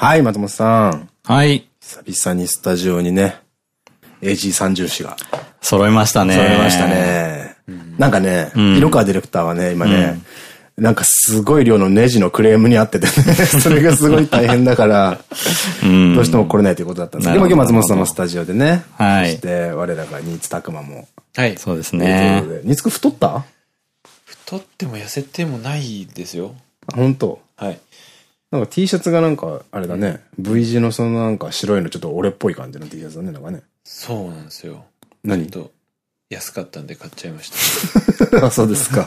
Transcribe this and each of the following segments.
はい、松本さん。はい。久々にスタジオにね、AG30 氏が揃いましたね。揃いました。ね。なんかね、色川ディレクターはね、今ね、なんかすごい量のネジのクレームにあっててね、それがすごい大変だから、うん。どうしても来れないということだったんですけど、今日松本さんのスタジオでね、はいそして我らが新津拓馬も。はい。そうですというねこ。とで新津くん太った？太っても痩せてもないですよ。本当？はい。なんか T シャツがなんか、あれだね、V 字のそのなんか白いのちょっと俺っぽい感じの T シャツだね、なんかね。そうなんですよ。何？と安かったんで買っちゃいました。あ、そうですか。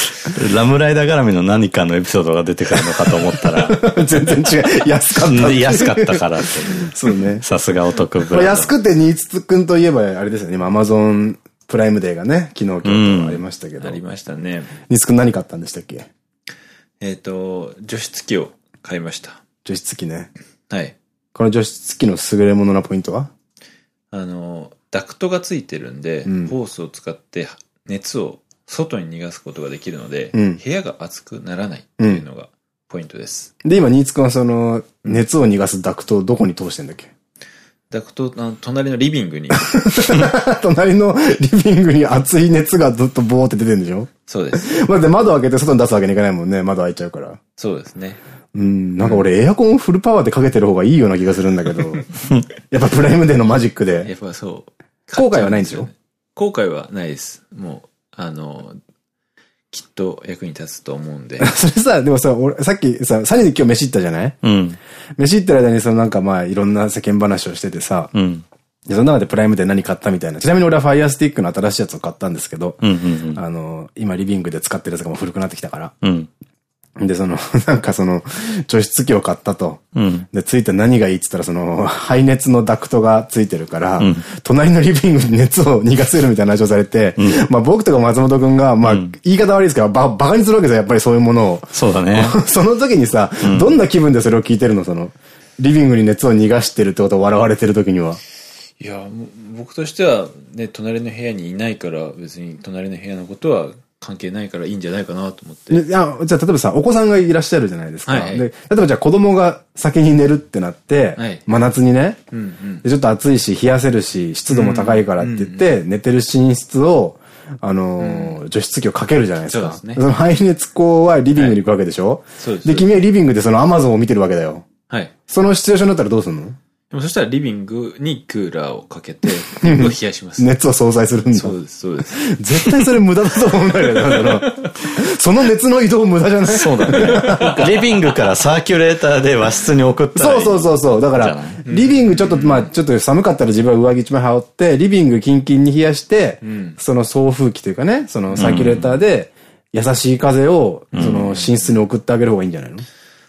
ラムライダー絡みの何かのエピソードが出てくるのかと思ったら、全然違う。安かった。安かったから。そうね。さすがお得ブラ。安くて新津くんといえばあれですよね。今アマゾンプライムデーがね、昨日今日とありましたけど。ありましたね。新津くん何買ったんでしたっけ？えっと、除湿機を買いました。除湿機ね。はい。この除湿機の優れものなポイントは？あの、ダクトがついてるんで、うんホースを使って熱を外に逃がすことができるので、うん部屋が熱くならないっていうのがポイントです。で、今新津くんはその、熱を逃がすダクトをどこに通してんだっけ？ダクト、あの隣のリビングに、隣のリビングに熱い熱がずっとボーって出てんでしょ？そうです。まあ、で窓開けて外に出すわけにいかないもんね。窓開いちゃうから。そうですね。うん、なんか俺エアコンをフルパワーでかけてる方がいいような気がするんだけど。やっぱプライムデーのマジックやで。っぱそう。後悔はないんでしょ？後悔はないです。もう、あの、きっと役に立つと思うんで。それさ、でもさ、俺、さっきさ、3人で今日飯行ったじゃない？うん。飯行ってる間にそのなんかまあいろんな世間話をしててさ、うん。でその中でプライムで何買ったみたいな。ちなみに俺はファイアスティックの新しいやつを買ったんですけど、うん。うん。あの、今リビングで使ってるやつがもう古くなってきたから。うん。で、その、なんかその、除湿機を買ったと。うん。で、ついて何がいいって言ったら、その、排熱のダクトがついてるから、ん隣のリビングに熱を逃がせるみたいな話をされて、まあ僕とか松本くんが、まあ、言い方悪いですけど、ば、バカにするわけですよ、やっぱりそういうものを。そうだね。その時にさ、どんな気分でそれを聞いてるのその、リビングに熱を逃がしてるってことを笑われてる時には。いや、もう僕としては、ね、隣の部屋にいないから、別に隣の部屋のことは関係ないからいいんじゃないかなと思って。でいや、じゃあ例えばさ、お子さんがいらっしゃるじゃないですか。はいはいで、例えばじゃあ子供が先に寝るってなって、はい真夏にね、うんうん。でちょっと暑いし、冷やせるし、湿度も高いからって言って、寝てる寝室を、あのー除湿機をかけるじゃないですか。そうですねの排熱口はリビングに行くわけでしょ、そうですで、君はリビングでそのアマゾンを見てるわけだよ。はい。そのシチュエーションだったらどうすんの？でもそしたらリビングにクーラーをかけて、リビングを冷やします。熱を相殺するんだ。そうです、そうです。絶対それ無駄だと思うんだけど、そのその熱の移動無駄じゃない？そうだね。リビングからサーキュレーターで和室に送ったらそいうい。そうそうそう。だからリビングちょっと、まあちょっと寒かったら自分は上着一枚羽織って、リビングキンキンに冷やして、その送風機というかね、そのサーキュレーターで、優しい風を、その寝室に送ってあげる方がいいんじゃないの？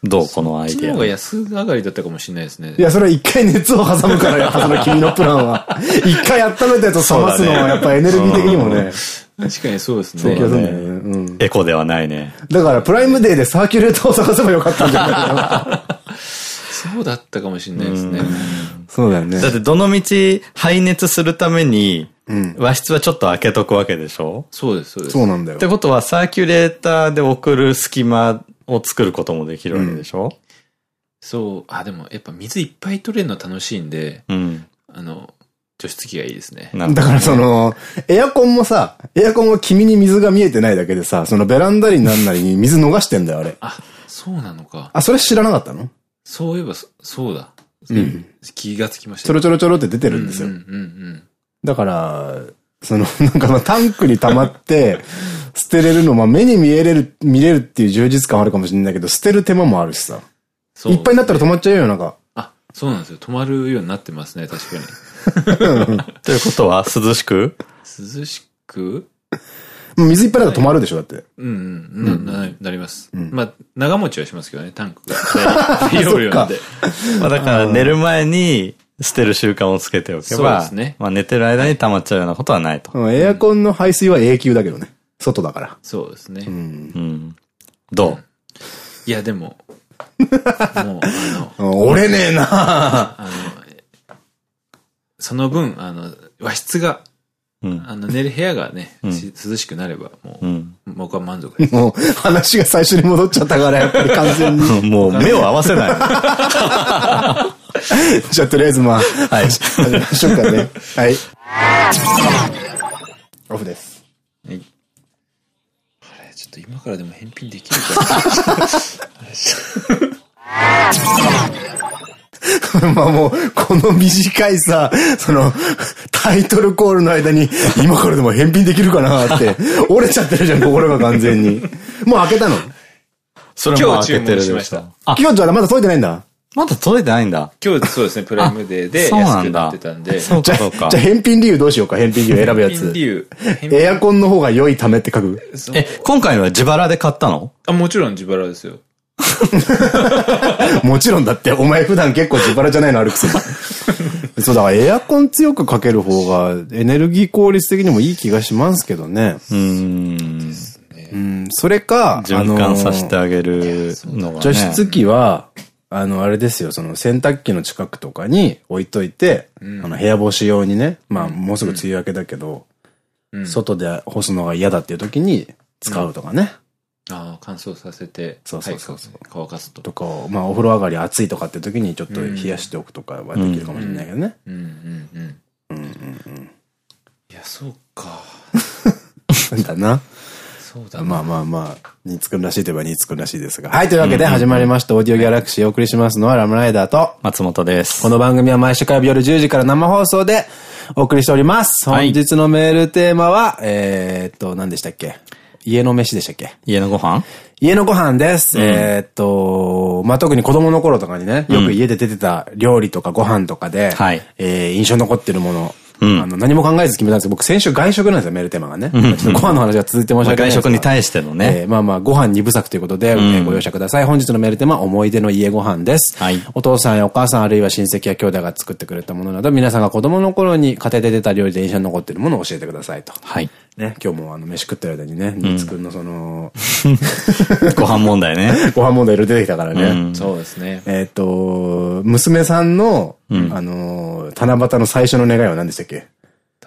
どうこのアイデこっちの方がィ安上がりだったかもしれないですね。いや、それは一回熱を挟むから、やっぱその君のプランは。一回温めたやつを冷ますのは、やっぱエネルギー的にもね、確かにそうですそうね。よね。うん。ア。エコではないね。だから、プライムデーでサーキュレーターを探せばよかったんじゃないかな。そうだったかもしれないですね。そうだよねだってどの道排熱するために、和室はちょっと開けとくわけでしょ？そうです、そうです。そうなんだよって。ことはサーキュレーターで送る隙間を作ることもできるわけでしょ？そう、あ、でもやっぱ水いっぱい取れるの楽しいんで、うん。あの、除湿機がいいですね。なんだからその、エアコンもさ、エアコンは君に水が見えてないだけでさ、そのベランダになんなりに水逃してんだよ、あれ。あ、そうなのか。あ、それ知らなかったの？そういえばそ、そうだ。ん気がつきました。ちょろちょろちょろって出てるんですようん。うんうんだから、その、なんかまあタンクに溜まって、捨てれるの、まあ目に見えれる、見れるっていう充実感あるかもしれないけど、捨てる手間もあるしさ。そういっぱいになったら止まっちゃうよ、なんか。あ、そうなんですよ。止まるようになってますね、確かに。ということは涼しく？涼しく？水いっぱいだと止まるでしょ、だって。うんうん、な、な、なります。まあ、長持ちはしますけどね、タンクが。大容量で。まあだから寝る前に捨てる習慣をつけておけそうば、ですねまあ寝てる間に溜まっちゃうようなことはないと。うんエアコンの排水は永久だけどね。外だから。そうですね。うん。どいや、でも、もう、あの、折れねえなあの、その分、あの、和室が、ううん。あの、寝る部屋がね、し涼しくなれば、もう、うん。僕は満足です。もう、話が最初に戻っちゃったから、やっぱり完全に。もう目を合わせない。じゃあ、とりあえずまあ、はい。始めましょうかね。はい。オフです。はい。あれ、ちょっと今からでも返品できるか まあもう、この短いさ、その、タイトルコールの間に、今からでも返品できるかなって、折れちゃってるじゃん、心が完全に。もう開けたの？それも開けてる今日注文しましたあ、今日じゃまだ届いてないんだ。まだ届いてないんだ。今日そうですね、プライムデーでそうな安くなんだってたんで。そうじゃあ、かそうかじゃあ。返品理由どうしようか、返品理由選ぶやつ。返品理由。返エアコンの方が良いためって書く。え、今回のは自腹で買ったの？あ、もちろん自腹ですよ。もちろんだって、お前普段結構自腹じゃないの、アルクス。そうだからエアコン強くかける方がエネルギー効率的にもいい気がしますけどね。うーん。うん、それか、循環させてあげるのがね。除湿機は、あの、あれですよ、その洗濯機の近くとかに置いといて、あの、部屋干し用にね、まあ、もうすぐ梅雨明けだけど、外で干すのが嫌だっていう時に使うとかね。ああ、乾燥させて、そうそうそうそうはい乾かすと。とかを、まあ、お風呂上がり暑いとかって時にちょっと冷やしておくとかはできるかもしれないけどね。うんうんうん。うんうんうん。いや、そうか。だな。そうだな。まあまあまあ、ニーツくんらしいといえばニーツくんらしいですが。はい、というわけで始まりました、オーディオギャラクシーをお送りしますのはラムライダーと、松本です。この番組は毎週火曜日夜10時から生放送でお送りしております。はい本日のメールテーマは、えーっと、何でしたっけ？家の飯でしたっけ？家のご飯？家のご飯です。えーっと、まあ、特に子供の頃とかにね、よく家で出てた料理とかご飯とかで、はいえー印象に残ってるもの、うんあの、何も考えず決めたんですけど、僕先週外食なんですよ、メールテーマがね。ちょっとご飯の話が続いて申し訳ない外食に対してのね。えーまあまあ、ご飯二部作ということで、えーご容赦ください。本日のメールテーマは思い出の家ご飯です。はいお父さんやお母さん、あるいは親戚や兄弟が作ってくれたものなど、皆さんが子供の頃に家庭で出た料理で印象に残っているものを教えてくださいと。はい。ね、今日もあの、飯食ってる間にね、ニーツくんのその、ご飯問題ね。ご飯問題いろいろ出てきたからね。うんそうですね。えっと、娘さんの、あの、七夕の最初の願いは何でしたっけ？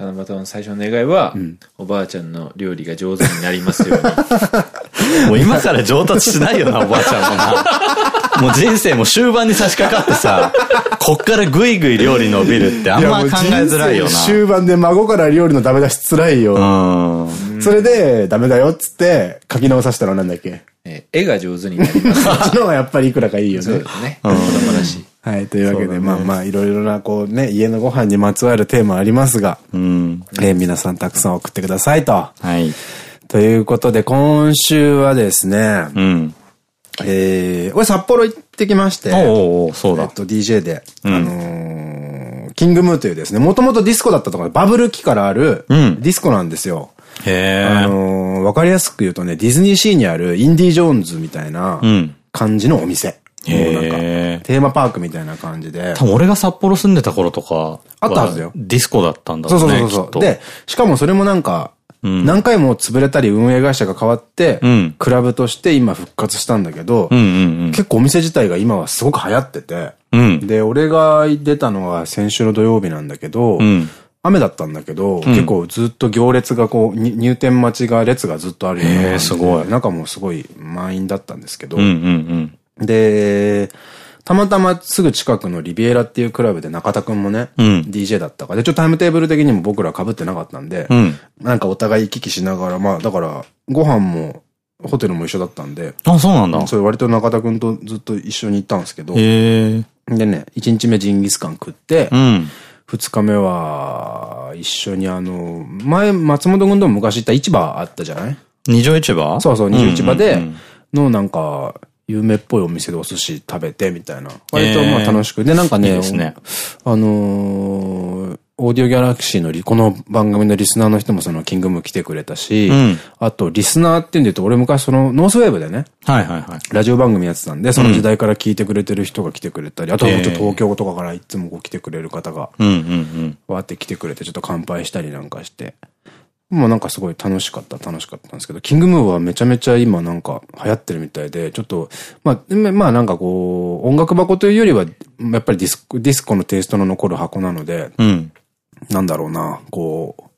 七夕の最初の願いは、おばあちゃんの料理が上手になりますように。もう今から上達しないよな、おばあちゃんもな。もう人生も終盤に差し掛かってさ、こっからぐいぐい料理伸びるってあんま考えづらいよな。終盤で孫から料理のダメ出し辛いよ。うん。それで、ダメだよっつって、書き直させたのはなんだっけ？えー絵が上手になります。こっちの方がやっぱりいくらかいいよねそうで。すね。子供らしい。はい、というわけで、ねまあまあ、いろいろな、こうね、家のご飯にまつわるテーマありますが、うん。えー皆さんたくさん送ってくださいと。はい。ということで、今週はですね、うん。えー、俺札幌行ってきまして、おうおそうだえっ。と、DJ で、うんあのーキングムーというですね、もともとディスコだったところバブル期からある、うんディスコなんですよ。へえ。あのーわかりやすく言うとね、ディズニーシーにあるインディ・ジョーンズみたいなうん。感じのお店。うなんか、テーマパークみたいな感じで。多分俺が札幌住んでた頃とか。あったはずよディスコだったんだそうろうね。そうそうそう。で、しかもそれもなんか、うん何回も潰れたり運営会社が変わって、うんクラブとして今復活したんだけど、結構お店自体が今はすごく流行ってて、うん。うん。で、俺が出たのは先週の土曜日なんだけど、うん。雨だったんだけど、結構ずっと行列がこう、に入店待ちが列がずっとあるようなすごい中もすごい満員だったんですけど、で、たまたますぐ近くのリビエラっていうクラブで中田くんもね、うん DJ だったから、で、ちょっとタイムテーブル的にも僕ら被ってなかったんで、うん。なんかお互い行き来しながら、まあだから、ご飯も、ホテルも一緒だったんで、あ、そうなんだ。それ割と中田くんとずっと一緒に行ったんですけど。でね、1日目ジンギスカン食って、うん。二日目は、一緒にあの、前、松本君とも昔行った市場あったじゃない？二条市場？そうそう、二条市場でのなんか、有名っぽいお店でお寿司食べてみたいな。割とまあ楽しく。で、なんかね、いいですねあのーオーディオギャラクシーのリ、この番組のリスナーの人もそのキングムー来てくれたし、うんあとリスナーっていうんで言うと、俺昔そのノースウェーブでね、はいはいはい。ラジオ番組やってたんで、その時代から聞いてくれてる人が来てくれたり、あとはもうちょっと東京とかからいつもこう来てくれる方が、うんうんうん。わーって来てくれて、ちょっと乾杯したりなんかして。もうなんかすごい楽しかった、楽しかったんですけど、キングムーはめちゃめちゃ今なんか流行ってるみたいで、ちょっと、まあ、ままあなんかこう、音楽箱というよりは、やっぱりディスコ、ディスコのテイストの残る箱なので、うん。なんだろうな、こう、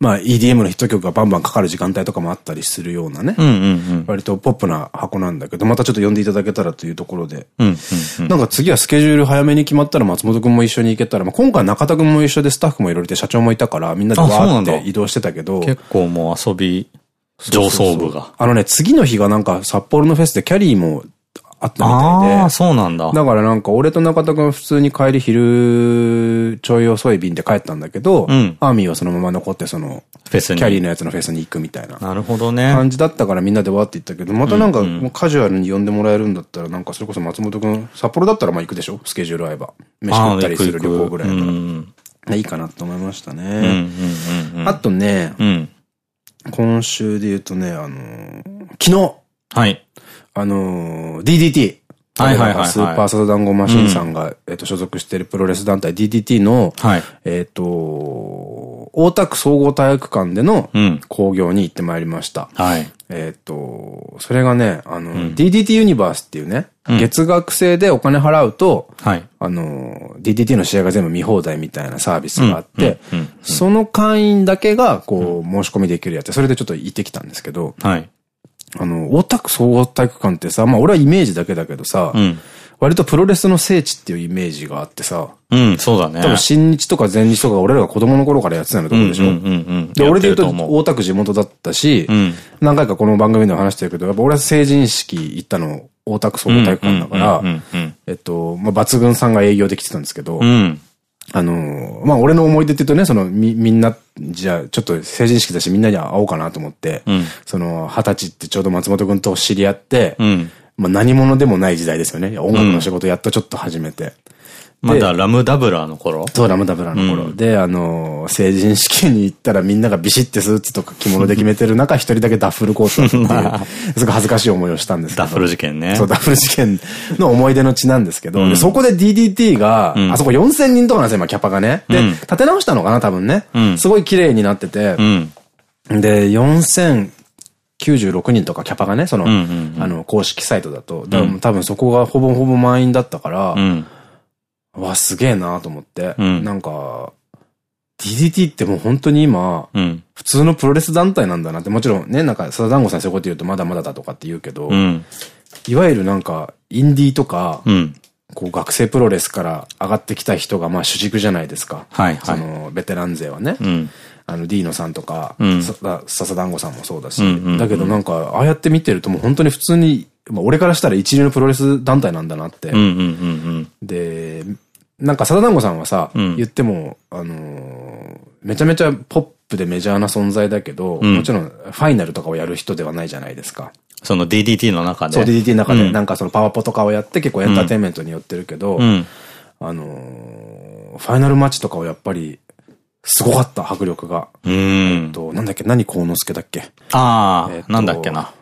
まあ EDM のヒット曲がバンバンかかる時間帯とかもあったりするようなね。うんうんうん。割とポップな箱なんだけど、またちょっと呼んでいただけたらというところで。なんか次はスケジュール早めに決まったら松本くんも一緒に行けたら、まあ、今回中田くんも一緒でスタッフもいろいろいて社長もいたからみんなでわーって移動してたけど。結構もう遊び上層部が。あのね、次の日がなんか札幌のフェスでキャリーもあったみたいで。ああ、そうなんだ。だからなんか俺と中田くん普通に帰り昼ちょい遅い便で帰ったんだけど、うんアーミーはそのまま残ってその、フェスに。キャリーのやつのフェスに行くみたいななるほどね。感じだったからみんなでわーって行ったけど、またなんかもうカジュアルに呼んでもらえるんだったらなんかそれこそ松本くん、札幌だったらまあ行くでしょ？スケジュール合えば。飯食ったりする旅行ぐらいだから。うんいいかなと思いましたね。あとね、うん。今週で言うとね、あのー昨日、はい。あのー DDT。はいはいはいはいスーパーサザダンゴマシンさんが、えっと、所属しているプロレス団体 DDT の、はい。えっと、大田区総合体育館でのうん。興行に行ってまいりました。はい。えっと、それがね、あの、ん DDT ユニバースっていうね、うん月額制でお金払うと、はい。あの、DDT の試合が全部見放題みたいなサービスがあってその会員だけが、こう、申し込みできるやつ。それでちょっと行ってきたんですけど、はい。あの、大田区総合体育館ってさ、まあ俺はイメージだけだけどさ、うん。割とプロレスの聖地っていうイメージがあってさ、うん、そうだね。多分新日とか前日とか俺らが子供の頃からやってたようなところでしょ？うんうんうんうん。で、俺で言うと大田区地元だったし、うん。何回かこの番組でも話してるけど、やっぱ俺は成人式行ったの大田区総合体育館だからえっと、まあ、抜群さんが営業できてたんですけど、うん。うん。あのー、まあ、俺の思い出って言うとね、その、み、みんな、じゃあ、ちょっと成人式だしみんなに会おうかなと思って、うんその、二十歳ってちょうど松本くんと知り合って、うん。まあ、何者でもない時代ですよね。音楽の仕事やっとちょっと始めて。まだラムダブラーの頃？そう、ラムダブラの頃。うんで、あのー、成人式に行ったらみんながビシってスーツとか着物で決めてる中、一人だけダッフルコートだっていう、すごい恥ずかしい思いをしたんですけど。ダッフル事件ね。そう、ダッフル事件の思い出の地なんですけど、うんでそこで DDT が、うんあそこ4000人とかなんですよ、今、キャパがね。で、うん立て直したのかな、多分ね。うんすごい綺麗になっててう、ん。で、4096人とかキャパがね、その、あの、公式サイトだと。多分そこがほぼほぼ満員だったから、うん。わ、すげえなと思って。うんなんか、DDT ってもう本当に今、うん。普通のプロレス団体なんだなって、もちろんね、なんか、サダンゴさんそういうこと言うとまだまだだとかって言うけど、うん。いわゆるなんか、インディーとか、うん。こう学生プロレスから上がってきた人がまあ主軸じゃないですか。はいはいその、ベテラン勢はね。うん。あの、ディーノさんとか、うんさ笹団子さんもそうだし。だけどなんか、ああやって見てるともう本当に普通に、まあ俺からしたら一流のプロレス団体なんだなって。で、なんか笹団子さんはさ、うん言っても、あのーめちゃめちゃポップでメジャーな存在だけど、うんもちろんファイナルとかをやる人ではないじゃないですか。その DDT の中で。そう、DDT の中で、うんなんかそのパワポとかをやって結構エンターテインメントに寄ってるけど、うん。あのーファイナルマッチとかはやっぱり、すごかった、迫力が。うん。と、なんだっけ、何幸之助だっけ？ああ、えっとなんだっけな。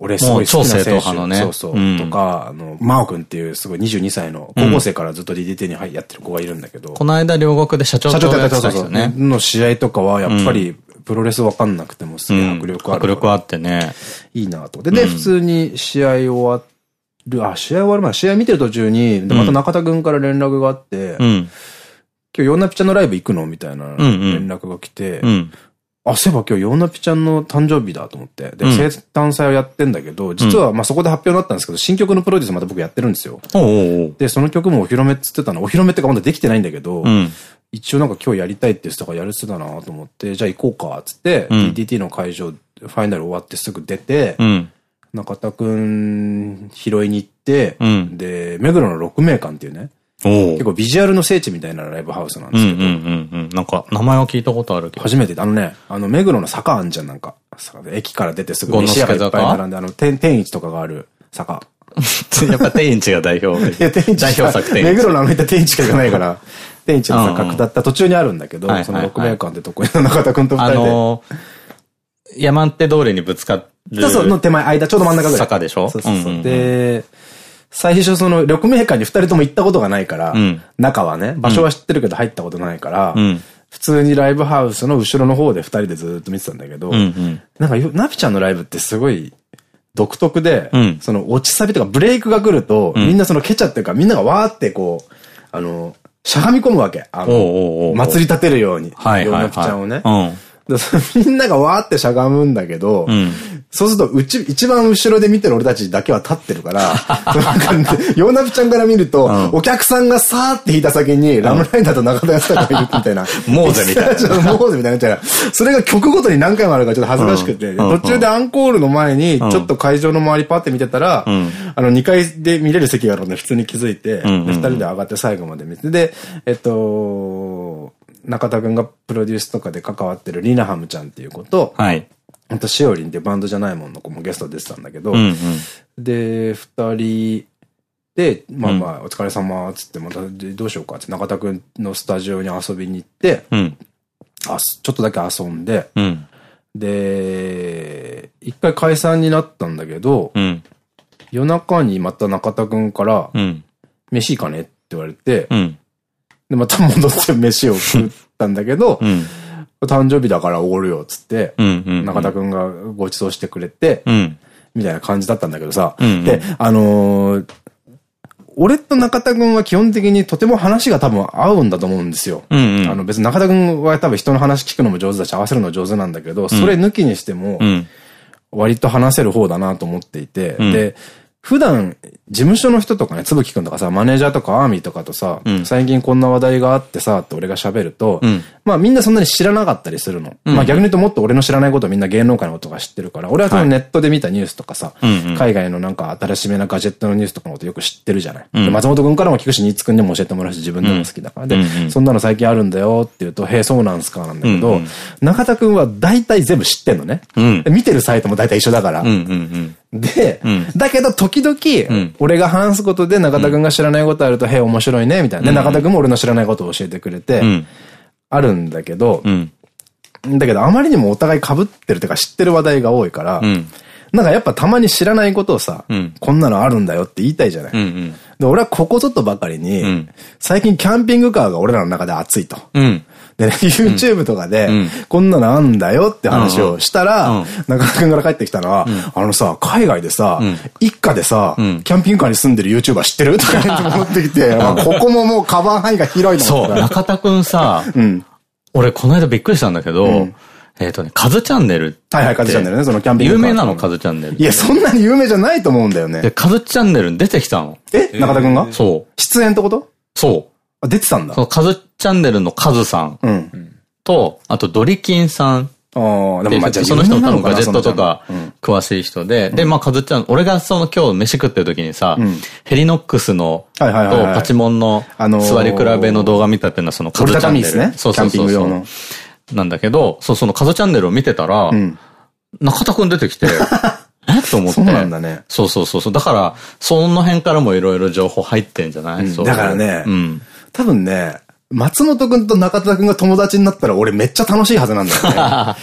俺すごい好きな選手ねそうそう。うんとか、あの、マオ君っていうすごい22歳の高校生からずっと DDT に入やってる子がいるんだけど、この間両国で社長とやってた人ね。の試合とかはやっぱり、プロレスわかんなくてもすげえ迫力あるから。迫力あってね。いいなと。で、で、うん普通に試合終わる、あ、試合終わる前、試合見てる途中に、でまた中田くんから連絡があって、うん。今日ヨンナピちゃんのライブ行くのみたいなうん連絡が来て、うん。あ、そういえば今日ヨンナピちゃんの誕生日だと思って、で、うん。生誕祭をやってんだけど、実はまあそこで発表になったんですけど、新曲のプロデュースまた僕やってるんですよ。で、その曲もお披露目っつってたの、お披露目ってかまだできてないんだけど、うん。一応なんか今日やりたいって言ってたからやるってたなと思って、じゃあ行こうかっつって、うん。DDT の会場、ファイナル終わってすぐ出て、うん。中田くん拾いに行って、うん。で、目黒の六名館っていうね、結構ビジュアルの聖地みたいなライブハウスなんですけど、うんうんうんうん。なんか、名前は聞いたことあるけど。初めて、あのね、あの、目黒の坂あんじゃん、なんか。さ駅から出てすぐ権之飯屋がいっぱい並んで、あの、天、天一とかがある坂。やっぱ天一が代表。いや、天一代表作天一。目黒のあの人天一しかないから、天一の坂下った途中にあるんだけどその六名館ってとこに中田くんと二あ人で。のー、山手通りにぶつかる。そうそう、の手前、間、ちょうど真ん中ぐらい。坂でしょ？そうそうそう。で、最初その、緑名館に二人とも行ったことがないから、うん中はね、場所は知ってるけど入ったことないから、うん。普通にライブハウスの後ろの方で二人でずっと見てたんだけど、うんうん。なんかよ、ナピちゃんのライブってすごい独特で、うんその落ちサビとかブレイクが来ると、んみんなそのケチャっていうか、みんながわーってこう、あの、しゃがみ込むわけ。あの、祭り立てるように。はいはいはい。ヨナピちゃんをね。みんながわーってしゃがむんだけど、んそうすると、うち、一番後ろで見てる俺たちだけは立ってるから、そ うなんか、ヨーナピちゃんから見ると、お客さんがさーって引いた先に、ラムライダーと中田康隆がいるみたいな。モーゼみたいな。モーゼみたいにな。それが曲ごとに何回もあるからちょっと恥ずかしくて、途中でアンコールの前に、ちょっと会場の周りパって見てたら、あの、2階で見れる席があるので普通に気づいて、で2人で上がって最後まで見て、で、えっと、中田くんがプロデュースとかで関わってるリナハムちゃんっていう子と、はい。あとシオリンってバンドじゃないもんの子もゲスト出てたんだけど、うんうん。で、二人で、まあまあ、お疲れ様っつって、またでどうしようかって中田くんのスタジオに遊びに行って、うん。あちょっとだけ遊んで、うん。で、一回解散になったんだけど、うん。夜中にまた中田くんから、うん。飯行かねって言われて、うん。で、また戻って飯を食ったんだけどう、ん。誕生日だからおごるよっつって。中田くんがご馳走してくれて、うん。みたいな感じだったんだけどさ。うんうんで、あのー俺と中田くんは基本的にとても話が多分合うんだと思うんですよ。うんうんあの別に中田くんは多分人の話聞くのも上手だし合わせるの上手なんだけど、それ抜きにしてもうん。割と話せる方だなと思っていて、んで、普段、事務所の人とかね、つぶきくんとかさ、マネージャーとかアーミーとかとさ、うん最近こんな話題があってさ、って俺が喋ると、うんまあみんなそんなに知らなかったりするの。うんまあ逆に言うともっと俺の知らないことをみんな芸能界のことが知ってるから、俺はそのネットで見たニュースとかさ、うんうん海外のなんか新しめなガジェットのニュースとかのことよく知ってるじゃない。うんで松本くんからも聞くし、新津くんにも教えてもらうし、自分でも好きだから。で、そんなの最近あるんだよって言うと、へえ、そうなんすかなんだけど、中田くんは大体全部知ってんのね。見てるサイトも大体一緒だから。で、うんだけど時々、ん俺が話すことで中田くんが知らないことあると、へえ、面白いね、みたいな。で、中田くんも俺の知らないことを教えてくれて、うん。あるんだけど、うん。だけどあまりにもお互い被ってるというか知ってる話題が多いから、うん。なんかやっぱたまに知らないことをさ、うんこんなのあるんだよって言いたいじゃない。うんうん。で、俺はここぞとばかりに、ん最近キャンピングカーが俺らの中で熱いと。うん。でね、YouTube とかで、んこんなのあんだよって話をしたら、中田くんから帰ってきたのは、あのさ、海外でさ、一家でさ、んキャンピングカーに住んでる YouTuber 知ってる？とか言って持ってきて、まあここももうカバン範囲が広いのそう、中田くんさ、うん。俺この間びっくりしたんだけど、んえっとね、カズチャンネル。はいはい、カズチャンネルね、そのキャンピングカー。有名なの、カズチャンネル。いや、そんなに有名じゃないと思うんだよで、ね。カズチャンネルに出てきたの。え中田くんが？そう。出演ってこと？そう。あ、出てたんだそ。のカズチャンネルのカズさんうん。と、あとドリキンさんああ、でもまあじゃあその人も多分ガジェットとか詳しい人で、で、まあ、カズちゃん、俺がその今日飯食ってる時にさ、ヘリノックスの、とパチモンのあのー座り比べの動画見たっていうのはそのカズチャンネル。ね。そうそうそう。なんだけど、そう、そのカズチャンネルを見てたら、ん中田くん出てきて、え？と思って。そうなんだね。そうそうそう。だから、その辺からもいろいろ情報入ってんじゃない、だからねうん。多分ね、松本くんと中田くんが友達になったら俺めっちゃ楽しいはずなんだよね。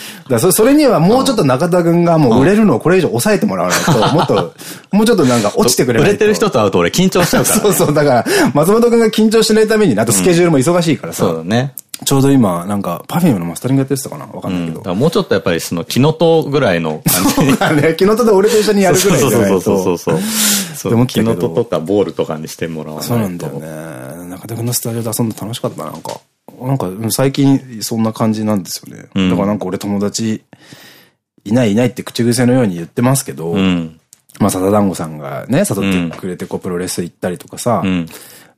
だそれそれにはもうちょっと中田くんがもう売れるのをこれ以上抑えてもらわないと、もっと、もうちょっとなんか落ちてくれないと。売れてる人と会うと俺緊張しちゃうから、ね。そうそう、だから、松本くんが緊張しないために、あとスケジュールも忙しいからさ、そうだね。ちょうど今、なんか、パフュームのマスタリングやってたかなわかんないけどだか。らもうちょっとやっぱりその、キノトぐらいの感じに。だからね、昨日とで俺と一緒にやるぐらいじゃないと。そうそうそうそう。そうって思ったけどキノトとかボールとかにしてもらわないと。そうなんだよね。中田くんのスタジオで遊んで楽しかったな、なんか。なんか、最近そんな感じなんですよね。うんだからなんか俺友達、いないいないって口癖のように言ってますけど、うん。まあ、サダ団子さんがね、誘ってくれて、こう、プロレス行ったりとかさ、うん。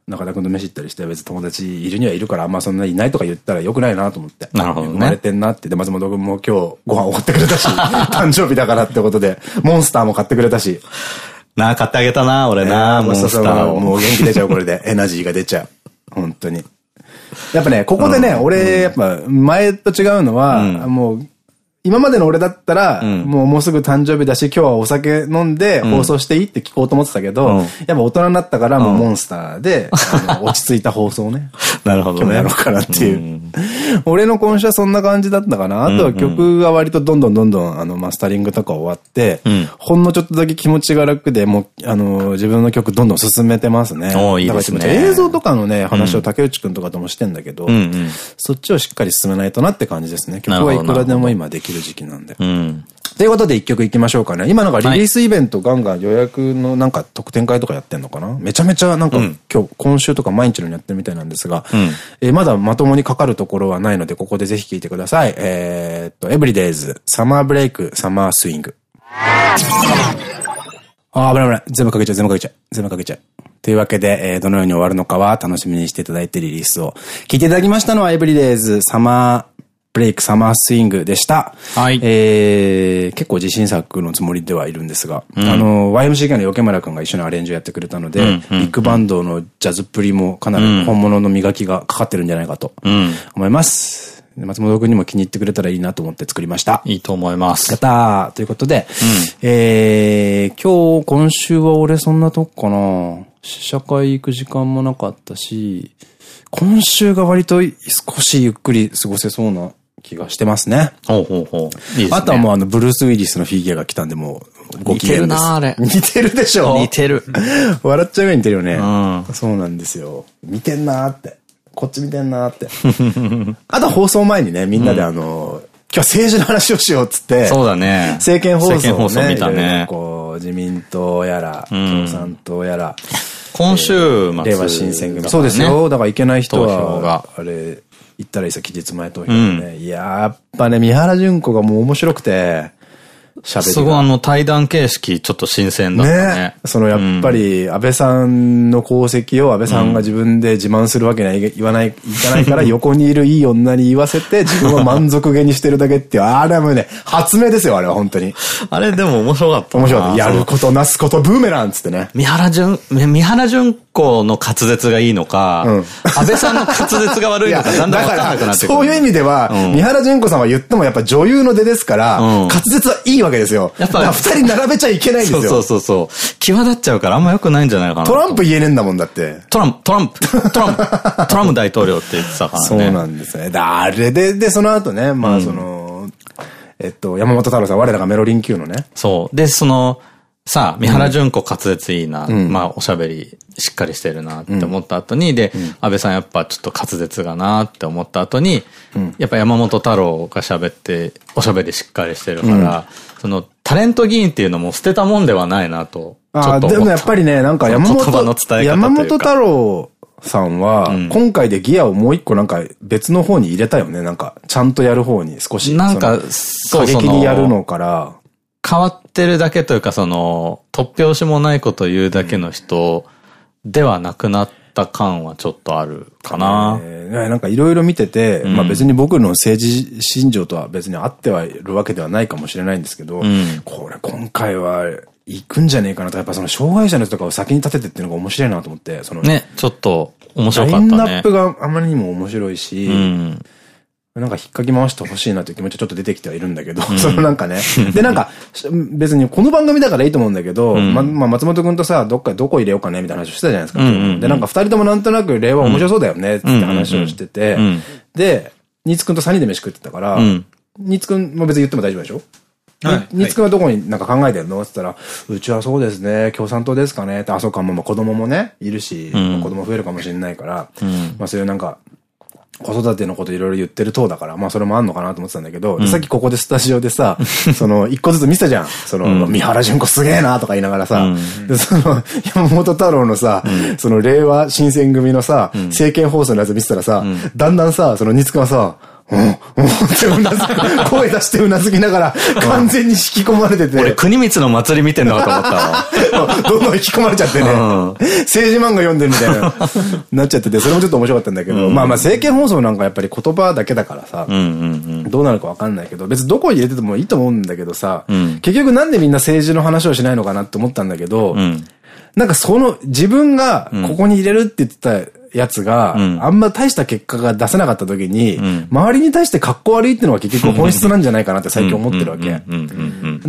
中田くんと飯行ったりして、別に友達いるにはいるから、あんまそんないないとか言ったらよくないなと思って。なるほどね生まれてんなって。で、松本くんも今日ご飯おごってくれたし、誕生日だからってことで、モンスターも買ってくれたし。なあ、買ってあげたな、俺な、モンスターを。もう元気出ちゃう、これで。エナジーが出ちゃう。本当に。やっぱね、ここでね、俺、やっぱ、前と違うのは、もう、今までの俺だったら、んもうもうすぐ誕生日だし、今日はお酒飲んで放送していいって聞こうと思ってたけど、うんやっぱ大人になったからもうモンスターで、落ち着いた放送をね、なるほどね。今日やろうかなっていう。ん俺の今週はそんな感じだったかな。あとは曲が割とどんどんどんどんあのマスタリングとか終わって、んほんのちょっとだけ気持ちが楽で、もう、あの、自分の曲どんどん進めてますね。おーいいですね映像とかのね、話を竹内くんとかともしてんだけど。そっちをしっかり進めないとなって感じですね。曲はいくらでも今できる時期なんで。うん。ということで一曲いきましょうかね。今なんかリリースイベントガンガン予約のなんか特典会とかやってんのかな？めちゃめちゃなんか、うん今日、今週とか毎日のようにやってるみたいなんですが、うんえーまだまともにかかるところはないので、ここでぜひ聴いてください。えーっと、エブリデイズ、サマーブレイク、サマースイング。あー、危ない危ない。全部かけちゃう、全部かけちゃう。全部かけちゃう。というわけで、えーどのように終わるのかは楽しみにしていただいてリリースを聞いていただきましたのはエブリデイズサマーブレイクサマースイングでした。はいえー結構自信作のつもりではいるんですが、あの、YMCK の横村くんが一緒にアレンジをやってくれたので、うんビッグバンドのジャズっぷりもかなり本物の磨きがかかってるんじゃないかとうん。思います。で松本くんにも気に入ってくれたらいいなと思って作りました。いいと思いますやっ。たーということで、えー、今日、今週は俺そんなとこかな試写会行く時間もなかったし、今週が割と少しゆっくり過ごせそうな気がしてますね。ほうほうほう。いいね。あとはもうあの、ブルース・ウィリスのフィギュアが来たんで、もう、ご機嫌です。似てるなあれ似てるでしょ？似てる。笑っちゃうぐらい似てるよね。うんそうなんですよ。見てんなーって。こっち見てんなーって。あと放送前にね、みんなであの、今日は政治の話をしようっつって。そうだね。政見放送、ね、政見放送見たね。こう、自民党やら、ん共産党やら、今週末、令和新選組。そうですよ。だから行けない人はが、あれ、行ったらいいですよ、期日前投票ね。いやーやっぱね、三原淳子がもう面白くて、喋りが。すごいあの対談形式ちょっと新鮮だったね。ね。そのやっぱり、安倍さんの功績を安倍さんが自分で自慢するわけにはい言わない、いかないから 横にいるいい女に言わせて自分は満足げにしてるだけっていう、あれはもうね、発明ですよ、あれは本当に。あれでも面白かったな。面白かった。やることなすことブーメランっつってね。三原淳、三原淳子の滑舌がいいのか、うん安倍さんの滑舌が悪いのか、だんだん分からなくなってくる。そういう意味では、うん三原淳子さんは言ってもやっぱ女優の出ですから、うん滑舌はいいわけですよ。やっぱ二人並べちゃいけないんですよ。そうそうそうそう。際立っちゃうからあんま良くないんじゃないかなと。トランプ言えねえんだもんだって。トランプ、トランプ、トランプ、トランプ大統領って言ってたからね。そうなんですね。だあれで、で、その後ね、まあその、えっと、山本太郎さん、我らがメロリン級のね、そう。で、その、さあ、三原淳子滑舌いいな、まあ、おしゃべりしっかりしてるなって思った後に、で、安倍さんやっぱちょっと滑舌がなって思った後に、やっぱ山本太郎が喋って、おしゃべりしっかりしてるから、その、タレント議員っていうのも捨てたもんではないなと、ああ。でもやっぱりね、なんか山本、山本太郎さんは、今回でギアをもう一個なんか別の方に入れたよね。なんか、ちゃんとやる方に少し。なんか過激にやるのから、変わってるだけというか、その、突拍子もないこと言うだけの人ではなくなった感はちょっとあるかな。えーなんかいろいろ見てて、まあ別に僕の政治信条とは別に合ってはいるわけではないかもしれないんですけど、んこれ今回は行くんじゃねえかなと、やっぱその障害者の人とかを先に立ててっていうのが面白いなと思って、その、ね、ちょっと面白かラったね。インナップがあまりにも面白いし、うん。なんか引っかき回してほしいなという気持ちはちょっと出てきてはいるんだけど、そのなんかね。で、なんか、し別にこの番組だからいいと思うんだけど、ま、まあ、松本くんとさ、どっか、どこ入れようかねみたいな話をしてたじゃないですか。うんうんうん。で、なんか二人ともなんとなく令和面白そうだよねって話をしてて。うん。うん、で、ニツくんと3人で飯食ってたからうん、ニツくんも別に言っても大丈夫でしょ？はい。ニツくんはどこになんか考えてるの？って言ったら、うちはそうですね、共産党ですかね。って、あ、そうか、まあ子供もね、いるし、ん。子供増えるかもしれないから、ん。まあそういうなんか、子育てのこといろいろ言ってる党だから、まあそれもあんのかなと思ってたんだけど、でさっきここでスタジオでさ、その、一個ずつ見せたじゃん。その、三原淳子すげえなとか言いながらさ、で、その、山本太郎のさ、その、令和新選組のさ、政見放送のやつ見てたらさ、だんだんさ、その、ニツくんはさ、うん、うんってうなずく、声出してうなずきながら、完全に引き込まれてて、俺、国光の祭り見てんのかと思ったわ。どんどん引き込まれちゃってね。ん。政治漫画読んでるみたいな、なっちゃってて、それもちょっと面白かったんだけど、まあまあ政見放送なんかやっぱり言葉だけだからさ、どうなるかわかんないけど、別にどこ入れててもいいと思うんだけどさ、ん。結局なんでみんな政治の話をしないのかなって思ったんだけど。なんかその自分がここに入れるって言ってたやつが、んあんま大した結果が出せなかった時に、ん周りに対して格好悪いっていうのが結局本質なんじゃないかなって最近思ってるわけ。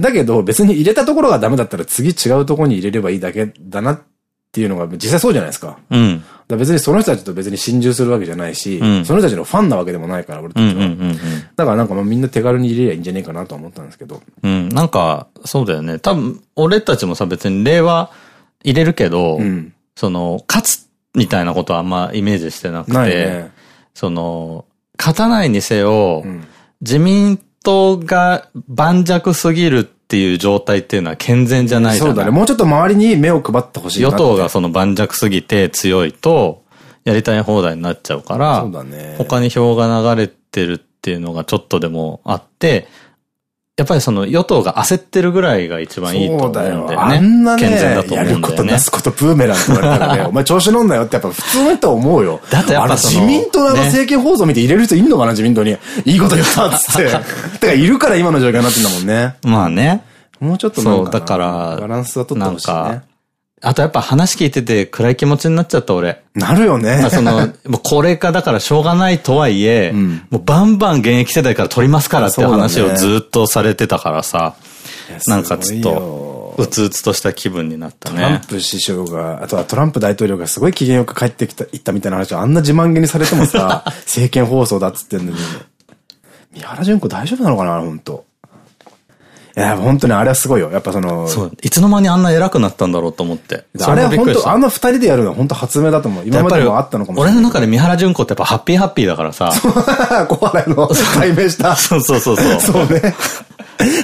だけど別に入れたところがダメだったら次違うところに入れればいいだけだなっていうのが実際そうじゃないですか。うん。うん。ら別にその人たちと別に心中するわけじゃないし、んその人たちのファンなわけでもないから、俺たちは。だからなんかまあみんな手軽に入れりゃいいんじゃねえかなとは思ったんですけど。うん。うん。なんか、そうだよね。多分、俺たちもさ、別に令和入れるけど、うん。その、勝つみたいなことはあんまイメージしてなくて、ね。その、勝たないにせよ、ん自民党が盤石すぎるっていう状態っていうのは健全じゃないじゃない？そうだね。もうちょっと周りに目を配ってほしいな与党がその盤石すぎて強いと、やりたい放題になっちゃうから、そうだね他に票が流れてるっていうのがちょっとでもあって、やっぱりその与党が焦ってるぐらいが一番いいと思うんだよね。あんなね、健全だとうんだよねること出。すことブーメランって言われたらね、お前調子乗んなよってやっぱ普通の人は思うよ。だってやっぱ自民党のあのね政見放送見て入れる人いんのかな自民党に。いいこと言ったっつって。てか、いるから今の状況になってんだもんね。まあね。もうちょっとなんそう、だから、バランスは取ってほしいなんねか。あとやっぱ話聞いてて暗い気持ちになっちゃった俺。なるよねまあ。その、もう高齢化だからしょうがないとはいえ、んもうバンバン現役世代から取りますからって話をずっとされてたからさ、なんかちょっとよ、うつうつとした気分になったね。トランプ首相が、あとはトランプ大統領がすごい機嫌よく帰ってきた、行ったみたいな話をあんな自慢げにされてもさ、政見放送だっつってんのに、三原淳子大丈夫なのかな本当いや、本当にあれはすごいよ。やっぱその、そう。いつの間にあんな偉くなったんだろうと思って。あれは本当、あの二人でやるのは本当発明だと思う。今までもあったのかもしれない。俺の中で三原淳子ってやっぱハッピーハッピーだからさ。小原の解明した。そうそうそうそう。そうね。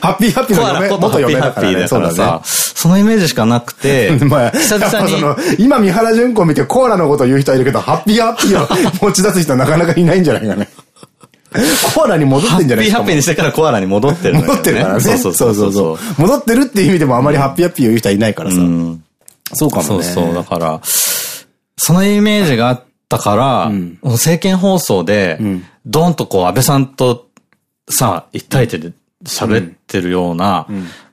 ハッピーハッピーの嫁、元ッピーハッピー嫁だからね。そうださね。、そのイメージしかなくて、まあ、久々にやっぱその、今三原淳子を見てコアラのことを言う人はいるけど、ハッピーハッピーを持ち出す人はなかなかいないんじゃないかね。コアラに戻ってんじゃないハッピーハッピーにしてからコアラに戻ってるね。戻ってるからね。そうそうそうそう。戻ってるっていう意味でもあまりハッピーハッピーを言う人はいないからさ。そうかもね。そうそう。だから、そのイメージがあったから、政見放送で、ドンとこう安倍さんとさ、一対一で喋ってるような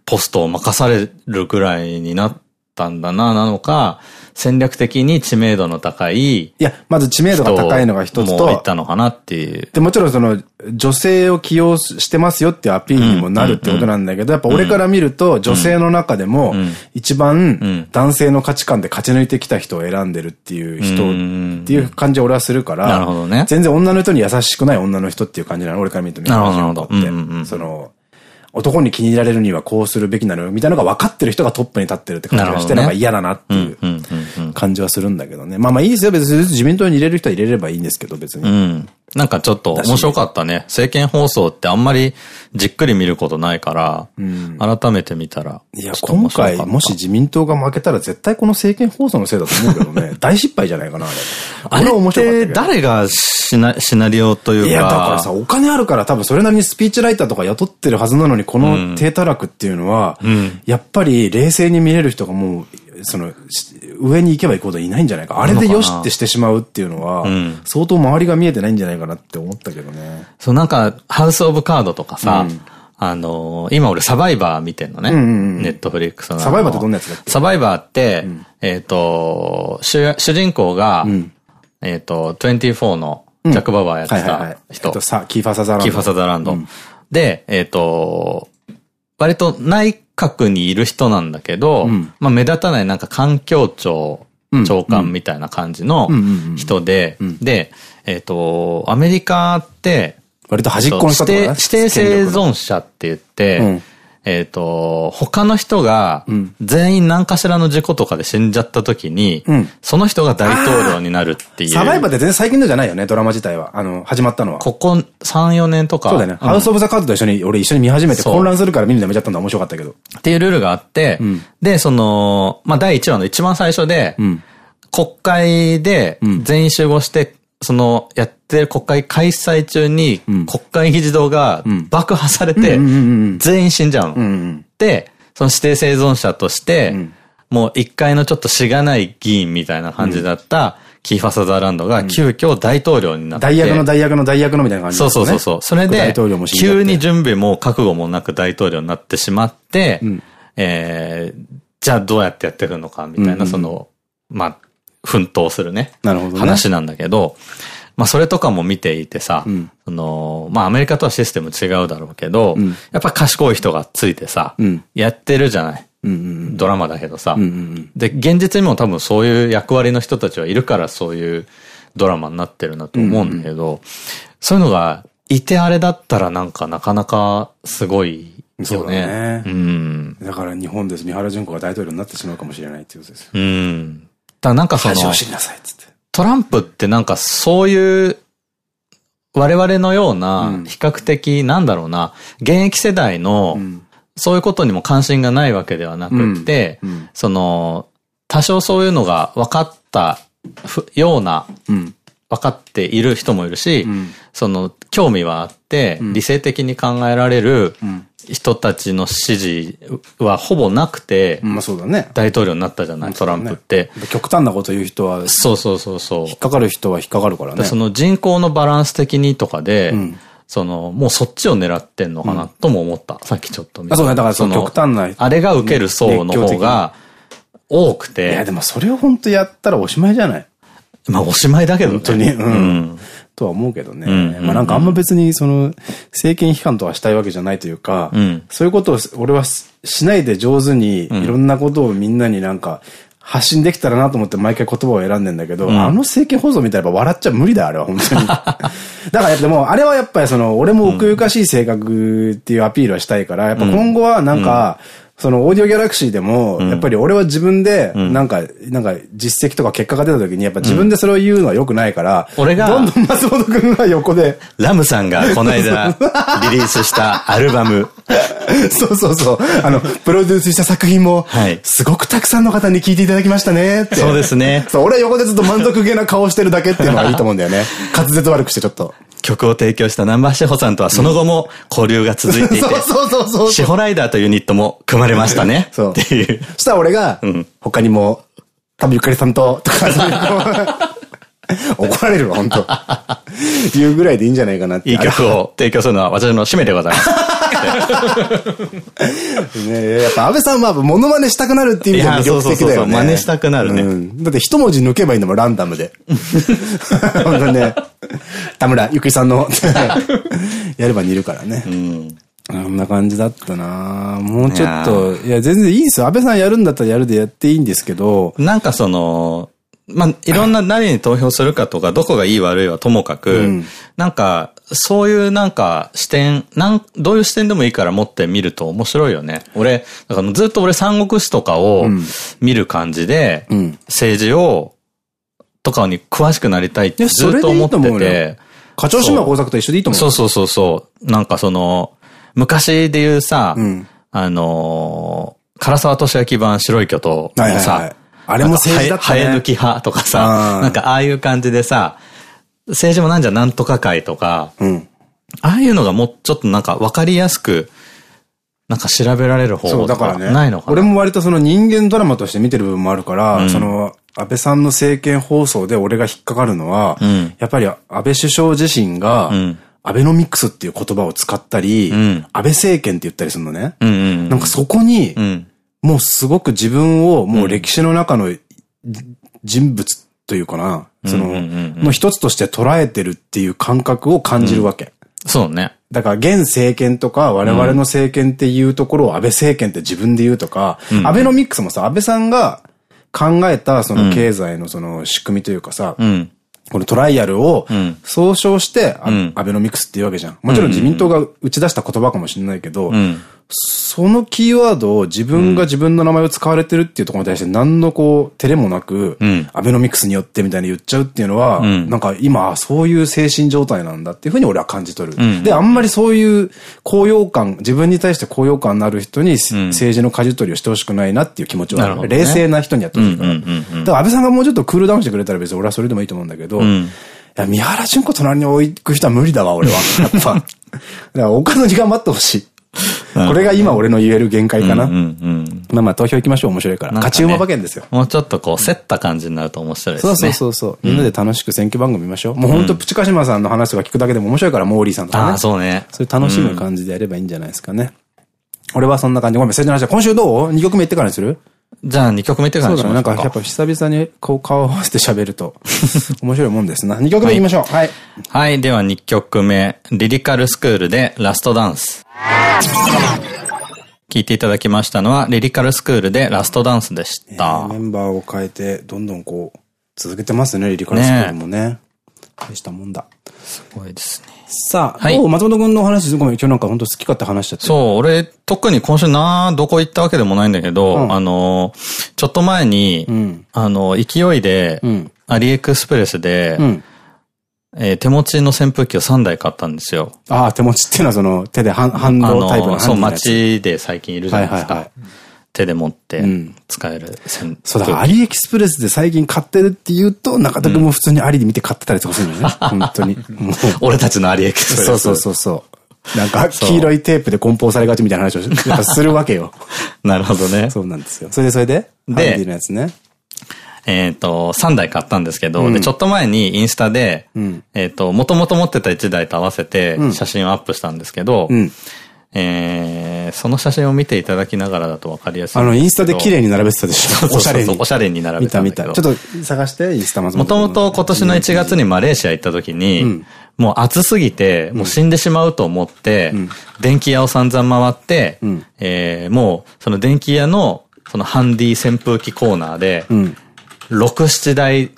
ポストを任されるぐらいになったんだな、なのか、戦略的に知名度の高いいや、まず知名度が高いのが一つともういっ、たのかなっていう。で、もちろんその、女性を起用してますよっていうアピールにもなるってことなんだけど、やっぱ俺から見ると、女性の中でも、一番男性の価値観で勝ち抜いてきた人を選んでるっていう人っていう感じを俺はするから、なるほどね。全然女の人に優しくない女の人っていう感じなの、俺から見るとなるほどなるほど。その、男に気に入られるにはこうするべきなのよ、みたいなのが分かってる人がトップに立ってるって感じがして、なんか嫌だなっていう感じはするんだけどね。まあまあいいですよ、別に自民党に入れる人は入れればいいんですけど、別に。うん。なんかちょっと面白かったね。政見放送ってあんまりじっくり見ることないから、改めて見たら。いや、今回、もし自民党が負けたら絶対この政見放送のせいだと思うけどね。大失敗じゃないかな、あれ。あれ面白かった。誰がシナシナリオというか。いや、だからさ、お金あるから多分それなりにスピーチライターとか雇ってるはずなのに、この低たらくっていうのは、やっぱり冷静に見れる人がもう、その、し上に行けば行くほどいないんじゃないか。あれでよしってしてしまうっていうのは、相当周りが見えてないんじゃないかなって思ったけどね。そう、なんか、ハウス・オブ・カードとかさ、あのー今俺サバイバー見てんのね。ネットフリックスの。サバイバーってどんなやつだっけ？サバイバーって、えっと、主主人公が、えっと、24のジャック・ババーやってた。人えっと、。さ、キーファーサザーランド。キーファサザーランド。で、えっ、と、割と内閣にいる人なんだけど、まあ目立たないなんか環境庁長官みたいな感じの人で、で、えっ、と、アメリカって、割と端っこの人とかね指定生存者って言って、うんえっと、他の人が全員何かしらの事故とかで死んじゃった時に、んその人が大統領になるっていう。サバイバーって全然最近のじゃないよね、ドラマ自体は。あの、始まったのは。ここ3、4年とか。そうだよね。んハウス・オブ・ザ・カードと一緒に、俺一緒に見始めて混乱するから見るのやめちゃったんだ面白かったけど。っていうルールがあって、で、その、まあ、第1話の一番最初で、国会で全員集合して、その、やってる国会開催中に、国会議事堂が爆破されて、全員死んじゃうの。で、その指定生存者として、もう一回のちょっとしがない議員みたいな感じだった、キーファサザーランドが急遽大統領になって、大役の大役の大役のみたいな感じそうそうそうそう。それで急に準備も覚悟もなく大統領になってしまって、えーじゃあどうやってやっていくのかみたいな、その、まあ、奮闘するね。なるほどね話なんだけど、まあそれとかも見ていてさ、その、まあアメリカとはシステム違うだろうけど、やっぱ賢い人がついてさ、んやってるじゃない。ドラマだけどさ。で、現実にも多分そういう役割の人たちはいるからそういうドラマになってるなと思うんだけど、そういうのがいてあれだったらなんかなかなかすごいそうだよね。ねうん。だから日本です。三原淳子が大統領になってしまうかもしれないっていうことですよ。うん。だからなんかその、恥を知りなさいっつって。トランプってなんかそういう我々のような、比較的、なんだろうな、現役世代の、そういうことにも関心がないわけではなくって、その、多少そういうのが分かったような、分かっている人もいるし、その、興味はあって、理性的に考えられる人たちの支持はほぼなくて、まあそうだね。大統領になったじゃない、トランプって。極端なこと言う人は、そうそうそうそう。引っかかる人は引っかかるからね。その人口のバランス的にとかで、その、もうそっちを狙ってんのかなとも思った。さっきちょっと見た。あ、そうね。だからその極端な。あれが受ける層の方が多くて。いや、でもそれを本当やったらおしまいじゃない？まあおしまいだけどね。本当に。うん。とは思うけどね。まあなんかあんま別にその政権批判とはしたいわけじゃないというか、うん、そういうことを俺はしないで上手にいろんなことをみんなになんか発信できたらなと思って毎回言葉を選んでんだけど、うん、あの政見放送みたいな笑っちゃ無理だよ、あれは、本当に。だからでも、あれはやっぱりその、俺も奥ゆかしい性格っていうアピールはしたいから、やっぱ今後はなんか、そのオーディオギャラクシーでも、やっぱり俺は自分で、なんか、なんか実績とか結果が出た時に、やっぱ自分でそれを言うのは良くないから、俺が、どんどん松本くんが横で。ラムさんがこの間 リリースしたアルバム。そうそうそう。あの、プロデュースした作品も、はい、すごくたくさんの方に聞いていただきましたねって。そうですね。そう、俺は横でずっと満足げな顔してるだけっていうのがいいと思うんだよね。滑舌悪くしてちょっと。曲を提供した南波志保さんとはその後も交流が続いていて、そうそうそうそう。志保ライダーというユニットも組まれましたね。そう。っていう。そしたら俺が、他にも、多分ゆかりさんと、とか、怒られるわ、本当いうぐらいでいいんじゃないかなって。いい曲を提供するのは私の使命でございます。ねやっぱ安倍さんはモノマネしたくなるっていう意味で魅力的だよね。真似したくなるね、だって一文字抜けばいいんだもん、ランダムで。本当ね。田村ゆくりさんのやれば似るからね。うんこんな感じだったなもうちょっと、いや、全然いいですよ。安倍さんやるんだったらやるでやっていいんですけど。なんかその、まあ、いろんな何に投票するかとか、どこがいい悪いはともかく、うん、なんか、そういうなんか視点、なん、どういう視点でもいいから持ってみると面白いよね。俺、だからずっと俺三国志とかを見る感じで、うん、政治を、とかに詳しくなりたいってずっと思ってて。課長島工作と一緒でいいと思うそうそうそうそう。なんかその、昔で言うさ、うん、あのー、唐沢俊明版白い巨頭のさ、あれも政治だったね。生え抜き派とかさ、なんかああいう感じでさ、政治もなんじゃなんとか会とか、うん、ああいうのがもうちょっとなんかわかりやすく、なんか調べられる方法とかないのかな、ね、俺も割とその人間ドラマとして見てる部分もあるから、うん、その、安倍さんの政権放送で俺が引っかかるのは、うん、やっぱり安倍首相自身が、アベノミクスっていう言葉を使ったり、うん、安倍政権って言ったりするのね。なんかそこに、もうすごく自分をもう歴史の中の人物というかな、その、の一つとして捉えてるっていう感覚を感じるわけ。うん、そうね。だから現政権とか我々の政権っていうところを安倍政権って自分で言うとか、うん、アベノミクスもさ、安倍さんが考えたその経済のその仕組みというかさ、うん、このトライアルを総称して、アベノミクスっていうわけじゃん。もちろん自民党が打ち出した言葉かもしれないけど、そのキーワードを自分が自分の名前を使われてるっていうところに対して何のこう、照れもなく、うん、アベノミクスによってみたいに言っちゃうっていうのは、うん、なんか今、そういう精神状態なんだっていうふうに俺は感じ取る。うん、で、あんまりそういう高揚感、自分に対して高揚感のある人に政治の舵取りをしてほしくないなっていう気持ちは、ね、冷静な人にやってほしいから。だから安倍さんがもうちょっとクールダウンしてくれたら別に俺はそれでもいいと思うんだけど、いや、三原淳子隣に置く人は無理だわ、俺は。やっぱ。だから他の時間待ってほしい。これが今俺の言える限界かな。まあまあ投票行きましょう、面白いから。勝ち馬馬券ですよ。もうちょっとこう、競った感じになると面白いですね。そうそうそう。みんなで楽しく選挙番組見ましょう。もう本当プチカシマさんの話とか聞くだけでも面白いから、モーリーさんとかね。あ、そうね。そういう楽しむ感じでやればいいんじゃないですかね。俺はそんな感じ。ごめん、政治の話は今週どう ?2 曲目行ってからにする？じゃあ2曲目って感じそうだね。なんかやっぱ久々にこう顔を合わせて喋ると 面白いもんですな。2曲目行きましょう。はい。はい。では2曲目。リリカルスクールでラストダンス。聞いていただきましたのは、リリカルスクールでラストダンスでした。メンバーを変えて、どんどんこう、続けてますね、リリカルスクールもね。大したもんだ。すごいですね。さあ、はい、松本君の話、ごめん、今日なんか本当好き勝手話しちゃって。そう、俺、特に今週な、どこ行ったわけでもないんだけど、うん、あの、ちょっと前に、うん、あの、勢いで、うん、アリエクスプレスで、えー手持ちの扇風機を3台買ったんですよ。ああ、手持ちっていうのはその手でハンハンドタイプのそう、街で最近いるじゃないですか。はいはいはい。手で持ってうん使える扇風機。そうだ、アリエキスプレスで最近買ってるって言うと、中田君も普通にアリで見て買ってたりとかするんだよね。本当に。俺たちのアリエキスプレス。そうそうそうそう。なんか、黄色いテープで梱包されがちみたいな話をやっぱするわけよ。なるほどね。そうなんですよ。それでそれで？ハンでディのやつね。えっと、3台買ったんですけど、うんで、ちょっと前にインスタで、うんえっと、もともと持ってた1台と合わせてうん写真をアップしたんですけど、うん。えーその写真を見ていただきながらだとわかりやすいあの、インスタで綺麗麗に並べてたでしょ？おしゃれに。おしゃれに並べ見た見た。たんだけど。ちょっと探して、インスタまずもともと今年の1月にマレーシア行った時に、うんもう暑すぎて、もう死んでしまうと思って、ん電気屋を散々回って、うんえーもうその電気屋のそのハンディ扇風機コーナーで、うん。6、7台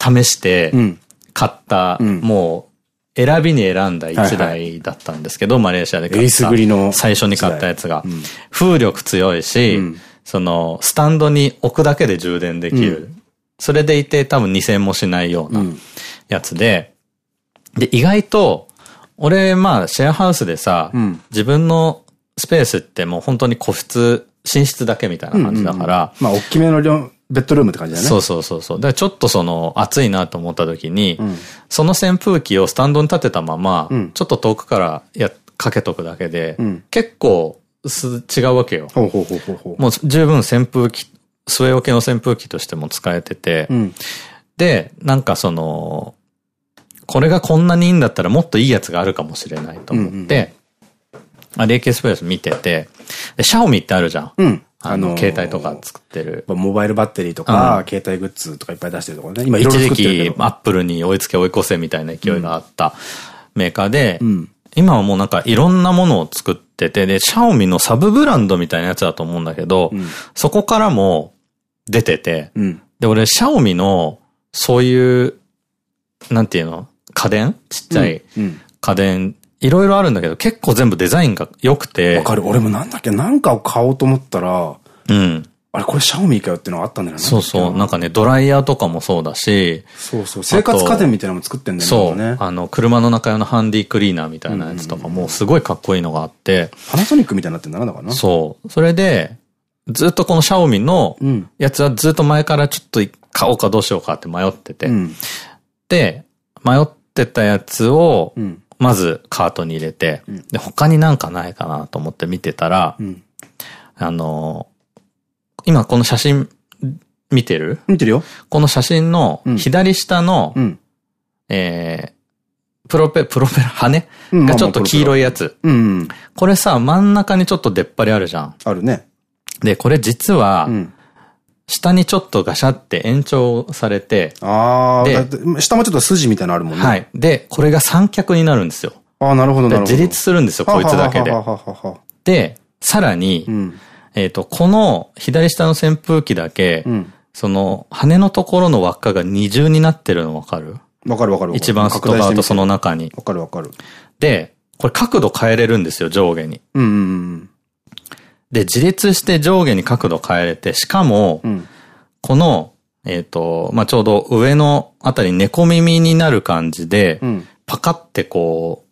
試してうん。買った、んもう選びに選んだ1はい台だったんですけど、マレーシアで買った。エースグリの最初に買ったやつが。うん。風力強いし、うん。その、スタンドに置くだけで充電できる。それでいて多分2000もしないようなうん。やつで、で、意外と、俺、まあ、シェアハウスでさ、うん。自分のスペースってもう本当に個室、寝室だけみたいな感じだから、まあ、大きめの量ベッドルームって感じだね。そうそうそうそう。だからちょっとその暑いなと思った時に、んその扇風機をスタンドに立てたまま、うんちょっと遠くからやかけとくだけで、うん結構す違うわけよ。もう十分扇風機、据え置きの扇風機としても使えてて、うん。で、なんかその、これがこんなにいいんだったらもっといいやつがあるかもしれないと思って、アリエキスプレス見てて、で、シャオミってあるじゃん。うん。あの、携帯とか作ってる。モバイルバッテリーとか、携帯グッズとかいっぱい出してるところね。今一時期、ど。アップルに追いつけ追い越せみたいな勢いがあったメーカーで、ん今はもうなんかいろんなものを作ってて、で、シャオミのサブブランドみたいなやつだと思うんだけど、そこからも出てて、うん。で、俺、シャオミの、そういう、なんていうの？家電？ちっちゃいうん。家電、いろいろあるんだけど、結構全部デザインが良くて。わかる。俺もなんだっけ、なんかを買おうと思ったら、うん。あれこれシャオミかよっていうのがあったんだよね。そうそう。なんかね、ドライヤーとかもそうだし、そうそう。生活家電みたいなのも作ってんだよそう。ね。あの、車の中用のハンディクリーナーみたいなやつとかもすごいかっこいいのがあって、パナソニックみたいになってんだな、だからな。そう。それで、ずっとこのシャオミのうん。やつはずっと前からちょっと買おうかどうしようかって迷ってて。うん。で、迷ってたやつをう、ん。まずカートに入れて、で、他になんかないかなと思って見てたら、うん。あのー今この写真見てる？見てるよ。この写真のうん左下の、うん。えー、プロペ、プロペラ、羽うんがちょっと黄色いやつ。うんうん。これさ、真ん中にちょっと出っ張りあるじゃん。あるね。で、これ実はう、ん。下にちょっとガシャって延長されて、ああ、下もちょっと筋みたいなのあるもんね。はい。で、これが三脚になるんですよ。ああ、なるほど、なるほど。で自立するんですよ、こいつだけでで、さらにう、ん。えっと、この左下の扇風機だけ、うん。その羽のところの輪っかが二重になってるのわかる？わかるわかるわかる。一番外側とその中に。わかるわかる。で、これ角度変えれるんですよ、上下に。うんうんで、自立して上下に角度変えれて、しかも。この、えっと、まあ、ちょうど上のあたり猫耳になる感じで、うん。パカってこ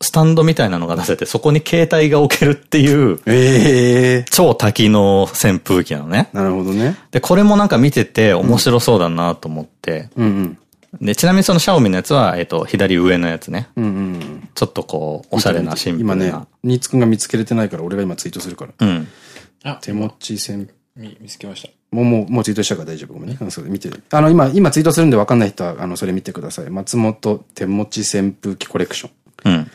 う、スタンドみたいなのが出せて、そこに携帯が置けるっていう、ええ超多機能扇風機なのね。なるほどね。で、これもなんか見てて面白そうだなと思って。うんうん。で、ちなみにそのシャオミのやつは、えっと、左上のやつね。うんうん。ちょっとこう、おしゃれなシンプルな。今ね、ニーツくんが見つけれてないから、俺が今ツイートするから。うん。あ、手持ち扇見見つけました。もう、もう、もうツイートしたから大丈夫。ごめんね。あのそれ見て。あの、今、今ツイートするんで分かんない人は、あの、それ見てください。松本手持ち扇風機コレクション。うん。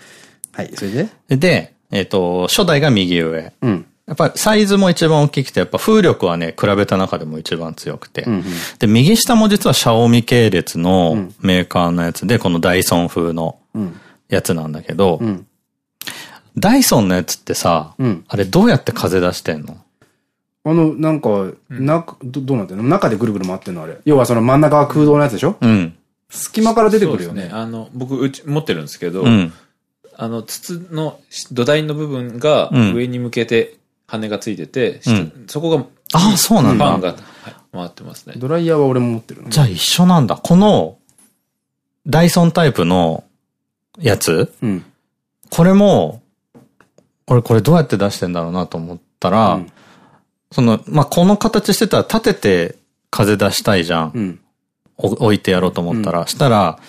はい、それで？で、えっと、初代が右上。うん。やっぱりサイズも一番大きくて、やっぱ風力はね、比べた中でも一番強くて。うんうん。で、右下も実はシャオミ系列のメーカーのやつで、このダイソン風のうん。やつなんだけど、うん。ダイソンのやつってさ、うん。あれどうやって風出してんの？あの、なんか、な、ど、どうなってんの？中でぐるぐる回ってんのあれ。要はその真ん中は空洞のやつでしょ？うん。隙間から出てくるよね。そうですあの、僕、うち、持ってるんですけど、うん。あの、筒の土台の部分がうん上に向けて羽がついてて、う下んそこが、ああ、そうなんだ。ファンが、はい回ってますね。ドライヤーは俺も持ってるの。じゃあ一緒なんだ。この、ダイソンタイプのやつ、うん。これも、俺これどうやって出してんだろうなと思ったら、うんその、まあ、この形してたら立てて風出したいじゃん。うん。お置いてやろうと思ったら、したら、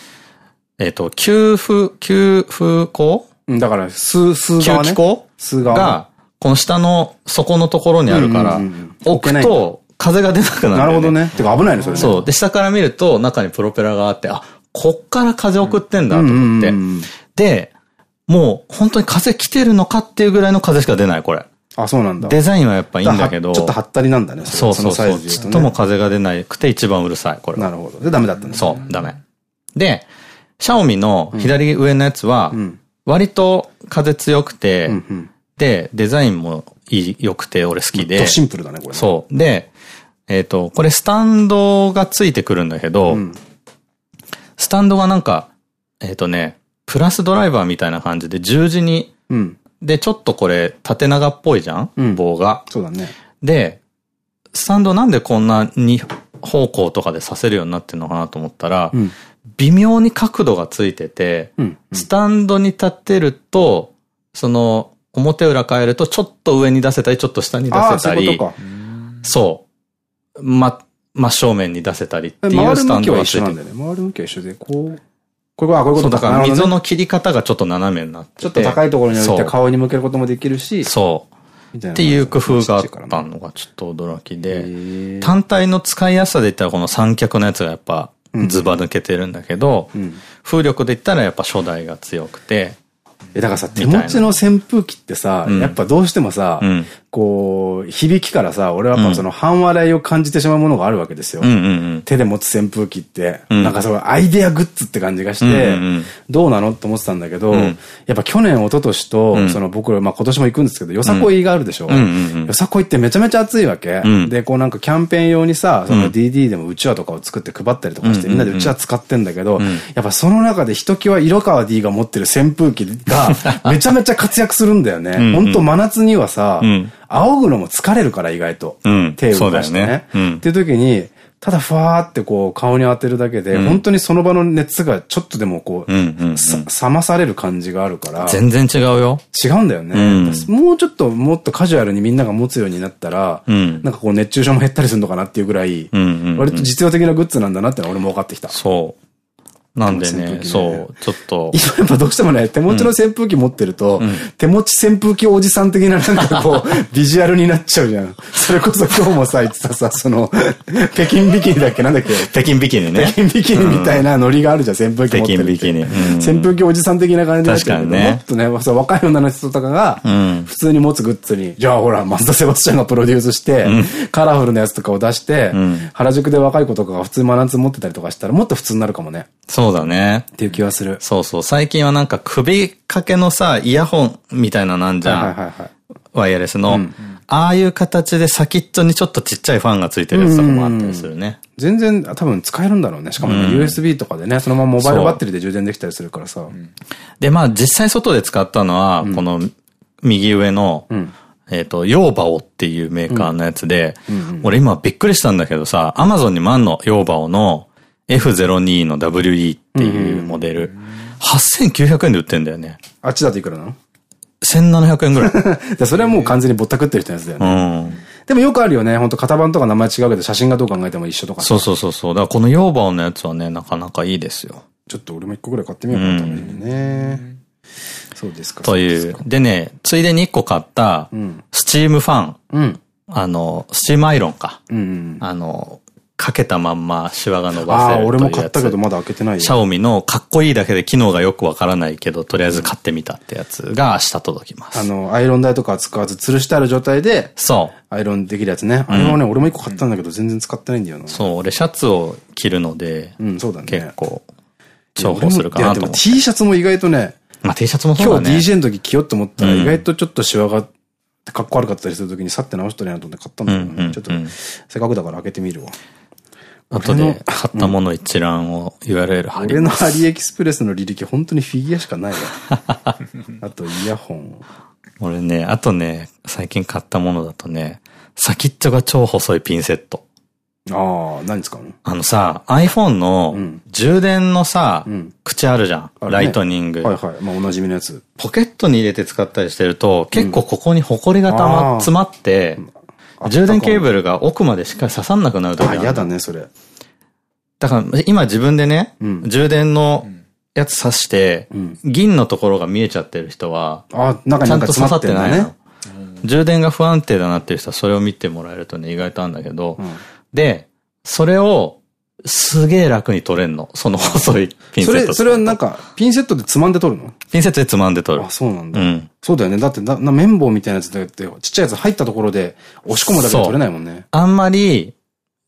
えっ、と、吸風、吸風口？うんだから、吸、吸吸側ね。気口？吸側。が、この下の底のところにあるから置くと風が出なくなるね。なるほど。ね。てか危ないね、それね。そう。で、下から見ると中にプロペラがあって、あ、こっから風送ってんだと思って。で、もう本当に風来てるのかっていうぐらいの風しか出ない、これ。あ、そうなんだ。デザインはやっぱいいんだけど。ちょっとはったりなんだね。そうそうそう。のサイズでちっとも風が出ないくて一番うるさい、これは。なるほど。で、ダメだったんだ。そう、ダメ。で、シャオミの左上のやつはん、割と風強くて、デザインもいい、良くて俺好きで。とシンプルだね、これね。そう。で、えっ、と、これスタンドがついてくるんだけど、んスタンドがなんか、えっ、とね、プラスドライバーみたいな感じで十字に、うん。で、ちょっとこれ縦長っぽいじゃん、うん棒が。そうだね。で、スタンドなんでこんなに方向とかでさせるようになってるのかなと思ったら、うん。微妙に角度がついてて、うん。スタンドに立てると、その、表裏変えると、ちょっと上に出せたり、ちょっと下に出せたり。そう。ま、真正面に出せたりっていうスタンドがついて向きは一緒で、こう、こういうこういうことそう、だから溝の切り方がちょっと斜めになってて。ちょっと高いところに置いて顔に向けることもできるし、そう。っていう工夫があったのがちょっと驚きへで、ー。単体の使いやすさで言ったらこの三脚のやつがやっぱズバ抜けてるんだけど、うん。風力で言ったらやっぱ初代が強くて、え、だからさ、手持ちの扇風機ってさ、うん。やっぱどうしてもさ、うんこう、響きからさ、俺はやっぱその半笑いを感じてしまうものがあるわけですよ。手で持つ扇風機って、うんなんかそのアイデアグッズって感じがして、どうなのって思ってたんだけど、ん。やっぱ去年、一昨年と、うん。その僕ら、まあ今年も行くんですけど、よさこいがあるでしょ、よさこいってめちゃめちゃ熱いわけ、うん。で、こうなんかキャンペーン用にさ、そうん。の DD でもうちわとかを作って配ったりとかして、みんなでうちわ使ってんだけど、ん。やっぱその中でひときわ色川 D が持ってる扇風機が めちゃめちゃ活躍するんだよね。ほんと真夏にはさ、うん仰ぐのも疲れるから意外と。うん手を動かしてねね。うんっていう時に、ただふわーってこう顔に当てるだけで、ん本当にその場の熱がちょっとでもこう、冷まされる感じがあるから、全然違うよ。違うんだよね、うんもうちょっともっとカジュアルにみんなが持つようになったら、うんなんかこう熱中症も減ったりするのかなっていうぐらい、割と実用的なグッズなんだなって俺も分かってきた。そう。なんでね、そう、ちょっと、今やっぱどうしてもね、手持ちの扇風機持ってると、手持ち扇風機おじさん的ななんかこう、ビジュアルになっちゃうじゃん。それこそ今日もさ、言ってたさ、その、北京ビキニだっけなんだっけ？北京ビキニね。北京ビキニみたいなノリがあるじゃん、扇風機持ってる。北京ビキニ。うん。扇風機おじさん的な感じになってるけど、確かにね。もっとね、若い女の人とかがん、普通に持つグッズに、じゃあほら、松田セバスチャンがプロデュースして、カラフルなやつとかを出して、ん。原宿で若い子とかが普通に真夏持ってたりとかしたら、もっと普通になるかもね。そうだね。っていう気はする。そうそう。最近はなんか首掛けのさ、イヤホンみたいななんじゃん。はいはいはいはい。ワイヤレスの。ああいう形で先っちょにちょっとちっちゃいファンがついてるやつとかもあったりするね。全然多分使えるんだろうね。しかもね、USB とかでね、そのままモバイルバッテリーで充電できたりするからさ。で、まあ実際外で使ったのは、この右上の、んえっと、ヨーバオっていうメーカーのやつで、俺今びっくりしたんだけどさ、アマゾンにもあんの、ヨーバオの F02 の WE っていうモデル。8900円で売ってんだよね。あっちだといくらなの？1700円ぐらい。でそれはもう完全にぼったくってる人のやつだようね。ん。でもよくあるよね。ほんと型番とか名前違うけど、写真がどう考えても一緒とかさそうそうそうそう。だからこのヨーバオのやつはね、なかなかいいですよ。ちょっと俺も一個ぐらい買ってみようかな、試しにね。そうですか。という。でね、ついでに1個買った、スチームファン。うん。あの、スチームアイロンか。うんうん。あの、かけたまんまシワが伸ばああ、せるというやつ。俺も買ったけどまだ開けてないよ。シャオミのかっこいいだけで機能がよくわからないけど、とりあえず買ってみたってやつが明日届きます。あの、アイロン台とか使わず吊るしてある状態で、そう。アイロンできるやつね。あれはね、俺も一個買ったんだけど全然使ってないんだよな。そう、俺シャツを着るので、うん、そうだね。結構、重宝するかなと思って。T シャツも意外とね、まあ T シャツもそう今日だね。DJ の時着ようと思ったらうん意外とちょっとシワが、かっこ悪かったりする時にさって直したらいいなと思って買ったんだけどうんうんうんね。ちょっと、せっかくだから開けてみるわ。後で買ったもの一覧を URL 貼り俺の。アリエキスプレスの履歴本当にフィギュアしかないわ。あとイヤホン。俺ね、あとね、最近買ったものだとね、先っちょが超細いピンセット。ああ、何使うの？あのさ、iPhone の充電のさ、ん口あるじゃん。ねライトニング。はいはい。まあおなじみのやつ。ポケットに入れて使ったりしてると、結構ここにホコリがたま、詰まって、充電ケーブルが奥までしっかり刺さんなくなる時あ、ある嫌だね、それ。だから今自分でね、うん。充電のやつ刺して、ん。銀のところが見えちゃってる人は、あ、なんかちゃんと刺詰まってないの。ね。。充電が不安定だなっていう人はそれを見てもらえるとね、意外とあるんだけど、ん。で、それをすげえ楽に取れんの。その細いピンセット。それ、それはなんか、ピンセットでつまんで取るの？ピンセットでつまんで取るあ、。そうなんだ。うん。そうだよね。だってな、な綿棒みたいなやつだって、ちっちゃいやつ入ったところで押し込むだけで取れないもんね。あんまり、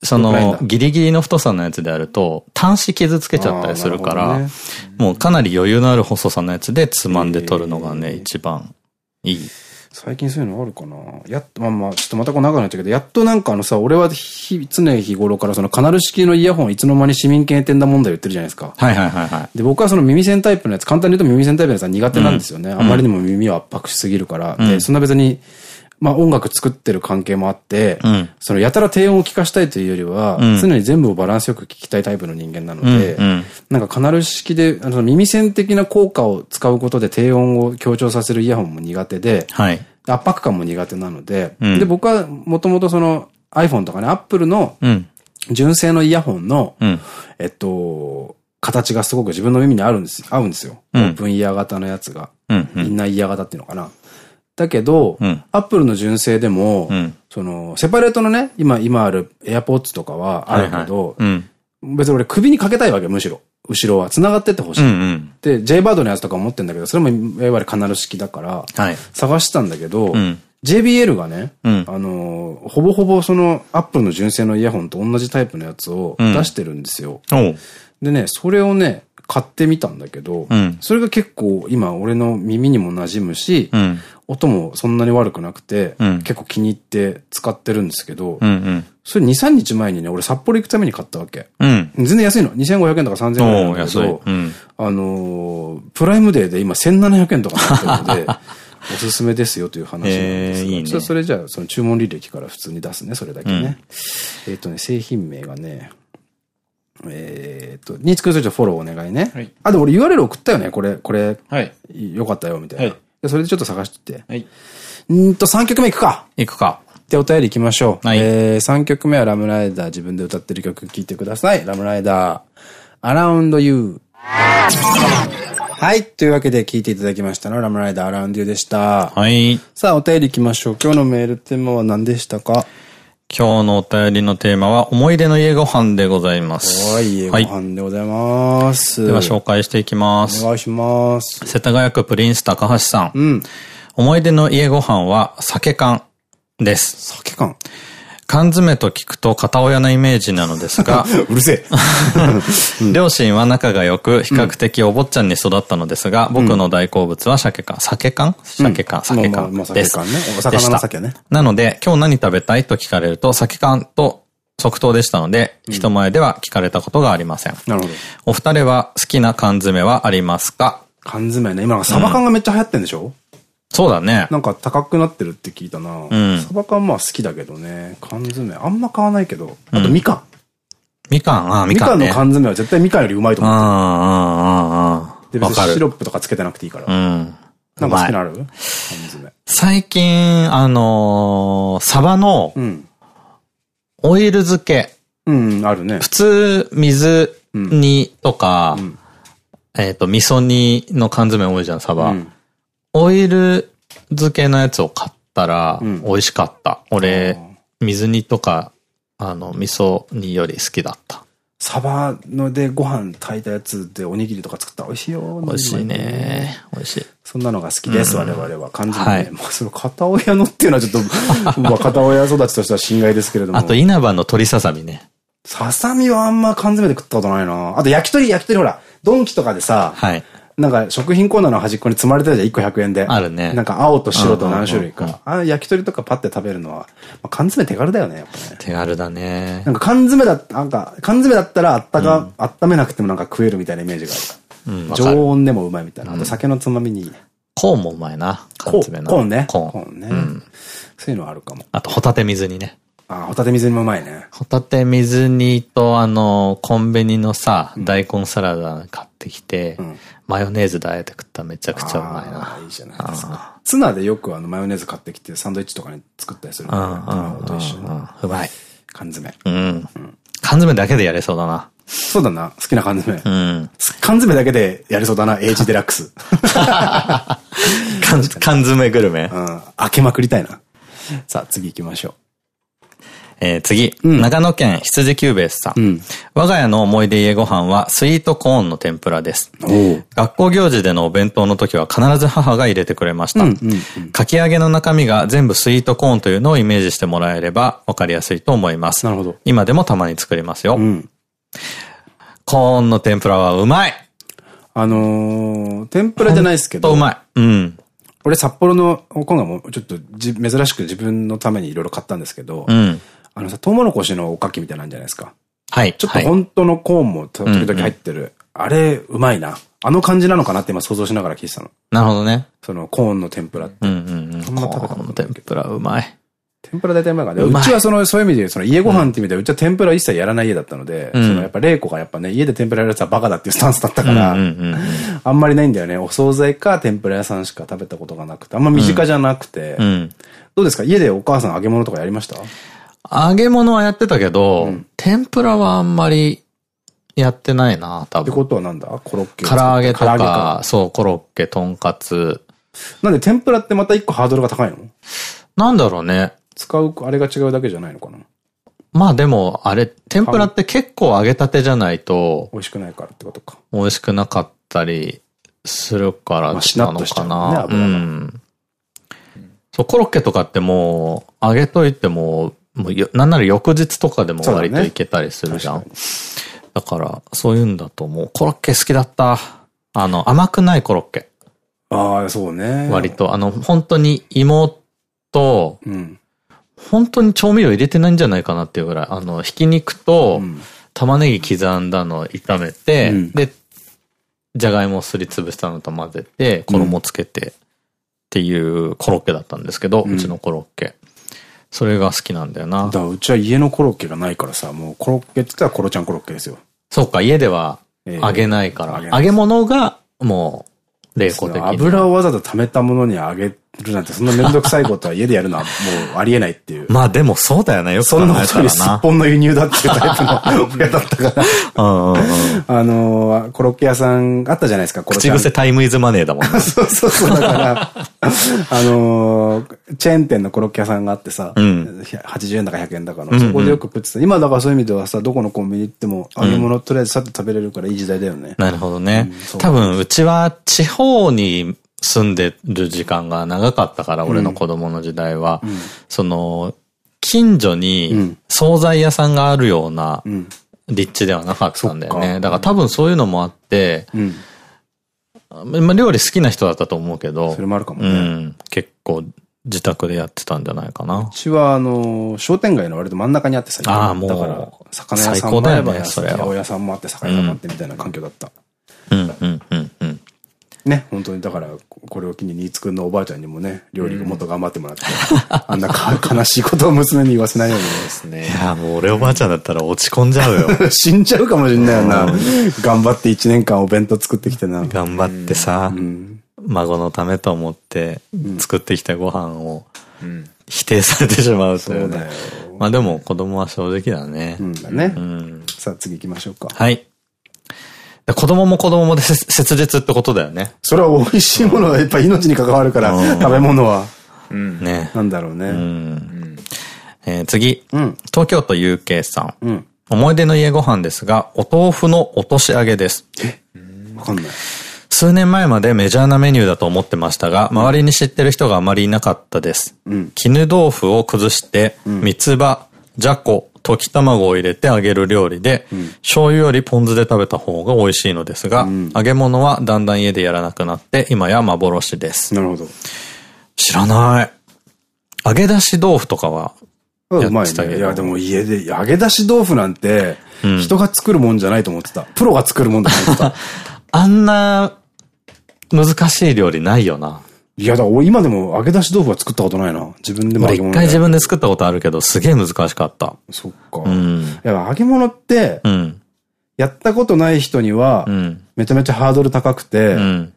そのギリギリの太さのやつであると、端子傷つけちゃったりするから、ねもうかなり余裕のある細さのやつでつまんで取るのがね、えー一番いい。最近そういうのあるかな？やっと、まあまあ、ちょっとまたこう長くなっちゃうけど、やっとなんかあのさ、俺は日、常日頃からそのカナル式のイヤホンいつの間に市民権転だ問題言ってるじゃないですか。はいはいはいはい。で、僕はその耳栓タイプのやつ、簡単に言うと耳栓タイプのやつは苦手なんですよね。あまりにも耳を圧迫しすぎるから。で、そんな別に、まあ音楽作ってる関係もあって、うんそのやたら低音を聞かしたいというよりは、うん常に全部をバランスよく聞きたいタイプの人間なので、うんうんなんかカナル式で、あの耳栓的な効果を使うことで低音を強調させるイヤホンも苦手で、はい。圧迫感も苦手なので、うんで、僕はもともとその iPhone とかね、Apple のうん。純正のイヤホンの、うん。えっと、形がすごく自分の耳に合うんです、合うんですよ。うんオープンイヤー型のやつが。うん。うん。インナーイヤー型っていうのかな。だけど、うんアップルの純正でも、うんその、セパレートのね、今、今ある AirPods とかはあるけど。別に俺首にかけたいわけ、むしろ。後ろは。繋がってってほしい。うんうん。で、J バードのやつとかも持ってんだけど、それもいわゆるカナル式だから、はい。探してたんだけど、うん JBL がね、うんあのー、ほぼほぼその、アップルの純正のイヤホンと同じタイプのやつをうん出してるんですよ。おう。でね、それをね、買ってみたんだけど、うんそれが結構今俺の耳にも馴染むし、うん。音もそんなに悪くなくて、うん結構気に入って使ってるんですけど、うんうん。それ2、3日前にね、俺札幌行くために買ったわけ。うん。全然安いの。2500円とか3000円ぐらいなんおう、安い。だけど、うん。あのープライムデーで今1700円とかなってるので、おすすめですよという話なんですが、えーいいねそれじゃあ、その注文履歴から普通に出すね、それだけね。えっとね、製品名がね、えっと、ニーツクルフォローお願いね。はいあ、でも俺 URL 送ったよね、これ、これ、はい。よかったよ、みたいな。はいでそれでちょっと探してって。はい。うーんと、3曲目いくか行くか。で、お便り行きましょう。はいえー、3曲目はラムライダー、自分で歌ってる曲聴いてください。ラムライダー、Around You。はい。というわけで聴いていただきましたのはラムライダー、Around You でした。はい。さあ、お便り行きましょう。今日のメールテーマは何でしたか？今日のお便りのテーマは、思い出の家ご飯でございます。はい、家ご飯でございます。では紹介していきます。お願いします。世田谷区プリンス高橋さん。うん。思い出の家ご飯は酒缶です。酒感。缶詰と聞くと片親のイメージなのですが、うるせえ。両親は仲が良く、比較的お坊ちゃんに育ったのですが、僕の大好物は鮭缶。鮭缶鮭缶、鮭缶です。鮭缶ねお魚の鮭ねでしたなので、今日何食べたいと聞かれると、鮭缶と即答でしたので、人前では聞かれたことがありません。なるほど。お二人は好きな缶詰はありますか？缶詰ね。今サバ缶がめっちゃ流行ってんでしょ、そうだね。なんか高くなってるって聞いたな。んサバ缶まあ好きだけどね。缶詰あんま買わないけど。あとみかん。みかん、ああ、みみかんのかんね。缶詰は絶対みかんよりうまいとうん、うん、思う。うん、うん。で、別。にシロップとかつけてなくていいから。うん。なんか好きなる缶詰。最近、あのーサバのうん。オイル漬け。うん、あるね。普通、水煮とか、んえっと、味噌煮の缶詰多いじゃん、サバ。うんオイル漬けのやつを買ったら、ん美味しかった。俺、水煮とか、あの、味噌煮より好きだった。サバのでご飯炊いたやつでおにぎりとか作ったら美味しいよ。美味しいね。美味しい。そんなのが好きです、我々は。缶詰ね。はいまあ、その片親のっていうのはちょっと、まあ、片親育ちとしては心外ですけれども。あと、稲葉の鶏ささみね。ささみはあんま缶詰で食ったことないな。あと焼き鳥、焼き鳥ほら、ドンキとかでさ、はい。なんか食品コーナーの端っこに積まれてたじゃん、1個100円で。あるねなんか青と白と何種類うんうんうんか。ああ焼き鳥とかパッて食べるのは、まあ、缶詰手軽だよね、やっぱね。手軽だねな。んか缶詰だ、なんか、缶詰だったらあったか、温めなくてもなんか食えるみたいなイメージがある。うん常温でもうまいみたいな。あと酒のつまみにいいね。コーンもうまいな。缶コ詰の。ーンコーンね。コーン。ね。うんそういうのはあるかも。あと、ホタテ水にね。あ、ホタテ水煮もうまいね。ホタテ水煮とあの、コンビニのさ、大根サラダ買ってきて、マヨネーズであえて食ったらめちゃくちゃうまいな。いいじゃないですか。ツナでよくあのマヨネーズ買ってきてサンドイッチとかに作ったりする。卵と一緒に。うまい。缶詰。うん。缶詰だけでやれそうだな。そうだな。好きな缶詰。うん。缶詰だけでやれそうだな。エイジデラックス。缶缶詰グルメ。うん。開けまくりたいな。さあ、次行きましょえー、次、長野県羊キューベースさん。我が家の思い出家ご飯はスイートコーンの天ぷらです。学校行事でのお弁当の時は必ず母が入れてくれました。かき揚げの中身が全部スイートコーンというのをイメージしてもらえれば分かりやすいと思います。なるほど。今でもたまに作りますよ。んコーンの天ぷらはうまいあのー、天ぷらじゃないですけど。とうまい。うん。俺札幌のコーンがもうちょっとじ珍しく自分のためにいろいろ買ったんですけど、うん。あのさ、トウモロコシのおかきみたいなんじゃないですか。はい。ちょっとはい本当のコーンも時々入ってる。あれ、うまいな。あの感じなのかなって今想像しながら聞いてたの。なるほどね。そのコーンの天ぷらって。うんうんうん。あんま食べたことコーンの天ぷらうまい。天ぷら大体うまいからね。うちはその、そういう意味で、その家ご飯って意味で、うちは天ぷら一切やらない家だったので、そのやっぱ玲子がやっぱね、家で天ぷらやるやつはバカだっていうスタンスだったから、あんまりないんだよね。お惣菜か天ぷら屋さんしか食べたことがなくて、あんま身近じゃなくて、うん。どうですか？家でお母さん揚げ物とかやりました？揚げ物はやってたけど、天ぷらはあんまりやってないな、多分。ってことはなんだ？コロッケ。唐揚げと唐揚げか、そう、コロッケ、とんかつ。なんで天ぷらってまた一個ハードルが高いの？なんだろうね。使う、あれが違うだけじゃないのかな？まあでも、あれ、天ぷらって結構揚げたてじゃないと、美味しくないからってことか。美味しくなかったりするからななのかな。もんねうん。そう、コロッケとかってもう、揚げといても、もうよ、なんなら翌日とかでも割といけたりするじゃん。だから、そういうんだともう、コロッケ好きだった。あの、甘くないコロッケ。ああ、そうね。割と、あの、本当に芋と、うん。本当に調味料入れてないんじゃないかなっていうぐらい、あの、ひき肉とうん、玉ねぎ刻んだのを炒めて、うんで、じゃがいもをすりつぶしたのと混ぜて、衣つけてっていうコロッケだったんですけど、うちのコロッケ。それが好きなんだよなだ。うちは家のコロッケがないからさ、もうコロッケって言ったらコロちゃんコロッケですよ。そうか、家ではええ揚げないから、揚げない揚げ物がもう、冷凍的に。油をわざと溜めたものに揚げるなんて、そんなめんどくさいことは家でやるのはもうありえないっていう。まあでもそうだよね。よく考そんなことよりすっな。ぽんの輸入だっていうタイプの親だったから。うんうんうんあのー、コロッケ屋さんあったじゃないですか、コロちゃん。口癖タイムイズマネーだもんね。そうそうそう。だから、あのー、チェーン店のコロッケ屋さんがあってさ、ん80円だか100円だかの、そこでよく食ってた。今だからそういう意味ではさ、どこのコンビニ行っても揚げ物とりあえずさっと食べれるからいい時代だよね。なるほどね。多分、うちは地方に住んでる時間が長かったから、俺の子供の時代は。その、近所うにん惣菜屋さんがあるようなうん。立地ではなかったんだよね。だから多分そういうのもあって、うん。まあ料理好きな人だったと思うけどそれ、もあるかもうね。ん、結構自宅でやってたんじゃないかなう。ちは、あのー、商店街の割と真ん中にあってさ、ああもうだから、魚屋さ最んもあれば、高だよねそれは八百屋さんもあって、酒屋さんもあってみたいな環境だった。うん、うん、うん、うん。ね、本当に、だから、これを機に新津くんのおばあちゃんにもね、料理をもっと頑張ってもらって、あんなか悲しいことを娘に言わせないようにですねい。や、もう俺おばあちゃんだったら落ち込んじゃうよ。死んじゃうかもしんないよな。頑張って一年間お弁当作ってきてな。頑張ってさ、うん。孫のためと思って作ってきたご飯をうん。否定されてしまうというねそうだよ。まあでも子供は正直だね。うんだねう。ん。さあ次行きましょうか。はい。で子供も子供もでせ切実ってことだよね。それは美味しいものはやっぱ命に関わるから、食べ物は。うん。ね。なんだろうね。うん。うん。えー次。うん。東京都 UK さん。うん。思い出の家ご飯ですが、お豆腐の落とし揚げです。わかんない。数年前までメジャーなメニューだと思ってましたが、周りに知ってる人があまりいなかったです。うん。絹豆腐を崩して、三つ葉、じゃこ、溶き卵を入れて揚げる料理で、醤油よりポン酢で食べた方が美味しいのですが、揚げ物はだんだん家でやらなくなって、今や幻です。なるほど。知らない。揚げ出し豆腐とかは、うまいね。いや、でも家で、揚げ出し豆腐なんて、人が作るもんじゃないと思ってた。プロが作るもんだと思ってた。あんな難しい料理ないよな。いや、だから俺今でも揚げ出し豆腐は作ったことないな。自分でも揚俺げ物一回自分で作ったことあるけど、すげえ難しかった。そっか。うん。いや、揚げ物って、うん。やったことない人にはう、ん。めちゃめちゃハードル高くて、うん。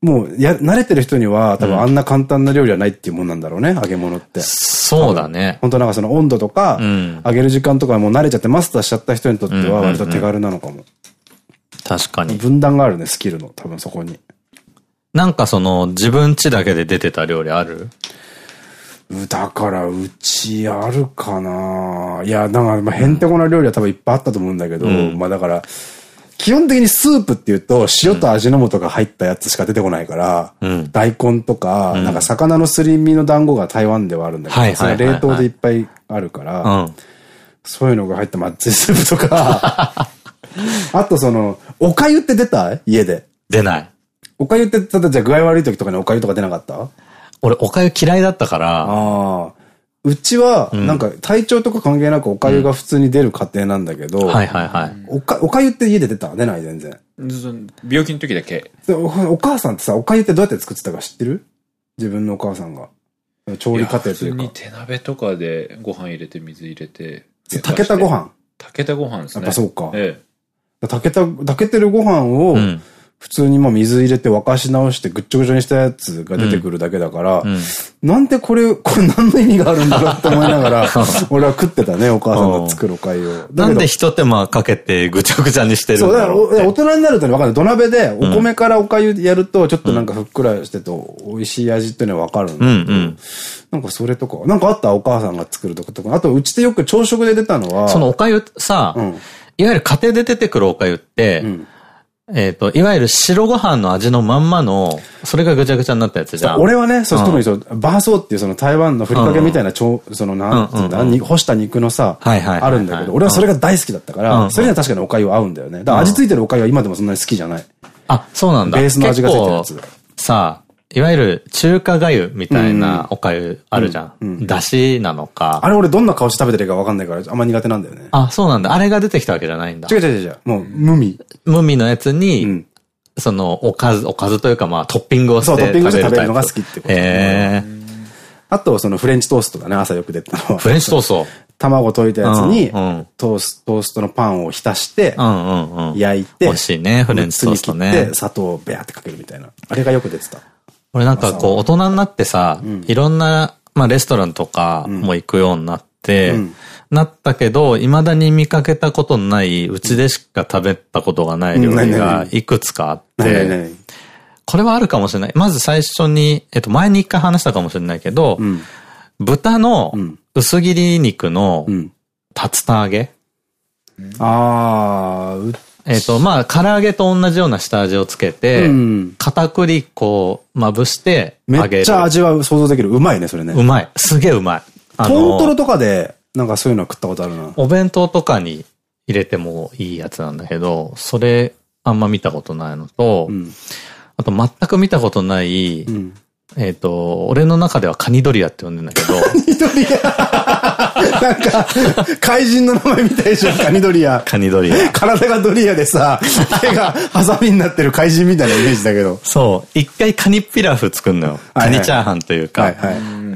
もう、や、慣れてる人には、多分あんな簡単な料理はないっていうもんなんだろうね、揚げ物って。そうだね。本当なんかその温度とか、うん揚げる時間とかもう慣れちゃってマスターしちゃった人にとっては割と手軽なのかも。確かに。分断があるね、スキルの、多分そこに。なんかその、自分家だけで出てた料理ある？うだから、うちあるかな。いや、なんか、まあ、へんてこな料理は多分いっぱいあったと思うんだけど、うん。まあだから、基本的にスープっていうと、塩と味の素が入ったやつしか出てこないから、うん。大根とか、なんか魚のすり身の団子が台湾ではあるんだけど、はいそれ冷凍でいっぱいあるから、うん。そういうのが入ったまずいスープとか、あとその、お粥って出た？家で。出ない。お粥って、例えばじゃあ具合悪い時とかにお粥とか出なかった？あ俺、おかゆ嫌いだったから、あ。うちは、なんか体調とか関係なくお粥が普通に出る家庭なんだけど、はいはいはい。おか、お粥って家で出た？出ない全然。病気の時だけ。でおお母さんってさ、お粥ってどうやって作ってたか知ってる？自分のお母さんが。調理過程というか普通に。手鍋とかでご飯入れて水入れて。炊けたご飯？炊けたご飯ですね。やっぱそうかえ炊けた、炊けてるご飯を、うん。普通にまあ水入れて沸かし直してぐっちょぐちょにしたやつが出てくるだけだから、うん。なんでこれ、これ何の意味があるんだろうって思いながら、俺は食ってたね、お母さんが作るお粥を。だけどなんで一手間かけてぐちゃぐちゃにしてるそう、だからんだろうってお大人になるとね、わかんない。土鍋でお米からお粥やると、ちょっとなんかふっくらしてと、美味しい味っていうのはわかるんだけど、うんうんなんかそれとか、なんかあったお母さんが作るとことか。あと、うちでよく朝食で出たのは、そのおかゆさ、うん。いわゆる家庭で出てくるおかゆって、んえっと、いわゆる白ご飯の味のまんまの、それがぐちゃぐちゃになったやつじゃん。俺はね、そう特にそう、バーソーっていうその台湾のふりかけみたいな、ちょその、なんていうんだ、に干した肉のさ、あるんだけど、俺はそれが大好きだったかうんら、それには確かにお粥合うんだよね。だから味付いてるお粥は今でもそんなに好きじゃない。あ、そうなんだ。ベースの味がついてるやつさ、いわゆる中華がゆみたいなおかゆあるじゃん。だしなのか。あれ俺どんな顔して食べてるかわかんないから、あんま苦手なんだよね。あ、そうなんだ。あれが出てきたわけじゃないんだ違。う違う違う。もう、無味。無味のやつに、うんその、おかず、おかずというかまあトッピングをしてそうトッピングして食べるのが好きってことへーあと、そのフレンチトーストだね、朝よく出てたのは。フレンチトースト？卵溶いたやつにトースト、ーストのパンを浸して。焼いて、美味しいね、フレンチトーストね。砂糖をベアってかけるみたいな。あれがよく出てた。俺なんかこう、大人になってさ、いろんな、まあレストランとかも行くようになって、うんなったけど、未だに見かけたことのない、うちでしか食べたことがない料理が々いくつかあって、これはあるかもしれない。まず最初に、えっと、前に一回話したかもしれないけど、うん。豚のうん薄切り肉のうん。竜田揚げ。あー、うえっと、まあ、唐揚げと同じような下味をつけて、うん片栗粉をまぶして揚げる。めっちゃ味は想像できる。うまいね、それね。うまい。すげえうまい。あトのントロとかで、なんかそういうの食ったことあるな。お弁当とかに入れてもいいやつなんだけど、それあんま見たことないのと、うん。あと全く見たことない、うん。えっと、俺の中ではカニドリアって呼んでんだけど、ニドリアなんか、怪人の名前みたいでしょ、カニドリア。カニドリア。体がドリアでさ、手がハサミになってる怪人みたいなイメージだけど。そう、一回カニピラフ作るのよ。カニチャーハンというか。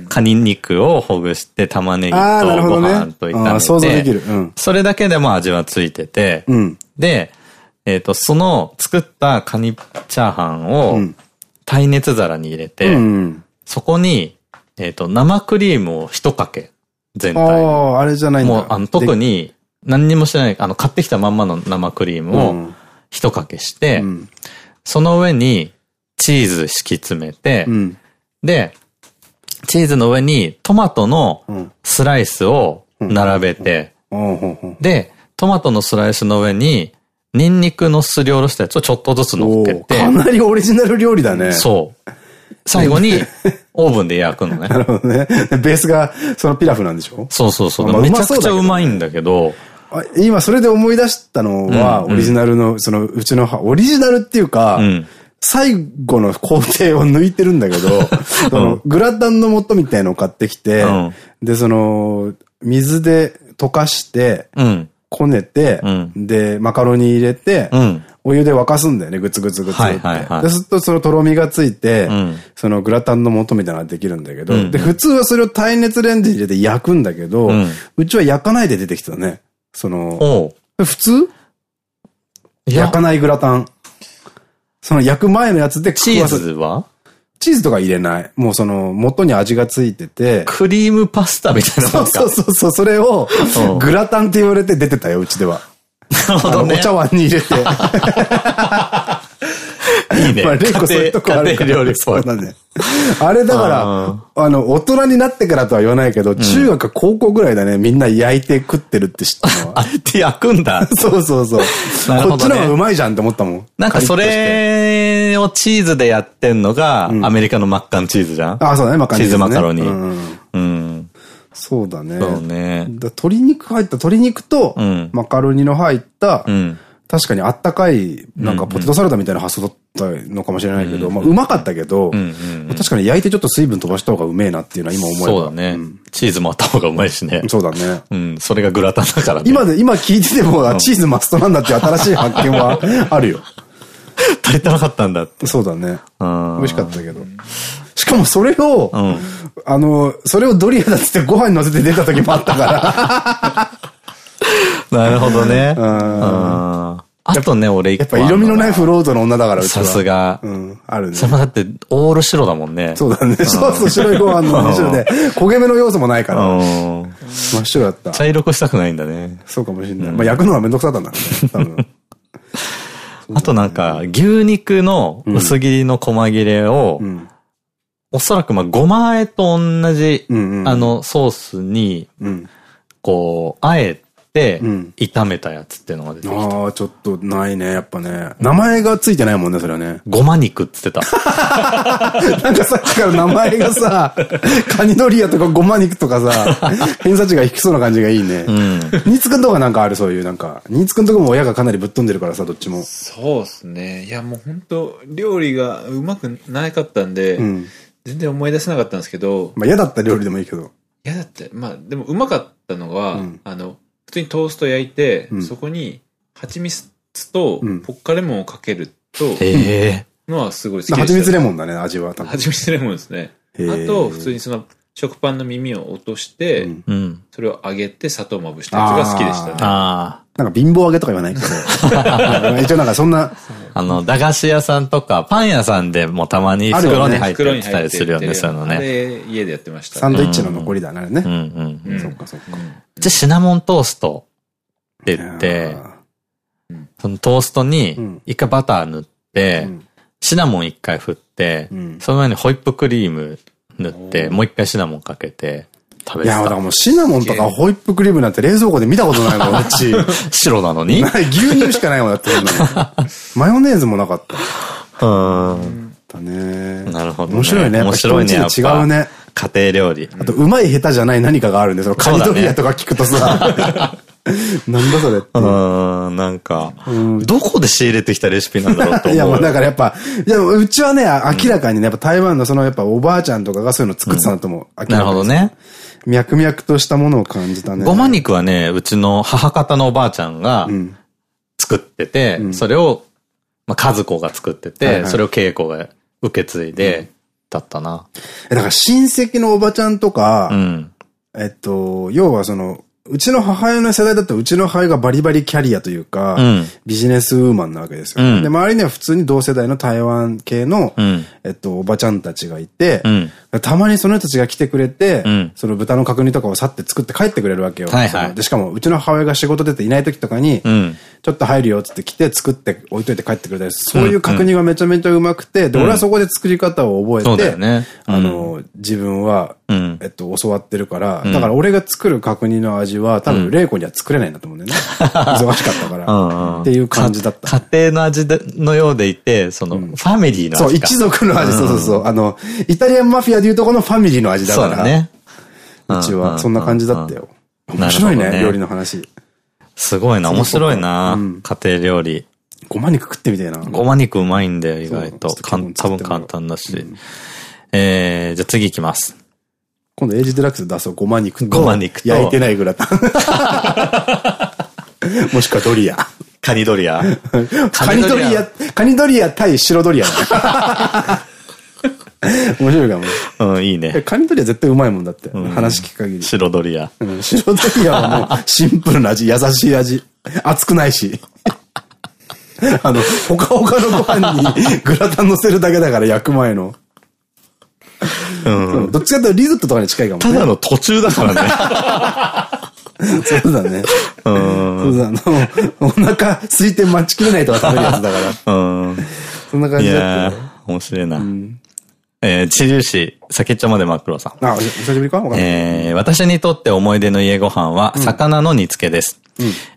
カニ肉をほぐして玉ねぎとご。飯と炒めて、想像できる。うん。それだけでも味はついてて、うん。で、えっ、と、その作ったカニチャーハンをうん耐熱皿に入れて、うん。そこに、えっ、と、生クリームを一かけ、全体に。ああ、あれじゃないんだ。もう、あの、特に、何にもしてない、あの、買ってきたまんまの生クリームをうん一かけして、うん。その上にチーズ敷き詰めて、うん。で、チーズの上にトマトのうん。スライスを並べて、で、トマトのスライスの上に、ニンニクのすりおろしたやつをちょっとずつ乗っけて、かなりオリジナル料理だね。そう。最後に、オーブンで焼くのね。なるほどね。でベースが、そのピラフなんでしょ？そうそうそう。まあめちゃくちゃうまいんだけど、あ今それで思い出したのは、オリジナルの、その、うちの母、オリジナルっていうか、うん最後の工程を抜いてるんだけど、そのグラタンの素みたいのを買ってきて、うんで、その、水で溶かして、うん。こねて、うんで、マカロニ入れて、うん。お湯で沸かすんだよね、ぐつぐつぐつって。で、するとそのとろみがついて、んそのグラタンの素みたいなのができるんだけど、うんうんで、普通はそれを耐熱レンジに入れて焼くんだけど、ううんちは焼かないで出てきたね。その。普通？焼かないグラタン。その焼く前のやつでチー食わすズは？チーズとか入れない。もうその、元に味がついてて、クリームパスタみたいなそうもんか。そうそうそう、それをうんグラタンって言われて出てたよ、うちでは。なるほどね。お茶碗に入れて。いいね。まあ、レイコそういうとこあるから。そう。だね。あれだからあ、あの、大人になってからとは言わないけど、中学か高校ぐらいだね、みんな焼いて食ってるって知ったのは。あれって焼くんだ。そうそうそう。こっちの方がうまいじゃんって思ったもん。なんかそ。れをチーズでやってんのが、アメリカのマッカンチーズじゃん？あ、そうだね、マカロニ、チーズマカロニ。うん。そうだね。そうね。だ鶏肉入った、鶏肉とうん、マカロニの入った、うん。確かにあったかい、なんかポテトサラダみたいな発想だったのかもしれないけど、まあうまかったけど、確かに焼いてちょっと水分飛ばした方がうめえなっていうのは今思えば。そうだね。チーズもあった方がうまいしね。そうだね。うん。それがグラタンだからね。今で、今聞いてても、あチーズマストなんだっていう新しい発見は あるよ。足りてなかったんだって。そうだね。うん。美味しかったけど。しかもそれを、んあの、それをドリアだっつってご飯に乗せて出た時もあったか なるほどね。ら。うん。うん。あとね、俺やっぱ色味のないフロートの女だから。さすが。うん、あるね。それもだって、オール白だもんね。そうだね。そうそう、白いご飯の白で、焦げ目の要素もないから。うん。真っ白だった。茶色くしたくないんだね。そうかもしれない。まあ焼くのがめんどくさかったんだろうね、多分。あとなんか、牛肉の薄切りの細切れを、んおそらくまあ、ごま和えと同じ、あの、ソースに、うん。こう、あえ炒めたやつっていうのが出てきた。ああ、ちょっとないね、やっぱね。名前がついてないもんね、それはね。ごま肉って言ってた。なんかさっきから名前がさ、カニドリアとかゴマ肉とかさ、偏差値が低そうな感じがいいね。うん。ニーツくんとかなんかある、そういうなんか。ニーツくんとかも親がかなりぶっ飛んでるからさ、どっちも。そうですね。いや、もう本当料理がうまくなかったんで、うん。全然思い出せなかったんですけど、まあ嫌だった料理でもいいけど。嫌だって、まあ、でもうまかったのは、うんあの、普通にトースト焼いて、うんそこに蜂蜜とうんポッカレモンをかけると、ええ。のはすごい好きでした。蜂蜜レモンだね、味は多分。蜂蜜レモンですね。あと、普通にその、食パンの耳を落として、うんうん。それを揚げて砂糖をまぶしたやつが好きでしたね。あなんか貧乏揚げとか言わない？けど。一応なんかそんな、あ。あの、駄菓子屋さんとか、パン屋さんでもたまに袋に入って袋に入たってりするよね、そういうのあね。れ、家でやってました。サンドイッチの残りだな、あれねう。んうん。うんそっかそっか。じゃあシナモントーストって言って、そのトーストうにん一回バター塗って、うんシナモン一回振って、うんその上にホイップクリーム塗って、もう一回シナモンかけて食べいや、てただから。もうシナモンとかホイップクリームなんて冷蔵庫で見たことないもん、うち。白なのに？ない牛乳しかないもんだって、マヨネーズもなかった。うん。だね。なるほどね。面白いね。面白いね。違うね。ぱ家庭料理。あと、うまい下手じゃない何かがあるんで、そのカニドリアとか聞くとさ、なんだそれって。うん、なんか、どこで仕入れてきたレシピなんだろうと思う。いや、もうだからやっぱ、いや、うちはね、明らかにね、やっぱ台湾のその、やっぱおばあちゃんとかがそういうの作ってたんだと思う。なるほど。ね。脈々としたものを感じたね。ごま肉はね、うちの母方のおばあちゃんがうん。作ってて、んそれを、まあ、和子が作ってて、それを恵子が受け継いで、だったな。え、だから親戚のおばちゃんとか、うん。えっと、要はその、うちの母親の世代だとうちの母親がバリバリキャリアというか、うんビジネスウーマンなわけですよ。うんで、周りには普通に同世代の台湾系の、うん。えっと、おばちゃんたちがいて、うん。たまにその人たちが来てくれて、うんその豚の角煮とかを去って作って帰ってくれるわけよ。はいはいで、しかもうちの母親が仕事出ていない時とかに、うん。ちょっと入るよっつって来て作って置いといて帰ってくれたりそういう角煮がめちゃめちゃうまくて、で、俺はそこで作り方を覚えて、よね。あの、自分は、うんえっと、教わってるから、だから俺が作る角煮の味は、多分、玲子には作れないんだと思うんだよね。忙しかったから。っていう感じだった。か家庭の味でのようでいて、その、ファミリーの味そう、か。一族の味、そうそうそう。あの、イタリアンマフィアでいうとこのファミリーの味だから。そうだね。うちは、そんな感じだったよ。うん面白いね、料理の話。すごいな、面白いなうん。家庭料理。ごま肉食ってみてえな。ごま肉うまいんだよ、意外と。多分簡単だし。えー、じゃあ次行きます。今度エイジデラックス出そう、ごま肉と。ごま肉と焼いてないグラタン。もしくはドリア。カニドリア。カニドリア、カニドリア対白ドリア。面白いかも。うん、いいね。カニドリア絶対うまいもんだって。話聞く限り。白ドリア。うん白ドリアはもう シンプルな味、優しい味。熱くないし。あの、ほかほかのご飯にグラタン乗せるだけだから焼く前の。うん。どっちかというとリゾットとかに近いかもね。ただの途中だからね。そうだね。うん。そうだ、あの、お腹空いて待ちきれないとか食べるやつだから。うん。そんな感いじだった面白いな。えー、知粒子、先っちょまで真っ黒さん。あ、お久しぶりか？わか。えー、私にとって思い出の家ご飯は、魚の煮付けです。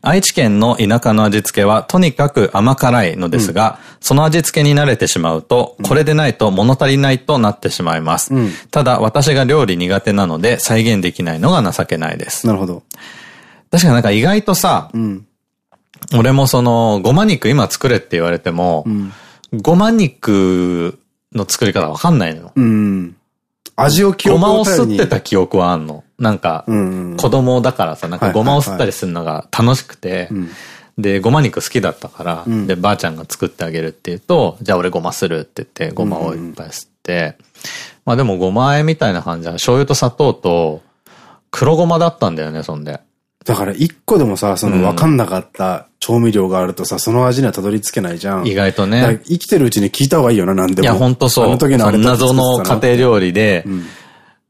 愛知県の田舎の味付けはとにかく甘辛いのですが、その味付けに慣れてしまうと、これでないと物足りないとなってしまいます。ただ私が料理苦手なので再現できないのが情けないです。なるほど。確かになんか意外とさ、ん俺もその、ごま肉今作れって言われても、ごま肉の作り方わかんないのよ。うん。味を記憶ごまを吸ってた記憶はあんの。なんか、うん子供だからさ、なんかごまを吸ったりするのが楽しくて、で、ごま肉好きだったから、で、ばあちゃんが作ってあげるって言うと、じゃあ俺ごまするって言って、ごまをいっぱい吸って、まあでもごま和えみたいな感じで、醤油と砂糖と、黒ごまだったんだよね、そんで。だから一個でもさ、その分かんなかった調味料があるとさ、その味にはたどり着けないじゃん。意外とね。生きてるうちに聞いた方がいいよな、なんでも。いや、ほんとそう。あの時のあれ謎の家庭料理で、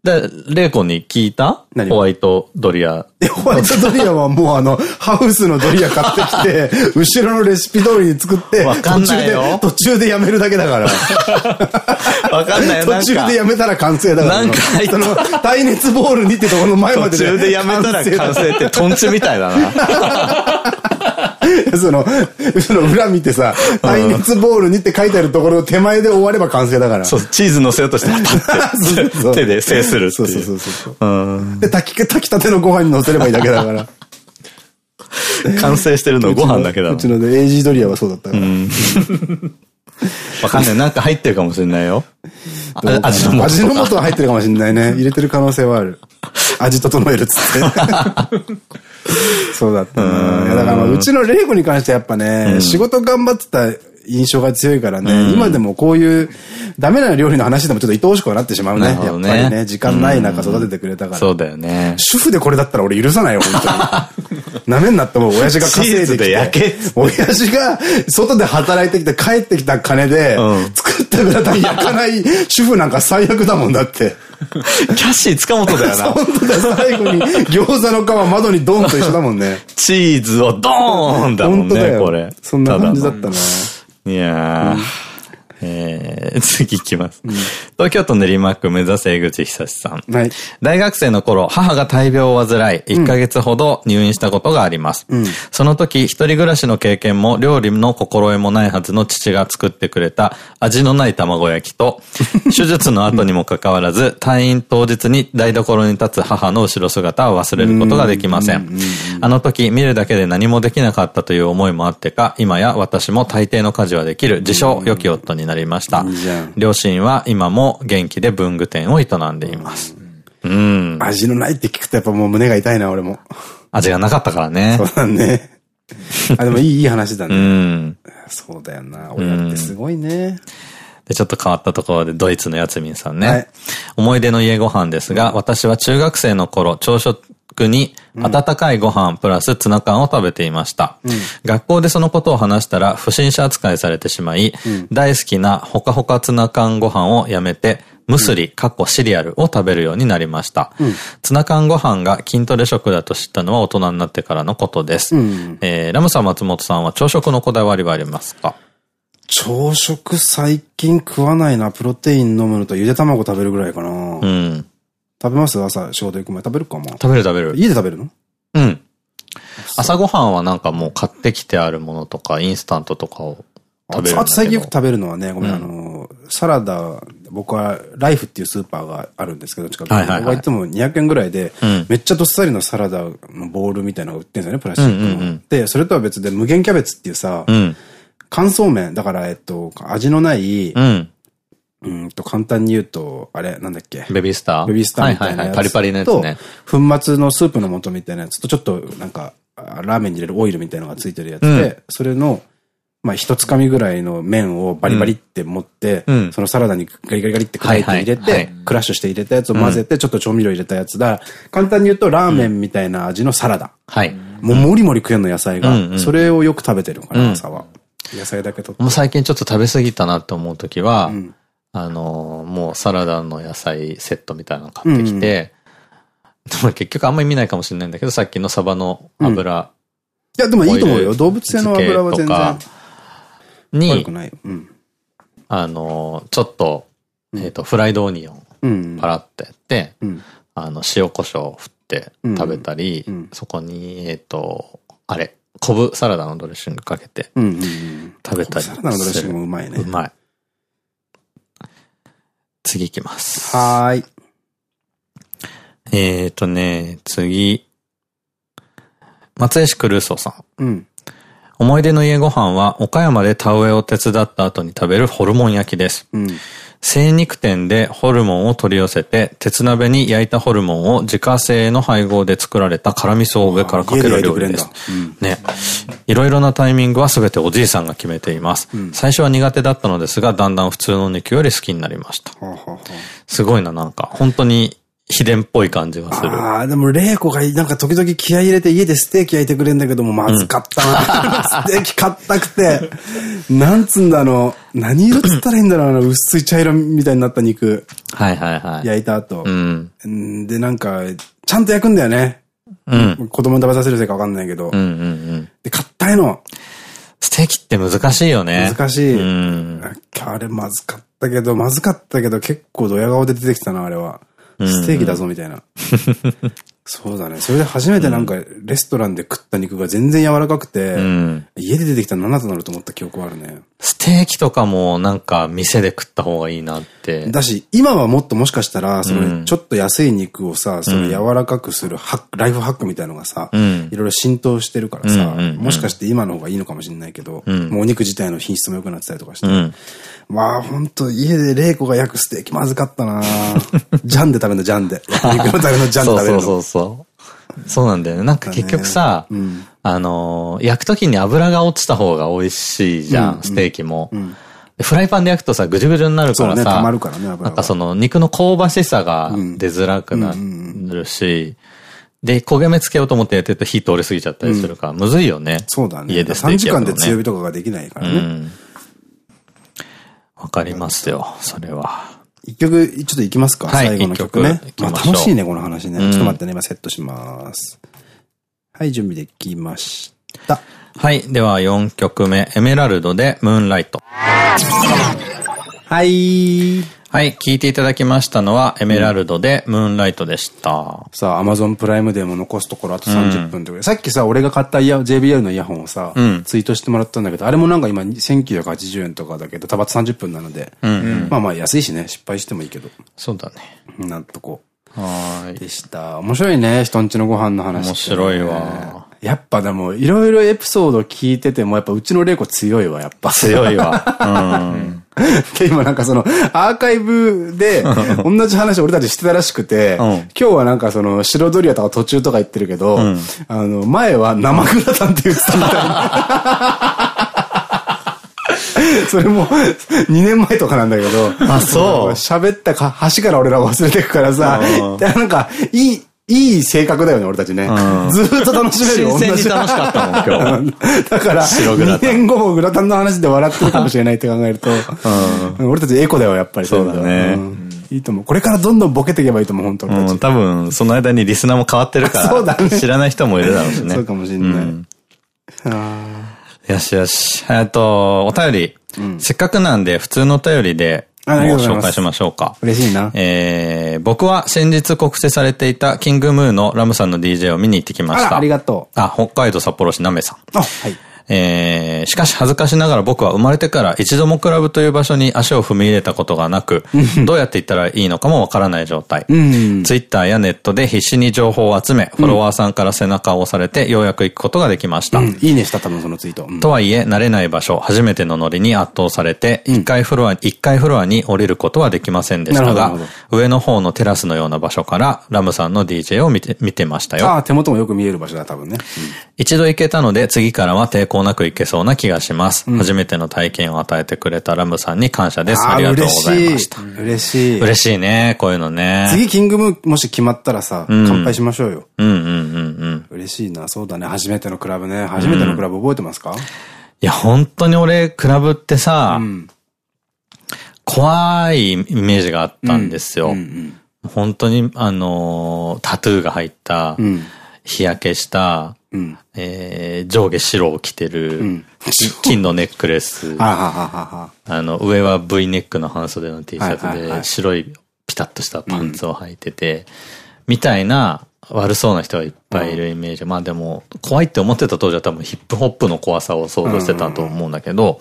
で、レイコに聞いた？何ホワイトドリア。で、ホワイトドリアはもうあの、ハウスのドリア買ってきて、後ろのレシピ通りに作って、わかんないよ途中で、途中でやめるだけだから。わかんないよ。途中でやめたら完成だから。なんかその、耐熱ボールにってところの前まで途中でやめたら完成ってトンチみたいだな。その、その裏見てさ、耐熱ボールにって書いてあるところの手前で終われば完成だから。そう、チーズ乗せようとして、手で制するってそうそう。そうそう。うんで、炊き、炊きたてのご飯に乗せればいいだけだから。完成してるのご飯だけだもうちので、エイジードリアはそうだったから。ん。わかんない。なんか入ってるかもしれないよ。味の素味の。素は入ってるかもしれないね。入れてる可能性はある。味整えるっつって。そうだっただからまあうちのレイコに関してはやっぱね、仕事頑張ってた印象が強いからね、今でもこういうダメな料理の話でもちょっと愛おしくはなってしまうね。やっぱりね、時間ない中育ててくれたから。そうだよね。主婦でこれだったら俺許さないよ、本当に。なめんなってもう親父が稼いできチーズで焼けて。親父が外で働いてきて帰ってきた金でうん、作ったグラタン焼かない主婦なんか最悪だもんだって。キャッシー塚本だよな。本当だよ、最後に餃子の皮窓にドーンと一緒だもんね。チーズをドーンだもんね、本当だよ。これ。そんな感じだたったな。だのいやー。えー、次行きます。東京都練馬区目指せ江口久志さん。はい。大学生の頃、母が大病を患い、1ヶ月ほど入院したことがあります。その時、一人暮らしの経験も料理の心得もないはずの父が作ってくれた味のない卵焼きと、手術の後にもかかわらず、退院当日に台所に立つ母の後ろ姿を忘れることができません。あの時、見るだけで何もできなかったという思いもあってか、今や私も大抵の家事はできる、自称良き夫になりました。両親は今も元気で文具店を営んでいます。うん。味のないって聞くとやっぱもう胸が痛いな、俺も。味がなかったからねそ。うだね。あ、でもいい、いい話だうね。ん。そうだよな。親ってすごいね。で、ちょっと変わったところでドイツのやつみんさんね。はい思い出の家ご飯ですが、私は中学生の頃、朝食に温かいご飯プラスツナ缶を食べていました。学校でそのことを話したら不審者扱いされてしまい、大好きなほかほかツナ缶ご飯をやめて、ムスリ、かっこシリアルを食べるようになりました。ツナ缶ご飯が筋トレ食だと知ったのは大人になってからのことです。んえーラムさん松本さんは朝食のこだわりはありますか？朝食最近食わないな。プロテイン飲むのとゆで卵食べるぐらいかな。うん。食べます？朝仕事行く前。食べるかも。食べる食べる。家で食べるの？うん。朝ごはんはなんかもう買ってきてあるものとか、インスタントとかを食べる。あと最近よく食べるのはね、ごめん、うんあの、サラダ、僕はライフっていうスーパーがあるんですけど、近くに。僕が行っても200円ぐらいで、うんめっちゃどっさりのサラダのボールみたいなのが売ってるんですよね、プラスチックの。で、それとは別で無限キャベツっていうさ、うん。乾燥麺、だから、えっと、味のない、うん。うんと、簡単に言うと、あれ、なんだっけ？ベビースター？ベビースターみたいな。パリパリのやつとね。粉末のスープの素みたいなやつと、ちょっと、なんか、あラーメンに入れるオイルみたいなのがついてるやつで、それの、まあ、一つかみぐらいの麺をバリバリって持って、うんそのサラダにガリガリガリって砕いて入れて、クラッシュして入れたやつを混ぜて、ちょっと調味料入れたやつだ。簡単に言うと、ラーメンみたいな味のサラダ。はい。もうもりもり食えんの野菜が。うんうんそれをよく食べてるから、うん朝は。野菜だけとって。もう最近ちょっと食べ過ぎたなって思うときは、んあのー、もうサラダの野菜セットみたいなの買ってきて、でも結局あんまり見ないかもしれないんだけど、さっきのサバの油いや、でもいいと思うよ。動物性の油は全然に。あのー、ちょっと、えっと、フライドオニオンうん。パラッとやって、うん。あの、塩コショウを振って食べたり、そこに、えっと、あれ、昆布サラダのドレッシングかけて。食べたりサラダのドレッシングもうまいね。うまい。次行きます。はーい。えーとね、次。松江市クルーソーさん。うん。思い出の家ご飯は岡山で田植えを手伝った後に食べるホルモン焼きです。うん。精肉店でホルモンを取り寄せて、鉄鍋に焼いたホルモンを自家製の配合で作られた辛味噌を上からかける料理です。ね。いろいろなタイミングは全ておじいさんが決めています。最初は苦手だったのですが、だんだん普通の肉より好きになりました。はあはあはすごいな、なんか、本当に秘伝っぽい感じがする。ああー、でも、玲子がなんか時々気合い入れて家でステーキ焼いてくれんだけども、まずかったな。ステーキ硬くて。なんつんだの、何色つったらいいんだろうな、薄い茶色みたいになった肉、はいはいはい。焼いた後う。ん。んで、なんか、ちゃんと焼くんだよね。うん。子供に食べさせるせいかわかんないけどうん。うんうん。で、硬いの。ステーキって難しいよね。難しい。うん。あれまずかったけど、まずかったけど、結構ドヤ顔で出てきたな、あれは。ステーキだぞ、みたいな。そうだね。それで初めてなんか、レストランで食った肉が全然柔らかくて、うん。家で出てきたら何だとなると思った記憶はあるね。ステーキとかもなんか店で食った方がいいなって。だし、今はもっともしかしたら、その、うんちょっと安い肉をさ、その柔らかくするハック、ライフハックみたいのがさ、うんいろいろ浸透してるからさ、もしかして今の方がいいのかもしれないけど、んもうお肉自体の品質も良くなってたりとかして。うん。まあ、ほんと、家で玲子が焼くステーキまずかったな ジャンで食べるの、ジャンで。焼 肉のためのジャンで食べるの。そうそうそうそう。そうなんだよね。なんか結局さ、うんあのー焼くときに油が落ちた方が美味しいじゃん、ステーキも。でフライパンで焼くとさ、ぐじゅぐじゅになるからさ、溜まるからねなんかその肉の香ばしさが出づらくなるし、で、焦げ目つけようと思ってやってると火通り過ぎちゃったりするから、むずいよね。そうだね。家でステー3時間キやるのねで強火とかができないからね。うん。わかりますよ、それは。一曲、ちょっと行きますか、はい最後の曲ね一。曲まましょう楽しいね、この話ね。うんちょっと待ってね、今セットします。はい、準備できました。はい。では4曲目、エメラルドでムーンライト。はい。はい。聴いていただきましたのは、エメラルドでムーンライトでした。さあ、アマゾンプライムデーも残すところあと30分ということで、さっきさ、俺が買ったイヤ JBL のイヤホンをさ、うんツイートしてもらったんだけど、あれもなんか今1980円とかだけど、たば30分なので、まあまあ安いしね、失敗してもいいけど、そうだね。なんとこはーい。でした。面白いね、人んちのご飯の話ね、面白いわやっぱでも、いろいろエピソード聞いてても、やっぱうちの玲子強いわ、やっぱ。強いわ。うん。で、今なんかその、アーカイブで、同じ話俺たちしてたらしくて、うん。今日はなんかその、白ドリアとか途中とか言ってるけど、ん。あの、前は生グラタンって言ってたみたいな。それも、2年前とかなんだけど。あそう。喋ったか、橋から俺ら忘れてくからさ、なんか、いい、いい性格だよね、俺たちね。うんずーっと楽しめるよ、新鮮に楽しかったもん今日。だから、2白グラタン年後もグラタンの話で笑ってるかもしれないって考えると、俺たちエコだよ、やっぱり。そうだねんいいと思う。これからどんどんボケていけばいいと思う、本当俺たちうん、多分、その間にリスナーも変わってるから、そうだね知らない人もいるだろうしね。そうかもしんないよしよし。えっと、お便り。せっかくなんで、普通のお便りで、も紹介しましょうか。ー嬉しいな。えー、僕は先日告知されていたキングムーのラムさんの DJ を見に行ってきました。ありがとあ、北海道札幌市なめさん。う。あ、はい。えー、しかし恥ずかしながら僕は生まれてから一度もクラブという場所に足を踏み入れたことがなく、どうやって行ったらいいのかもわからない状態。ツイッターやネットで必死に情報を集め、フォロワーさんから背中を押されてようやく行くことができました。いいねした、多分そのツイート。とはいえ、慣れない場所、初めてのノリに圧倒されて、1階フロア、1階フロアに降りることはできませんでしたが、上の方のテラスのような場所から、ラムさんの DJ を見て、見てましたよ。ああ、手元もよく見える場所だ、多分ね。一度行けたので、次からは抵抗なく行けそうな気がします。初めての体験を与えてくれたラムさんに感謝です。ありがとうございました。嬉しい。嬉しいね、こういうのね。次、キングムーもし決まったらさ、乾杯しましょうよ。うんうんうんうん。嬉しいな、そうだね。初めてのクラブね。初めてのクラブ覚えてますか？いや、本当に俺、クラブってさ、怖いイメージがあったんですよ。本当に、あのー、タトゥーが入った、日焼けした、えー、上下白を着てる、金のネックレス。あの、上は V ネックの半袖の T シャツで、白いピタッとしたパンツを履いてて、みたいな悪そうな人がいっぱいいるイメージ。まあでも、怖いって思ってた当時は多分ヒップホップの怖さを想像してたと思うんだけど、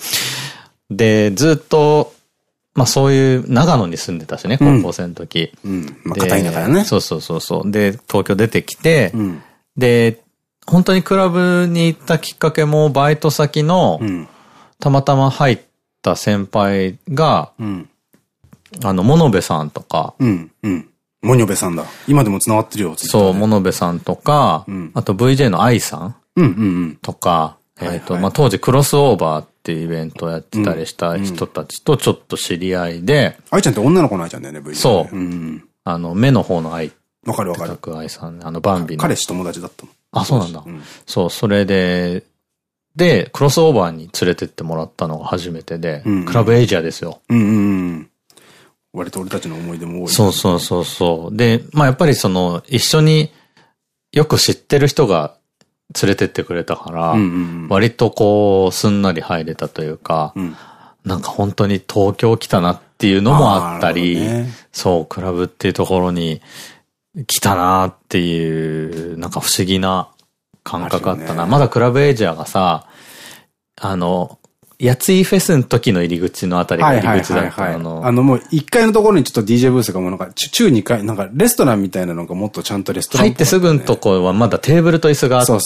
で、ずっと、まあそういう長野に住んでたしね、高校生の時。うん。まあ、片田舎やね。そうそうそうそう。で、東京出てきて、で、本当にクラブに行ったきっかけも、バイト先の、たまたま入った先輩が、あの、モノベさんとか、うん、うん。モニョベさんだ。今でも繋がってるよ、そう、モノベさんとか、あと VJ の愛さんうんうんうん。とか、えっと、まあ、当時クロスオーバーっていうイベントをやってたりした人たちとちょっと知り合いで、愛ちゃんって女の子の愛ちゃんだよね、V そう。うん。あの、目の方の愛。わかるわかる。く愛さんね、あの、バンビの。彼氏友達だったの。あ、そうなんだ。そう、それで、で、クロスオーバーに連れてってもらったのが初めてで、クラブエイジアですよ。うんうんうん。割と俺たちの思い出も多い。そうそうそうそう。で、まあやっぱりその、一緒によく知ってる人が連れてってくれたから、割とこう、すんなり入れたというか、なんか本当に東京来たなっていうのもあったり、ね、そう、クラブっていうところに来たなっていう、なんか不思議な感覚あったな。ね、まだクラブエイジアがさ、あの、やついフェスの時の入り口のあたりが入り口だったの。あのもう1階のところにちょっと DJ ブースがもうなんか、中2階、なんかレストランみたいなのがもっとちゃんとレストラン、ね、入ってすぐのとこはまだテーブルと椅子があって。そ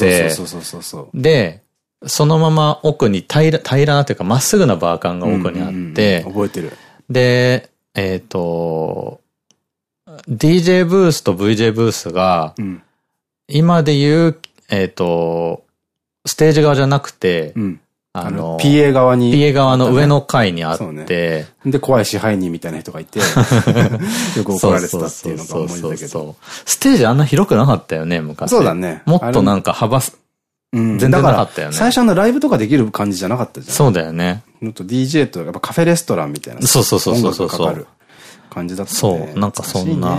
うそうそうそうで、そのまま奥に平ら、平らなというかまっすぐなバーカンが奥にあって。覚えてる。で、えっ、ー、と、DJ ブースと VJ ブースが、うん、今で言う、えっ、ー、と、ステージ側じゃなくて、うんあの、PA 側に。PA 側の上の階にあって。ね、で、怖い支配人みたいな人がいて、よく怒られてたっていうのが思い出だけど。ステージあんな広くなかったよね、昔。そうだね。もっとなんか幅、全然なかったよね。最初のライブとかできる感じじゃなかったじゃん。そうだよね。もっと DJ とやっぱカフェレストランみたいな。そうそうそうそうそう。感じだったね。そう、なんかそんな。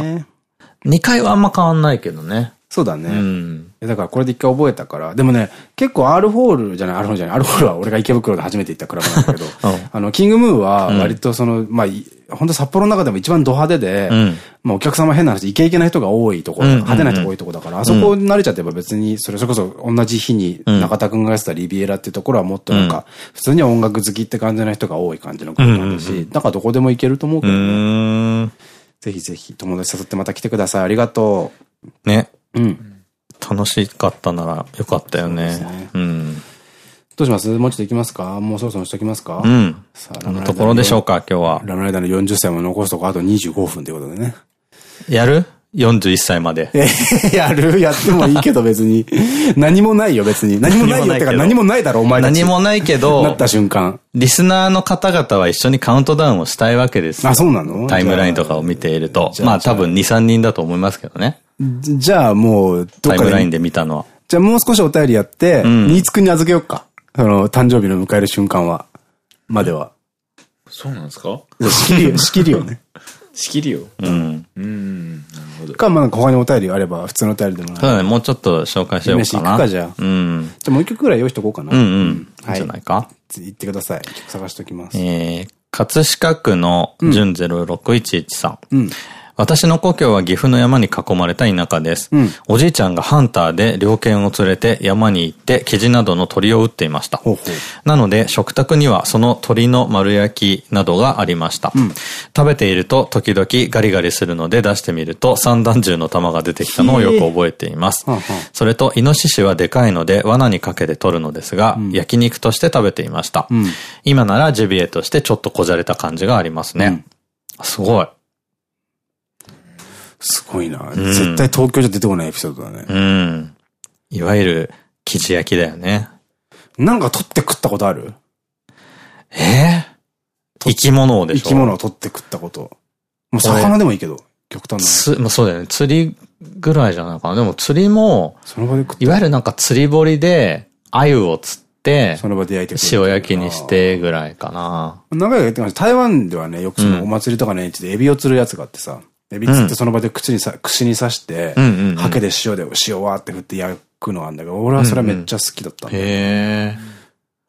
2階はあんま変わんないけどね。そうだね。うん。だからこれで一回覚えたから。でもね、結構 R ホールじゃない、R ホールじゃない、R ホールは俺が池袋で初めて行ったクラブなんだけど、あの、キングムーは割とその、まあ、本当札幌の中でも一番ド派手で、うん、まあお客様変な話、イケイケな人が多いところ、派手な人が多いところだから、あそこ慣れちゃってば別に、それそれこそ同じ日に中田くんがやってたリビエラっていうところはもっとなんか、普通には音楽好きって感じの人が多い感じのなんだし、だからどこでも行けると思うけどね。ぜひぜひ友達誘ってまた来てください。ありがとう。ね。うん。楽しかったならよかったよね。ねうん。どうします？もうちょっと行きますか？もうそろそろしときますか？うん。さあ、のところでしょうか、今日は。ラムライダーの40歳も残すとこあと25分ということでね。やる ?41 歳まで。え、やる？やってもいいけど別に。何もないよ別に。何もないよってか何もないだろお前何もないけど。なった瞬間。リスナーの方々は一緒にカウントダウンをしたいわけですあ、そうなの？タイムラインとかを見ていると。まあ多分2、3人だと思いますけどね。じゃあもう、タイムラインで見たのは。じゃあもう少しお便りやって、ニーツくんに預けようか。その、誕生日の迎える瞬間は。までは。そうなんですか？仕切りよ、仕切りよね。仕切りよ。うん。うん。なるほど。か、まあ他にお便りがあれば、普通のお便りでもそうだね、もうちょっと紹介しようかな。行くか、じゃあ。うん。じゃあもう一曲ぐらい用意しとこうかな。うんうん。はい。じゃないか？言ってください。曲探しておきます。えー、葛飾区の純0611さん。うん。私の故郷は岐阜の山に囲まれた田舎です。うんおじいちゃんがハンターで猟犬を連れて山に行ってキジなどの鳥を撃っていました。ほうほう。なので食卓にはその鳥の丸焼きなどがありました。食べていると時々ガリガリするので出してみると散弾銃の弾が出てきたのをよく覚えていますはあはあ。それとイノシシはでかいので罠にかけて取るのですが、焼肉として食べていました。今ならジビエとしてちょっとこじゃれた感じがありますね。すごい。すごいな。絶対東京じゃ出てこないエピソードだね。うん。いわゆる、生地焼きだよね。なんか取って食ったことある？え？え生き物をでしょ？生き物を取って食ったこと。もう魚でもいいけど、極端なつ、まあ、そうだよね。釣りぐらいじゃないかな。でも釣りも、その場で食った。いわゆるなんか釣り堀で、鮎を釣って、その場で焼いて塩焼きにしてぐらいかな。何回か言ってました。台湾ではね、よくそのお祭りとかの演地でエビを釣るやつがあってさ、エビ釣ってその場で口にさ、串に刺してうんうんうん、ハケで塩で塩わーって振って焼くのがあるんだけど、俺はそれはめっちゃ好きだったんだよ。へえ。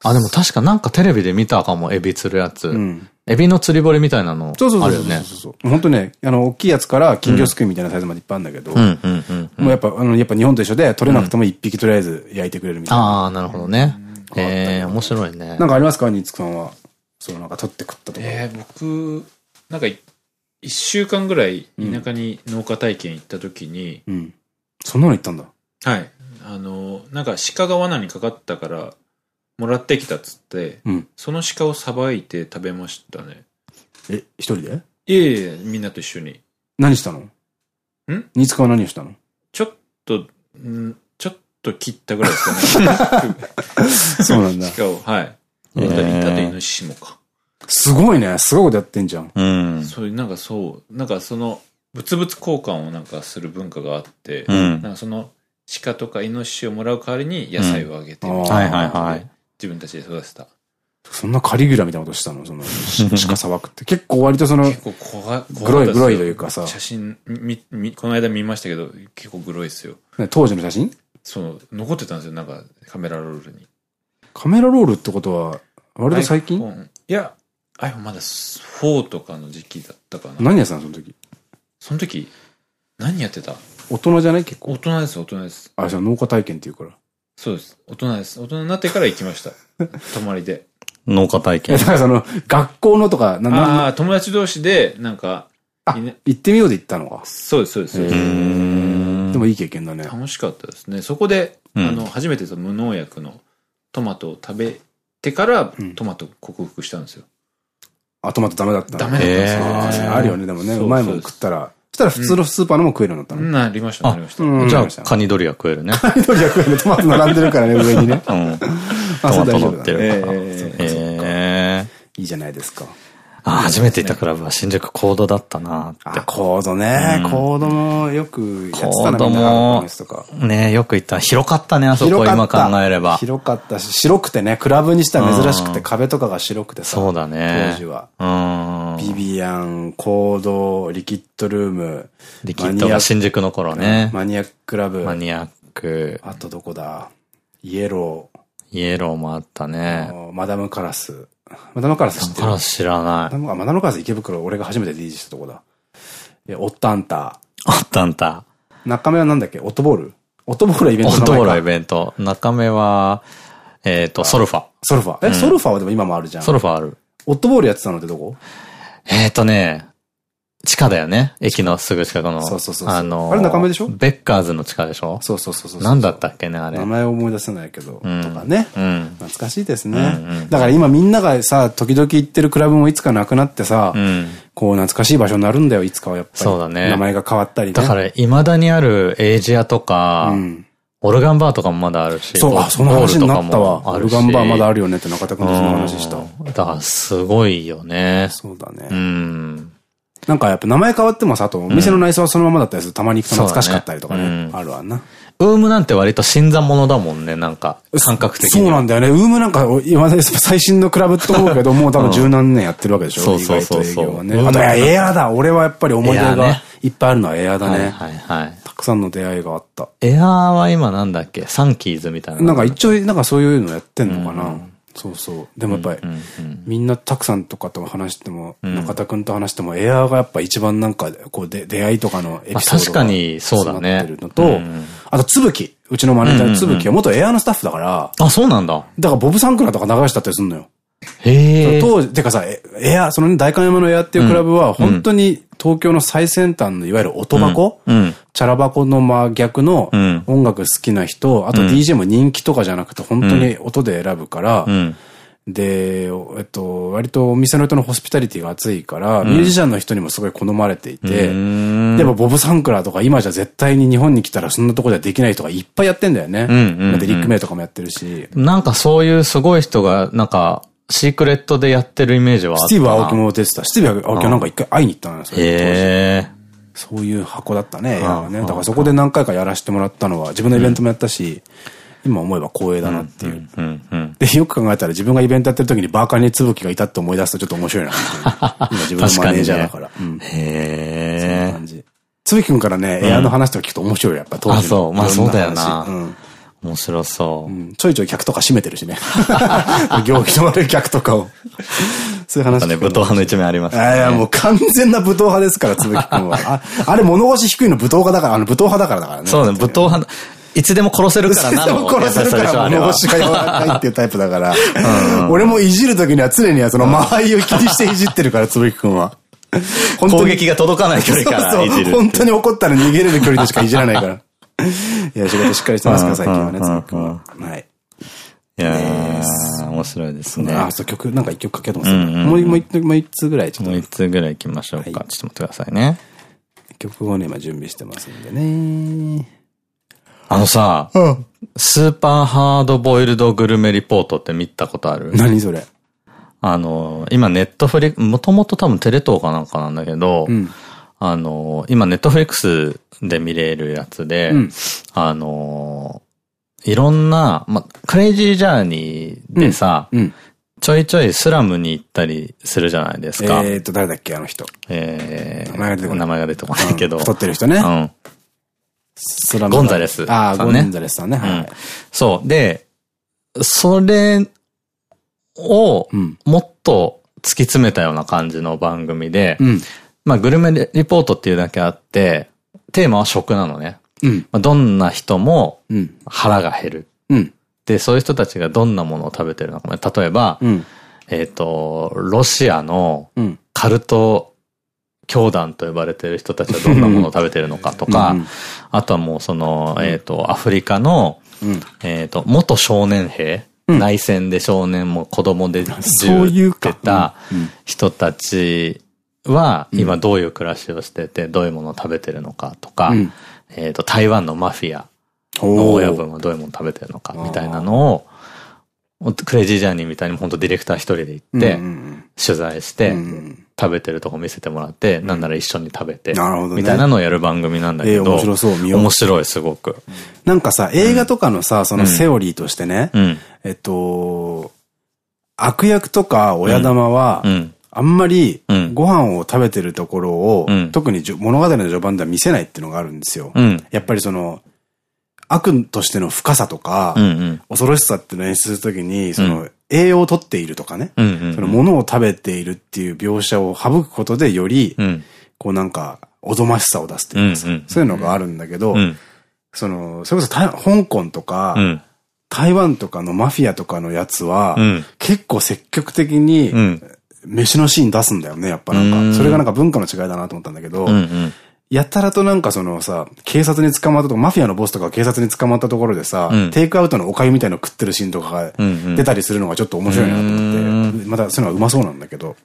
あ、でも確かなんかテレビで見たかも、エビ釣るやつ。んエビの釣り堀みたいなのそうそうそうそうあるよね。そうそう。本当ね、あの、大きいやつから金魚すくいみたいなサイズまでいっぱいあるんだけど、うんうんうん。もうやっぱ、あの、やっぱ日本と一緒で取れなくても一匹とりあえず焼いてくれるみたいな。ああ、なるほどね。へえ、面白いね。なんかありますか？ニーツクさんは。そのなんか取って食ったとか。えー、僕、なんかい、一週間ぐらい田舎に農家体験行った時に、うん。そんなの言ったんだ。はい。あの、なんか鹿が罠にかかったから、もらってきたっつって、うん。その鹿をさばいて食べましたね。え、一人で？いえいえ、みんなと一緒に。何したの？ん？ニーツクは何をしたの？ちょっと、んちょっと切ったぐらいですかね。そうなんだ。鹿を、はい。あと、へーイノシシもか。すごいね。すごいことやってんじゃん。うん。そういう、なんかそう、なんかその、物々交換をなんかする文化があって、うんなんかその、鹿とかイノシシをもらう代わりに野菜をあげて、うんはいはいはい。自分たちで育てた。そんなカリギュラみたいなことしたの？その、鹿さばくって。結構割とその、結構怖い、グロい、グロいというかさ、写真、み、み、この間見ましたけど、結構グロいですよ。ね当時の写真？そう、残ってたんですよ、なんかカメラロールに。カメラロールってことは、割と最近？いや、iPhone まだ4とかの時期だったかな。何やってたのその時？その時、何やってた？大人じゃない？結構。大人です、大人です。あ、じゃあ農家体験っていうから。そうです。大人です。大人になってから行きました。泊まりで。農家体え、験だ。からその、学校のとか、な、な、ああ、友達同士で、なんか、行ってみようで行ったのか。そうです、そうです。でもいい経験だね。楽しかったですね。そこで、うんあの、初めてその無農薬のトマトを食べてから、トマトを克服したんですよ。あ、トマトダメだったのダメだったあるよね、でもね。そううまいもん食ったら。そしたら普通のスーパーのも食えるようになったの。なりました、なりました。うんじゃあ、うんカニドリは食えるね。緑が食えるトマト並んでるからね、上にね。うん。あ、そうトマト乗大丈夫だね。ってるから。ええ。いいじゃないですか。あ、初めて行ったクラブは新宿コードだったなあ、って。コードね。コードもよくやってたな、コード。ねよく行った。広かったね、あそこ今考えれば。広かったし、白くてね、クラブにしては珍しくて壁とかが白くてさ。そうだね。当時は。うん。ビビアン、コード、リキッドルーム。リキッドが新宿の頃ね。マニアッククラブ。マニアック。あとどこだ？イエロイエローもあったね。ー、マダムカラス。マダムカラス知ってるカラス知らない。マダムマダムカラス池袋、俺が初めて DJ したとこだ。え、オッタンタあったんだ。ー。中目はなんだっけ？オットボール？オットボールはイベンオットボールはイ。ベント。中目は、えっと、ソルファ。ソルファ。え、ソルファはでも今もあるじゃん。ソルファある。オットボールやってたのってどこ？えっとね、地下だよね。駅のすぐ近くの。そうそうそうあの、あれ中目でしょ？ベッカーズの地下でしょ？そうそうそうそう。なんだったっけね、あれ。名前を思い出せないけど。とんかね。うん。懐かしいですうんねうん。だから今みんながさ、時々行ってるクラブもいつかなくなってさう、ん。こう懐かしい場所になるんだよ、いつかはやっぱり。そうだね名前が変わったりね。だから、未だにあるエイジアとか、うん。オルガンバーとかもまだあるし。そう、あ、その話になったわ。オルガンバーまだあるるよねって中田君とその話した。うんだから、すごいよね。そうだうね。ん。なんかやっぱ名前変わってもさ、あとお店の内装はそのままだったりするとたまに行くと懐かしかったりとかねあるわな。ウームなんて割と新参者だもんね、なんか、感覚的に。そうなんだよね。ウームなんか、今最新のクラブって思うけど、もう多分十何年やってるわけでしょ。そうそうそうそう。あと、エアーだ。俺はやっぱり思い出がいっぱいあるのはエアーだはいね。はいはい。たくさんの出会いがあった。エアーは今なんだっけ？サンキーズみたいな。なんか一応、なんかそういうのやってんのかな。そうそう。でもやっぱり、みんなたくさんとかと話しても、中田くんと話しても、エアーがやっぱ一番なんか、こうで、出会いとかのエピソードが確かにそうだねってるのと、あと、つぶき。うちのマネージャーのつぶきは元エアーのスタッフだから、あ、そうなんだ。だからボブサンクラとか流したったりするのよ。へえ。当時、てかさ、エエア、そのね、代官山のエアっていうクラブは、本当に東京の最先端のいわゆる音箱、うん。チャラ箱の真逆のん。音楽好きな人、あと DJ も人気とかじゃなくて本当に音で選ぶから、うん。で、えっと、割とお店の人のホスピタリティが熱いから、ミュージシャンの人にもすごい好まれていて、ん。でもボブ・サンクラーとか今じゃ絶対に日本に来たらそんなとこではできない人がいっぱいやってんだよね。んうんうん。で、リック・メイとかもやってるし、なんかそういうすごい人が、なんか、シークレットでやってるイメージはあったな。スティーブ・アオキも出てた。スティーブ・アオキはなんか一回会いに行ったのよ、それ当時へえ。そういう箱だったね、映画はね。だからそこで何回かやらせてもらったのは、自分のイベントもやったし、今思えば光栄だなっていう。で、よく考えたら自分がイベントやってる時にバーカニつぶきがいたって思い出すとちょっと面白いな。今自分のマネージャーだから。うん。そんなへえ。感じ。つぶきくんからね、エアの話とか聞くと面白いよ、やっぱ当時の。あそうまあそうだよな話うん。面白そうう。んちょいちょい客とか閉めてるしね。行儀の悪い客とかを。そういう話ね、と武闘派の一面ありますね。あいや、もう完全な武闘派ですから、つぶきくんは。ああれ、物腰低いの武闘派だから、あの、武闘派だからだからね。そうね、武闘派、いつでも殺せるからなでのも殺せるから物腰が柔らかいっていうタイプだから。俺もいじるときには常にはその間合いを気にしていじってるから、つぶきくんは。本攻撃が届かない距離からそうそういじる。本当に怒ったら逃げれる距離でしかいじらないから。いや、仕事しっかりしてますから、最近はね、つくんは。はい。いやー、面白いですね。あ、そう、曲、なんか一曲かけてますもう、もう一、もう一つぐらい、ちょっともう一つぐらい行きましょうか。ちょっと待ってくださいね。曲をね、今準備してますんでね。あのさ、スーパーハードボイルドグルメリポートって見たことある？何それあの、今ネットフリ、もともと多分テレ東かなんかなんだけど、んあの、今ネットフリックスで見れるやつで、うんあの、いろんな、ま、クレイジージャーニーでさ、うん。ちょいちょいスラムに行ったりするじゃないですか。えーと、誰だっけ、あの人。えー名前が出てこない名前が出てこないけど。うん太ってる人ね。うん。スラムゴンザレスああ、ゴンザレスさんね。はいはい。そう。で、それをうん。もっと突き詰めたような感じの番組で、うん。まあグルメリポートっていうだけあって、テーマは食なのね。うん。まあ、どんな人もうん。腹が減る。うん。で、そういう人たちがどんなものを食べてるのか。例えば、うん。えっと、ロシアのうん。カルト教団と呼ばれてる人たちはどんなものを食べてるのかとか、うんあとはもうその、えっと、アフリカの、うん。えっと、元少年兵、うん内戦で少年も子供でそうい銃撃うかってた人たちは今どういう暮らしをしてて、どういうものを食べてるのかとか、うん。えっと、台湾のマフィアのお親分はどういうもの食べてるのかみたいなのを、クレイジージャーニーみたいに本当ディレクター一人で行って、取材して、食べてるとこ見せてもらって、なんなら一緒に食べて、みたいなのをやる番組なんだけど、えー面白そう見よう。面白い、すごく。なんかさ、映画とかのさ、そのセオリーとしてね、うん。えっと、悪役とか親玉はう、ん。あんまりうんご飯を食べてるところをうん、特に物語の序盤では見せないっていうのがあるんですよ。うん。やっぱりその、悪としての深さとかうん。う、ん。恐恐ろしさっていうのを演出するときに、その、栄養をとっているとかね。その物を食べているっていう描写を省くことでより、うん。こうなんか、おぞましさを出すというかそういうのがあるんだけど、うん。その、それこそ台香港とか、うん。台湾とかのマフィアとかのやつは、うん結構積極的に、うん。飯のシーン出すんだよね、やっぱなんうんか。それがなんか文化の違いだなと思ったんだけど、うん。うん。やたらとなんかそのさ、警察に捕まったとか、マフィアのボスとかが警察に捕まったところでさ、うんテイクアウトのお粥みたいの食ってるシーンとかが出たりするのがちょっと面白いなと思って、またそういうのはうまそうなんだけど。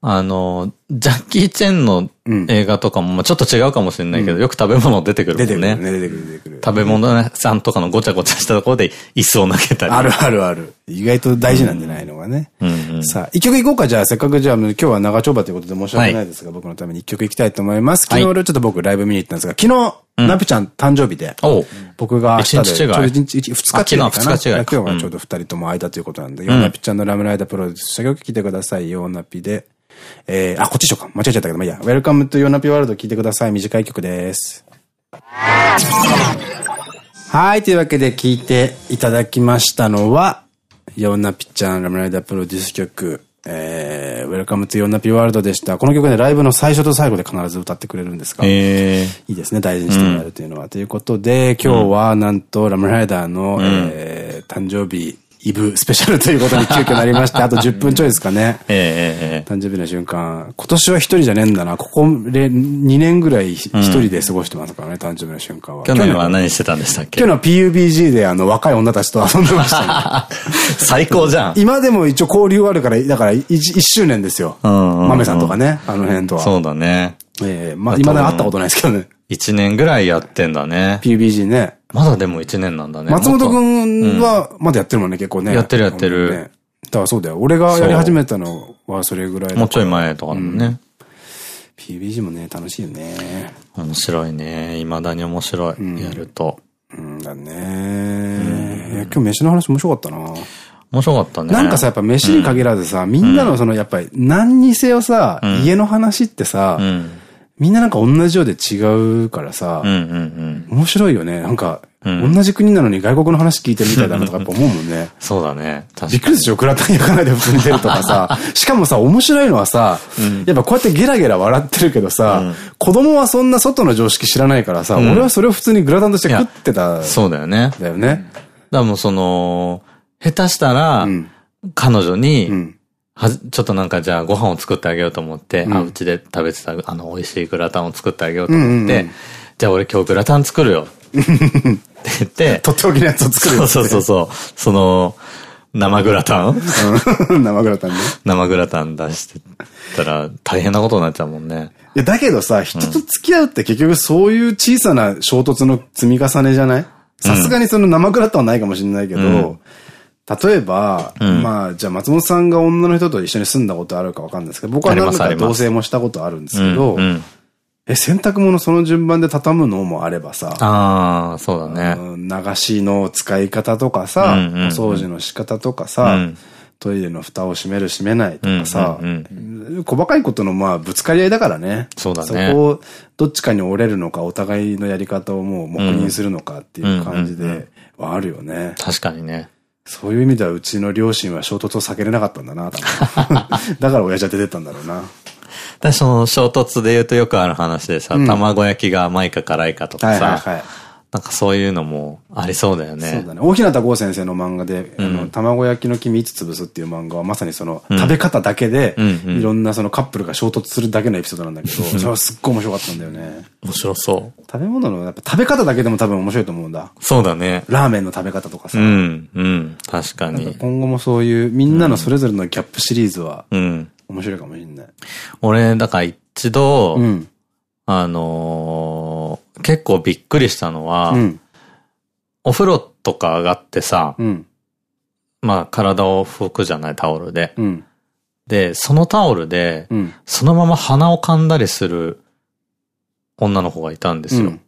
あの、ジャッキー・チェンのうん映画とかも、まあちょっと違うかもしれないけど、よく食べ物出てくるもんね。出てくるね、出てくる。食べ物屋さんとかのごちゃごちゃしたところで椅子を投げたり。あるあるある。意外と大事なんじゃないのがね。さあ、一曲いこうか。じゃあ、せっかくじゃあ、今日は長丁場ということで申し訳ないですが、僕のために一曲いきたいと思います。昨日、はいちょっと僕ライブ見に行ったんですが、昨日、ナピちゃん誕生日で、僕が明日で、ちょうど一日、一二日違いかな？あ昨日二日違いか今日はちょうど二人とも空いたということなんで、ヨーナピちゃんのラムライダープロデュースした曲聴いてください。ヨーナピで。えー、あ、こっちでしょうか。間違えちゃったけど、まあいいや。Welcome to ヨーナピワールド聴いてください。短い曲です。はい。というわけで聴いていただきましたのは、ヨンナピッチャンラムライダープロデュース曲、えー、Welcome to ヨンナピワールドでした。この曲ね、ライブの最初と最後で必ず歌ってくれるんですが、えいいですね、大事にしてもらえるというのは。ということで、今日はなんとラムライダーの、えー、誕生日、イブスペシャルということに急遽なりまして、あと10分ちょいですかね。えええ誕生日の瞬間。今年は一人じゃねえんだな。ここで2年ぐらい一人で過ごしてますからね、誕生日の瞬間は。去年は何してたんでしたっけ？去年は PUBG であの若い女たちと遊んでましたね。最高じゃん。今でも一応交流あるから、だから 1, 1周年ですよ。豆さんとかね、あの辺とは。そうだね。ええまあ今で会ったことないですけどね。一年ぐらいやってんだね。PUBG ね。まだでも一年なんだね。松本くんはまだやってるもんね、結構ね。やってるやってるねだからそうだよ。俺がやり始めたのはそれぐらいもうちょい前とかだもんね。PUBG もね、楽しいよね。面白いね。未だに面白い。やると。うんだね。今日飯の話面白かったな。面白かったね。なんかさ、やっぱ飯に限らずさ、みんなのその、やっぱり何にせよさ、家の話ってさ、うん。みんななんか同じようで違うからさうん、うんうん。面白いよね。なんか、うん同じ国なのに外国の話聞いてるみたいだなとかやっぱ 思うもんね。そうだね。びっくりでしょグラタン焼かないで普通に出るとかさ。しかもさ、面白いのはさ、やっぱこうやってゲラゲラ笑ってるけどさ、子供はそんな外の常識知らないからさ、俺はそれを普通にグラタンとして食ってたんそうだよね。だよね。だからもうその、下手したら、ん彼女に、んはじちょっとなんかじゃあご飯を作ってあげようと思って、ん。あ、うちで食べてたあの美味しいグラタンを作ってあげようと思って、うんうんうん。じゃあ俺今日グラタン作るよ。って言って、とっておきのやつを作るよそうそうそうそう、その、生グラタン？うん。生グラタンね。生グラタン出してたら大変なことになっちゃうもんね。いや、だけどさ、人と付き合うって結局そういう小さな衝突の積み重ねじゃない？さすがにその生グラタンはないかもしれないけど、例えば、まあ、じゃあ松本さんが女の人と一緒に住んだことあるかわかんないですけど、僕は何度か同棲もしたことあるんですけどうん、うんえ、洗濯物その順番で畳むのもあればさ、ああ、そうだね。うん流しの使い方とかさ、うんうんうんお掃除の仕方とかさ、うんトイレの蓋を閉める閉めないとかさ、うん細かいことのまあぶつかり合いだからね。そうだねそこをどっちかに折れるのか、お互いのやり方をもう黙認するのかっていう感じではあるよね。確かにね。そういう意味ではうちの両親は衝突を避けれなかったんだな、だから親父は出てったんだろうな。だその衝突で言うとよくある話でさ、卵焼きが甘いか辛いかとかさ、はい。なんかそういうのもありそうだよそうね。だね。大日向剛先生の漫画で、あの、卵焼きの黄身いつ潰すっていう漫画はまさにその、食べ方だけで、いろんなそのカップルが衝突するだけのエピソードなんだけど、それはすっごい面白かったんだよね。面白そう。食べ物の、やっぱ食べ方だけでも多分面白いと思うんだ。そうだね。ラーメンの食べ方とかさ。うん、うん、確かに。今後もそういう、みんなのそれぞれのギャップシリーズは、うん。面白いかもしれない。俺、だから一度、うん。あのー結構びっくりしたのは、うん。お風呂とか上がってさ、うん。まあ体を拭くじゃない、タオルで。うん。で、そのタオルで、うん。そのまま鼻を噛んだりする女の子がいたんですよ。うん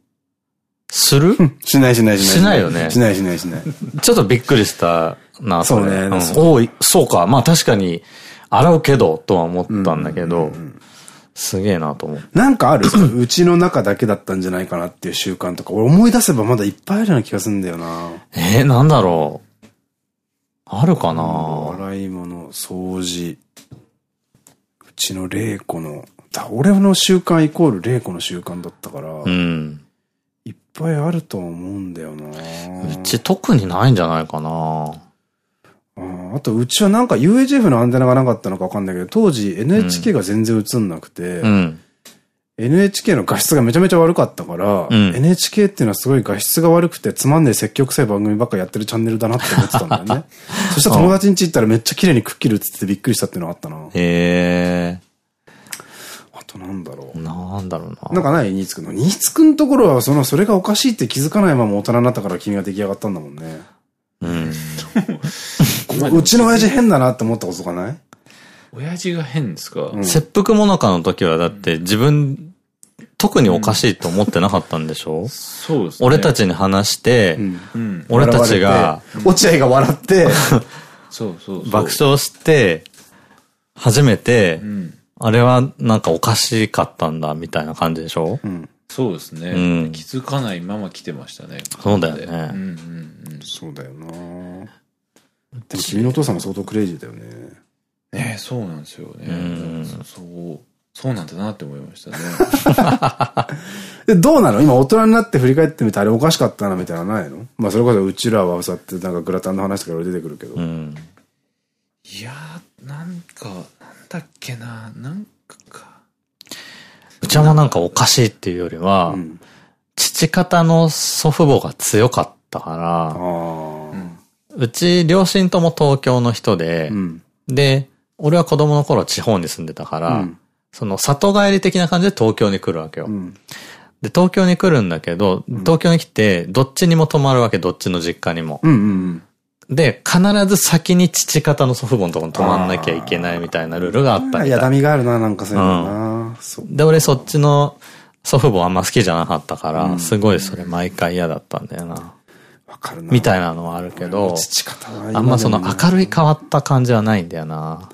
する？しないしないしない。しないよねしないしないしない。ちょっとびっくりしたな、それ。そうねそうか。まあ確かに、洗うけど、とは思ったんだけど、すげえなと思って。なんかある？うちの中だけだったんじゃないかなっていう習慣とか、俺思い出せばまだいっぱいあるような気がするんだよな。えー、なんだろう。あるかな？洗い物、掃除。うちの玲子の、だ俺の習慣イコール玲子の習慣だったから、うん。いっぱいあると思うんだよな。うち特にないんじゃないかなあーあと、うちはなんか UHF のアンテナがなかったのかわかんないけど、当時 NHK が全然映んなくて、うん。NHK の画質がめちゃめちゃ悪かったから、うん NHK っていうのはすごい画質が悪くてつまんねえ積極性番組ばっかやってるチャンネルだなって思ってたんだよね。そしたら友達ん家行ったらめっちゃ綺麗にクッキリ映っててびっくりしたっていうのがあったな。へえあとなんだろう。ー、なんだろうな。なんかない？ニーツくんの？ニーツくんのところはその、それがおかしいって気づかないまま大人になったから君が出来上がったんだもんね。うん。うちの親父変だなって思ったこととかない？親父が変ですか、切腹もなかの時はだって自分、特におかしいと思ってなかったんでしょ、そうですね。俺たちに話して、うん。俺たちが落合が笑って、そうそうそう。爆笑して、初めてう、ん。あれはなんかおかしかったんだみたいな感じでしょ？うん。そうですね、うん気づかないまま来てましたね。そうだよねうんうんうん。そうだよなでも君のお父さんも相当クレイジーだよね。ねそうなんですよね。そう、そうなんだなって思いましたね。で、どうなの？今大人になって振り返ってみてあれおかしかったなみたいなのないの？まあそれこそうちらはそうやってなんかグラタンの話とかいろいろ出てくるけど。うん。いやー、なんか、なんだっけな、なんかか。うちはもうなんかおかしいっていうよりは、うん父方の祖父母が強かったかあら、あ。うち両親とも東京の人で、うん。で、俺は子供の頃地方に住んでたから、うんその里帰り的な感じで東京に来るわけよ。うん。で、東京に来るんだけど、東京に来て、どっちにも泊まるわけ、どっちの実家にも。うんうんで、必ず先に父方の祖父母のところに泊まんなきゃいけないみたいなルールがあったみたい。やだみがあるな、なんかそういうのな。そう。で、俺そっちの祖父母あんま好きじゃなかったから、すごいそれ毎回嫌だったんだよな。みたいなのはあるけど、あんまその明るい変わった感じはないんだよな。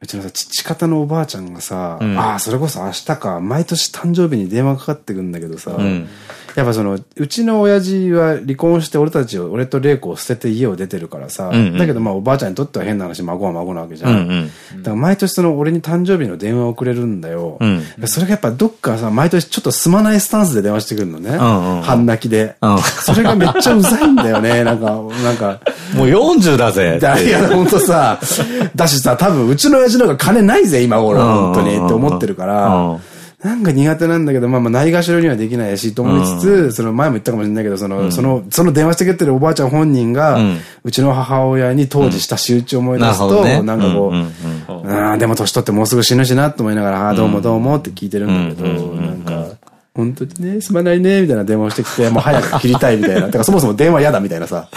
うちのさ、父方のおばあちゃんがさ、ん。ああ、それこそ明日か、毎年誕生日に電話かかってくんだけどさ、んやっぱその、うちの親父は離婚して俺たちを、俺と玲子を捨てて家を出てるからさ、うんうんだけどまあおばあちゃんにとっては変な話、孫は孫なわけじゃ。うんんうん。だから毎年その俺に誕生日の電話をくれるんだよ。うんそれがやっぱどっかさ、毎年ちょっとすまないスタンスで電話してくるのね。半泣きで。うんそれがめっちゃうざいんだよね。なんか、なんか。もう40だぜいや、ほんとさ、だしさ、多分うちの親父の方が金ないぜ、今頃、うん本当に、って思ってるからうん、なんか苦手なんだけど、まあまあ、ないがしろにはできないし、と思いつつ、その前も言ったかもしれないけど、その、その、その電話してくれてるおばあちゃん本人がうん、うちの母親に当時した仕打ちを思い出すと、ね。なんかこうんうんう、ああ、でも年取ってもうすぐ死ぬしなと思いながら、ああ、どうもどうもって聞いてるんだけど、なんか、本当にね、すまないね、みたいな電話をしてきて、もう早く切りたいみたいな。だからそもそも電話嫌だみたいなさ。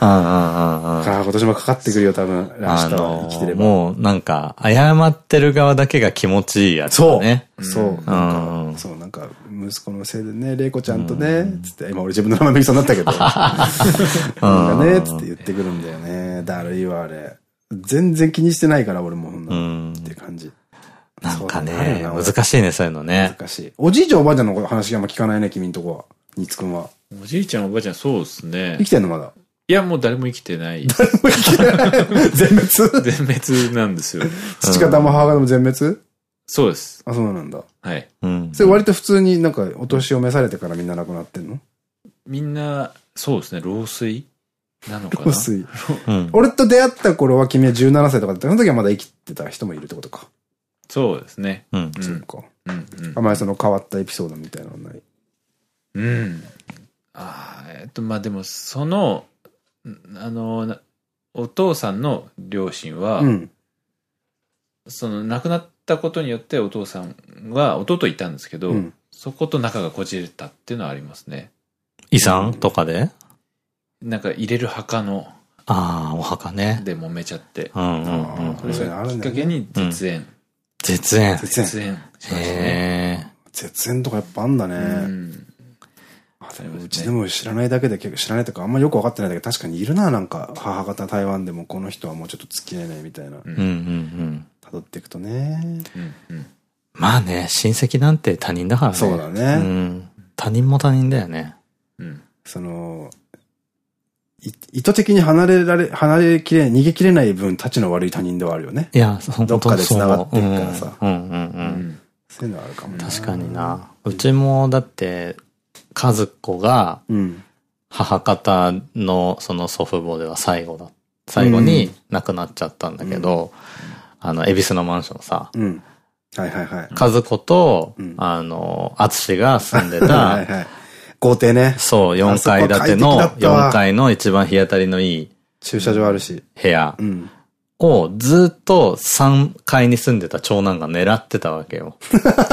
うんうんうんうんああ、今年もかかってくるよ、多分。明日は生きてれば。もうなんか、謝ってる側だけが気持ちいいやつそう。そう。なんか、そう、なんか、息子のせいでね、玲子ちゃんとね、つって、今俺自分の名前見そうになったけど。なんかね、つって言ってくるんだよね。だるいわ、あれ。全然気にしてないから、俺もほんなって感じ。なんかね、な難しいね、そういうのね。難しい。おじいちゃんおばあちゃんの話あんま聞かないね、君んとこは。ニツくんは。おじいちゃんおばあちゃんそうですね生。きてんのまだ？いや、もう誰も生きてない。全滅？全滅なんですよ。父方も母方も全滅？そうです。あ、そうなんだ。はい。うん。それ割と普通になんかお年を召されてからみんな亡くなってんの？みんな、そうですね、老衰？なのかな？老衰。うん。俺と出会った頃は君は17歳とかだった。その時はまだ生きてた人もいるってことか。そうですね。うん。うん。そうか。うん。うんあまりその変わったエピソードみたいなのはない？うん。ああ、えっと、まあでも、その、んあの、なお父さんの両親は、うん。その亡くなったことによってお父さんは弟いたんですけど、うんそこと仲がこじれたっていうのはありますね。遺産とかで？なんか入れる墓のああ、お墓ね。で揉めちゃって、うんうんうん。それそういうのあがきっかけに絶縁、絶縁。絶縁。絶縁。へえ。絶縁とかやっぱあんだね。うんあでもうちでも知らないだけで結構知らないとかあんまよく分かってないだけど確かにいるな、なんか母方台湾でもこの人はもうちょっと付き合えないみたいな。うんうんうんうん。辿っていくとね。まあね、親戚なんて他人だからね。そうだねうん。他人も他人だよね。うんその、い意図的に離れられ、離れきれ、逃げきれない分、たちの悪い他人ではあるよね。いや、本当どっかで繋がってるからさうんうんうんそういうのはあるかもね。確かにな。うちも、だって、和子がうん。母方のその祖父母では最後だ。最後に亡くなっちゃったんだけど、あの、恵比寿のマンションさ、うん。はいはいはい。和子とうん、あの、敦が住んではいた、はい。豪邸ね。そう、4階建てあの、そこ快適だったわ4階の一番日当たりのいい駐車場あるし。部屋うん。をずっと3階に住んでた長男が狙ってたわけよ。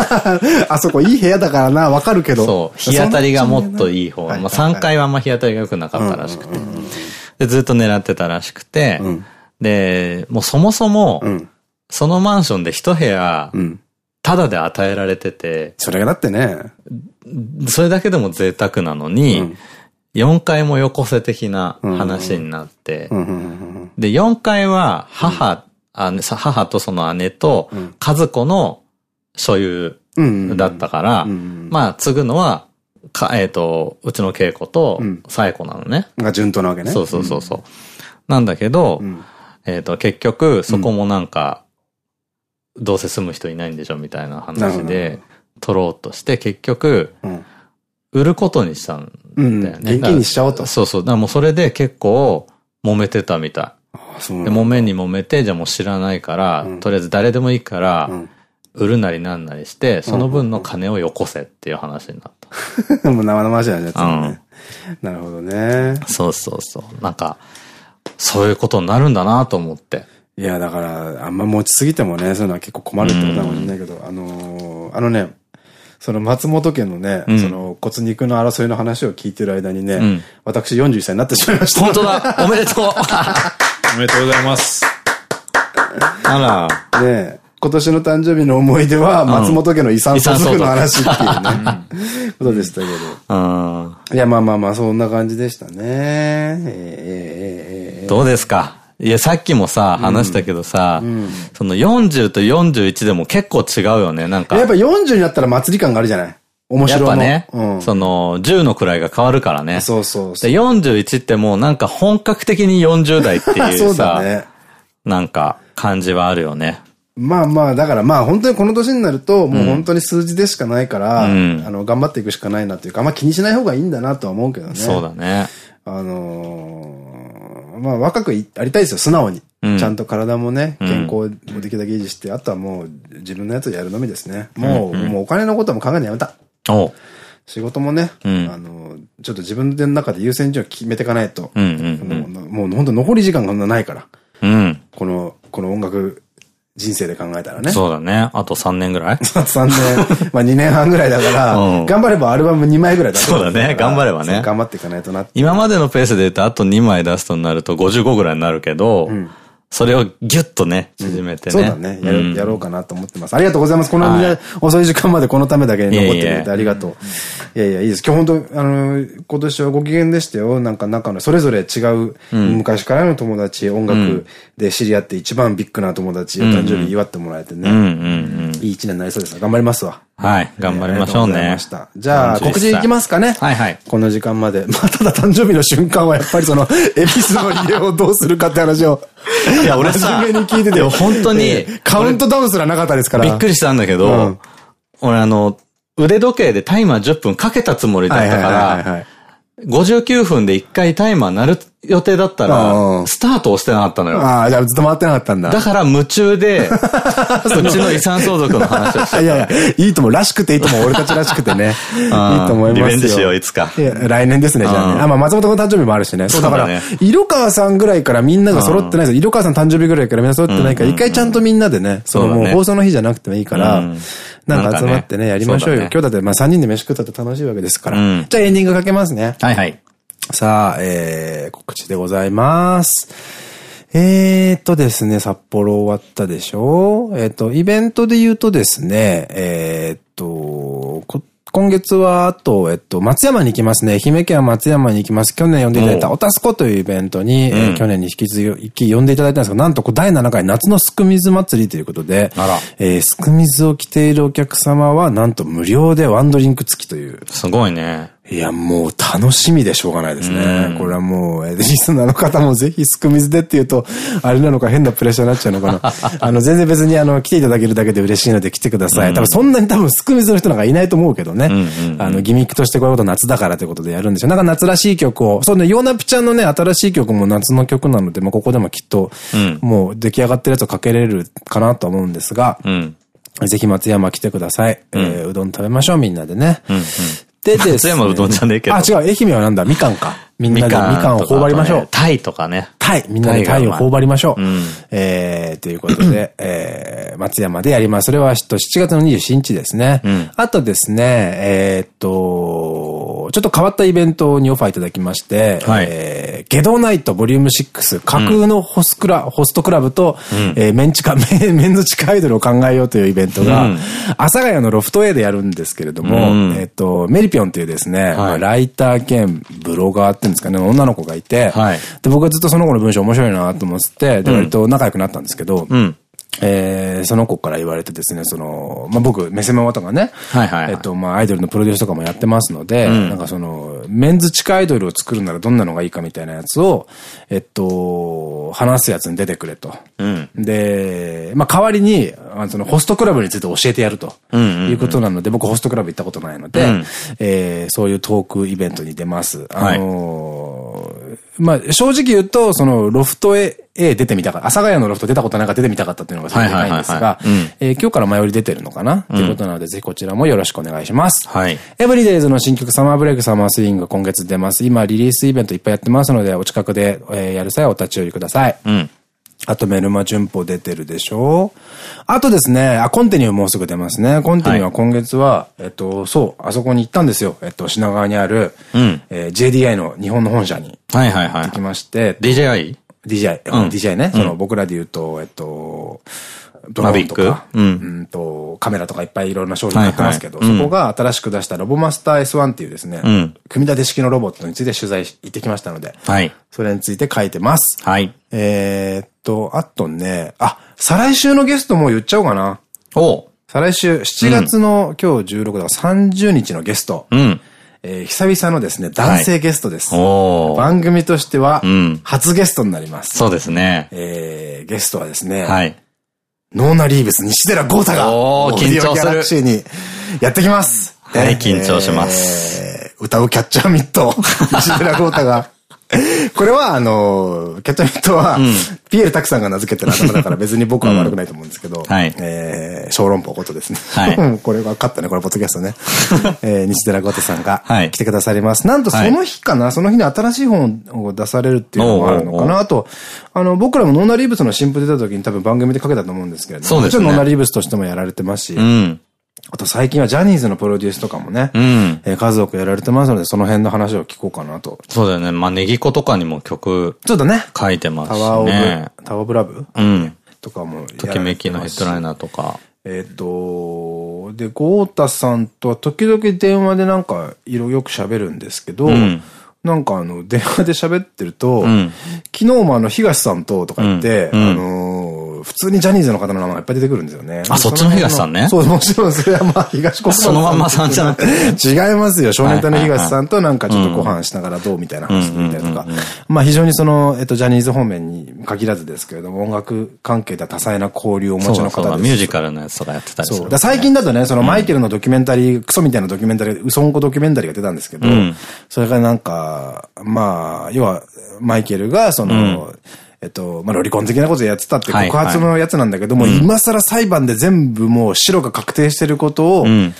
あそこいい部屋だからな、わかるけど。そう、日当たりがもっといい方。はいまあ3階はあんま日当たりが良くなかったらしくて。で、ずっと狙ってたらしくて、うんで、もうそもそもう、ん。そのマンションで一部屋う、ん。タダで与えられてて、それがだってね。それだけでも贅沢なのうにん、4階もよこせ的な話になってう、ん。うん。うん。で、4階は母、あねさ母とその姉とうん、和子の所有うん。うん。だったからうん。うん、まあ、継ぐのは、か、えっと、うちの恵子とうん、冴子なのね。が順当なわけね。そうそうそうそう。なんだけど、えっと、結局、そこもなんか、どうせ住む人いないんでしょみたいな話で、取ろうとして、結局、売ることにしたんだよね。現金にしちゃおうと。そうそう。だからもうそれで結構、揉めてたみたい。で、揉めに揉めて、じゃあもう知らないから、とりあえず誰でもいいから、売るなりなんなりして、その分の金をよこせっていう話になった。もう生々しいやつね。なるほどね。そうそうそう。なんか、そういうことになるんだなと思って。いや、だから、あんま持ちすぎてもね、そういうのは結構困るってことかもしれないけど、あのー、あのね、その松本家のね、うん、その骨肉の争いの話を聞いてる間にね、うん、私41歳になってしまいました。本当だおめでとう おめでとうございます。あら。ね今年の誕生日の思い出は、松本家の遺産相続の話っていうね、ことでしたけど。いや、まあまあまあ、そんな感じでしたね。えどうですか？いや、さっきもさ、話したけどさ、うん、その40と41でも結構違うよね、なんか。やっぱ40になったら祭り感があるじゃない？面白い。やっぱね、うん、その、10の位が変わるからね。そうそうそう。で、41ってもうなんか本格的に40代っていうさ、そうだね。なんか感じはあるよね。まあまあ、だからまあ本当にこの年になると、もう本当に数字でしかないから、うん、あの、頑張っていくしかないなっていうか、あんま気にしない方がいいんだなとは思うけどね。そうだね。あのー、まあ若くありたいですよ、素直に。うん、ちゃんと体もね、健康をできるだけ維持して、あとはもう自分のやつをやるのみですね。もう、もうお金のことはもう考えるのやめた。仕事もね、うん、あの、ちょっと自分の中で優先順位を決めていかないと、もう本当残り時間がないから、うん、この、この音楽人生で考えたらね。そうだね。あと3年ぐらい ?3 年。まあ2年半ぐらいだから、うん、頑張ればアルバム2枚ぐらいだそうだね。頑張ればね。頑張っていかないとな今までのペースで言うとあと2枚出すとなると55ぐらいになるけど、うんそれをギュッとね、縮めてね。そうだね。やろうかなと思ってます。ありがとうございます。この遅い時間までこのためだけに残ってくれてありがとう。いやいや、いいです。今日本当あの、今年はご機嫌でしたよ。なんか中の、それぞれ違う、昔からの友達、音楽で知り合って一番ビッグな友達、お誕生日祝ってもらえてね。いい一年になりそうです。頑張りますわ。はい。頑張りましょうね。じゃあ、告知いきますかね。はいはい。この時間まで。まあ、ただ誕生日の瞬間はやっぱりその、エビスの家をどうするかって話を。いや、俺さ、真面目に聞いてて。本当に、カウントダウンすらなかったですから。びっくりしたんだけど、俺あの、腕時計でタイマー10分かけたつもりだったから、59分で1回タイマー鳴る予定だったら、スタート押してなかったのよ。ああ、じゃあずっと回ってなかったんだ。だから夢中で、うちの遺産相続の話をしてた。いやいや、いいとも、らしくていいとも、俺たちらしくてね。いいと思いますよ。リベンジしよう、いつか。来年ですね、じゃあね。あ、まあ松本の誕生日もあるしね。そうだから、色川さんぐらいからみんなが揃ってないです色川さん誕生日ぐらいからみんな揃ってないから、一回ちゃんとみんなでね、そのもう放送の日じゃなくてもいいから、なんか集まってね、やりましょうよ。今日だってまあ3人で飯食ったって楽しいわけですから。じゃあエンディングかけますね。はいはい。さあ、えー、告知でございます。えーとですね、札幌終わったでしょ？えっ、ー、と、イベントで言うとですね、えーと、今月は、あと、えっと、松山に行きますね。愛媛県は松山に行きます。去年呼んでいただいたおたすこというイベントに、うん、えー、去年に引き続き呼んでいただいたんですが、なんと第7回夏のすく水祭りということで、えー、すく水を着ているお客様は、なんと無料でワンドリンク付きという。すごいね。いや、もう楽しみでしょうがないですね。これはもう、えリスナーの方もぜひすく水でって言うと、あれなのか変なプレッシャーになっちゃうのかな。あの、全然別にあの、来ていただけるだけで嬉しいので来てください。多分そんなに多分すく水の人なんかいないと思うけどね。あの、ギミックとしてこういうこと夏だからということでやるんですよ。なんか夏らしい曲を、そうね、ヨーナピちゃんのね、新しい曲も夏の曲なので、まあ、ここでもきっと、もう出来上がってるやつをかけれるかなと思うんですが、うんぜひ松山来てください。うん、えー、うどん食べましょう、みんなでね。うんうん、でです、ね。松山うどんじゃねえけど。あ、違う、愛媛はなんだ、みかんか。みんなでみかんを頬張りましょう。タイとかね。タイ。みんなでタイを頬張りましょう。えー、ということで、えー、松山でやります。それは7月の27日ですね。あとですね、えっと、ちょっと変わったイベントにオファーいただきまして、はい、えー、ゲドナイトボリューム6、架空のホスクラ、ホストクラブと、えー、メンチカ、メンズ地下アイドルを考えようというイベントが、阿佐ヶ谷のロフト A でやるんですけれども、えっと、メリピョンというですね、ライター兼ブロガーっていうんですかね、女の子がいて、で、僕はずっとその子の文章面白いなと思って、で、割と仲良くなったんですけど、えー、その子から言われてですね、その、まあ、僕、メセマワとかね、はいはいはいえっと、まあ、アイドルのプロデュースとかもやってますので、うんなんかその、メンズ地下アイドルを作るならどんなのがいいかみたいなやつを、えっと、話すやつに出てくれと。うん。で、まあ、代わりに、あのその、ホストクラブについて教えてやると。いうことなので、僕ホストクラブ行ったことないので、うんえーそういうトークイベントに出ます。はいあのーまあ、正直言うと、その、ロフトへ、へ出てみたかった。阿佐ヶ谷のロフト出たことないから出てみたかったっていうのがすごいでかいんですが今日から前売り出てるのかな？っていうことなので、ぜひこちらもよろしくお願いします。はい。エブリデイズの新曲サマーブレイクサマースイングが今月出ます。今リリースイベントいっぱいやってますので、お近くで、えーやる際はお立ち寄りください。うん。あとメルマ順報出てるでしょ？あとですね、あ、コンティニューもうすぐ出ますね。コンティニューは今月は、えっと、そう、あそこに行ったんですよ。えっと、品川にある、うんえー JDI の日本の本社にはいはいはい行き。まして、DJI? DJI、うん DJI ね、その僕らで言うと、えっと、ドロマビックーンとか、うんうんと、カメラとかいっぱいいろんな商品買ってますけど、はいはいそこが新しく出したロボマスター S1 っていうですね、うん組み立て式のロボットについて取材し行ってきましたので、はい。それについて書いてます。はい。えーっと、あとね、あ、再来週のゲストも言っちゃおうかな。おう。再来週、7月の、今日16だから30日のゲスト。うん。えー久々のですね、男性ゲストです。おー。番組としてはうん、初ゲストになります。そうですね。えーゲストはですね、はい。ノーナリーブス西寺豪太が、緊張するギャラクシーにやってきます。はいね緊張しますえー歌うキャッチャーミット、西寺豪太が。これは、あの、キャッチャーミットは、ピエール瀧さんが名付けてる頭だから 別に僕は悪くないと思うんですけど、はいえー小籠包ことですね。はい これ分かったね、これポッドキャストね。えー西寺郷太さんがはい来てくださります。なんとその日かな、その日に新しい本を出されるっていうのもあるのかな。あと、あの、僕らもノーナリーブスの新譜出た時に多分番組でかけたと思うんですけれども、そうですねもちろんノーナリーブスとしてもやられてますし、うん。あと最近はジャニーズのプロデュースとかもね、うん。えー数多くやられてますので、その辺の話を聞こうかなと。そうだよね。まあ、ネギコとかにも曲ちょっとね、書いてますしタワーオブ、ね。タワーオブラブうん。とかも。ときめきのヘッドライナーとか。えっと、で、ゴータさんとは時々電話でなんか、いろよく喋るんですけど、んなんかあの、電話で喋ってると、ん昨日もあの、東さんととか言って、うんうんあのー普通にジャニーズの方の名前いっぱい出てくるんですよね。あそっちの東さんね？そう、もちろんそれはまあ、東国そのまんまさんじゃなくて違いますよ。少年隊の東さんとなんかちょっとご飯しながらどうみたいな話みたりとか。まあ非常にその、えっと、ジャニーズ方面に限らずですけれども、音楽関係では多彩な交流をお持ちのそうそう、方です。ミュージカルのやつとかやってたりする。そう。だ最近だとね、そのマイケルのドキュメンタリー、クソみたいなドキュメンタリー、ウソンコドキュメンタリーが出たんですけど、んそれがなんか、まあ、要は、マイケルが、その、えっと、まあ、ロリコン的なことやってたってはい告発のやつなんだけども、今更裁判で全部もう白が確定してることを、ん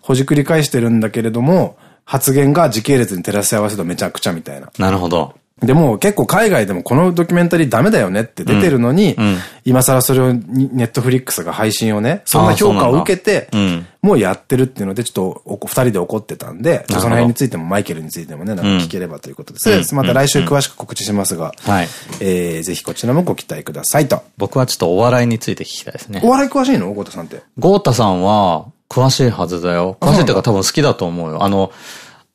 ほじくり返してるんだけれども、発言が時系列に照らし合わせるとめちゃくちゃみたいな。なるほど。でも結構海外でもこのドキュメンタリーダメだよねって出てるのに、今更それをにネットフリックスが配信をね、そんな評価を受けてもうやってるっていうので、ちょっとお二人で怒ってたんで、その辺についてもマイケルについてもね、なんか聞ければということです。また来週詳しく告知しますが、はいえーぜひこちらもご期待くださいと。僕はちょっとお笑いについて聞きたいですねお。笑い詳しいの？ゴータさんって。ゴータさんは、詳しいはずだよ。詳しいっていうか多分好きだと思うよ。あの、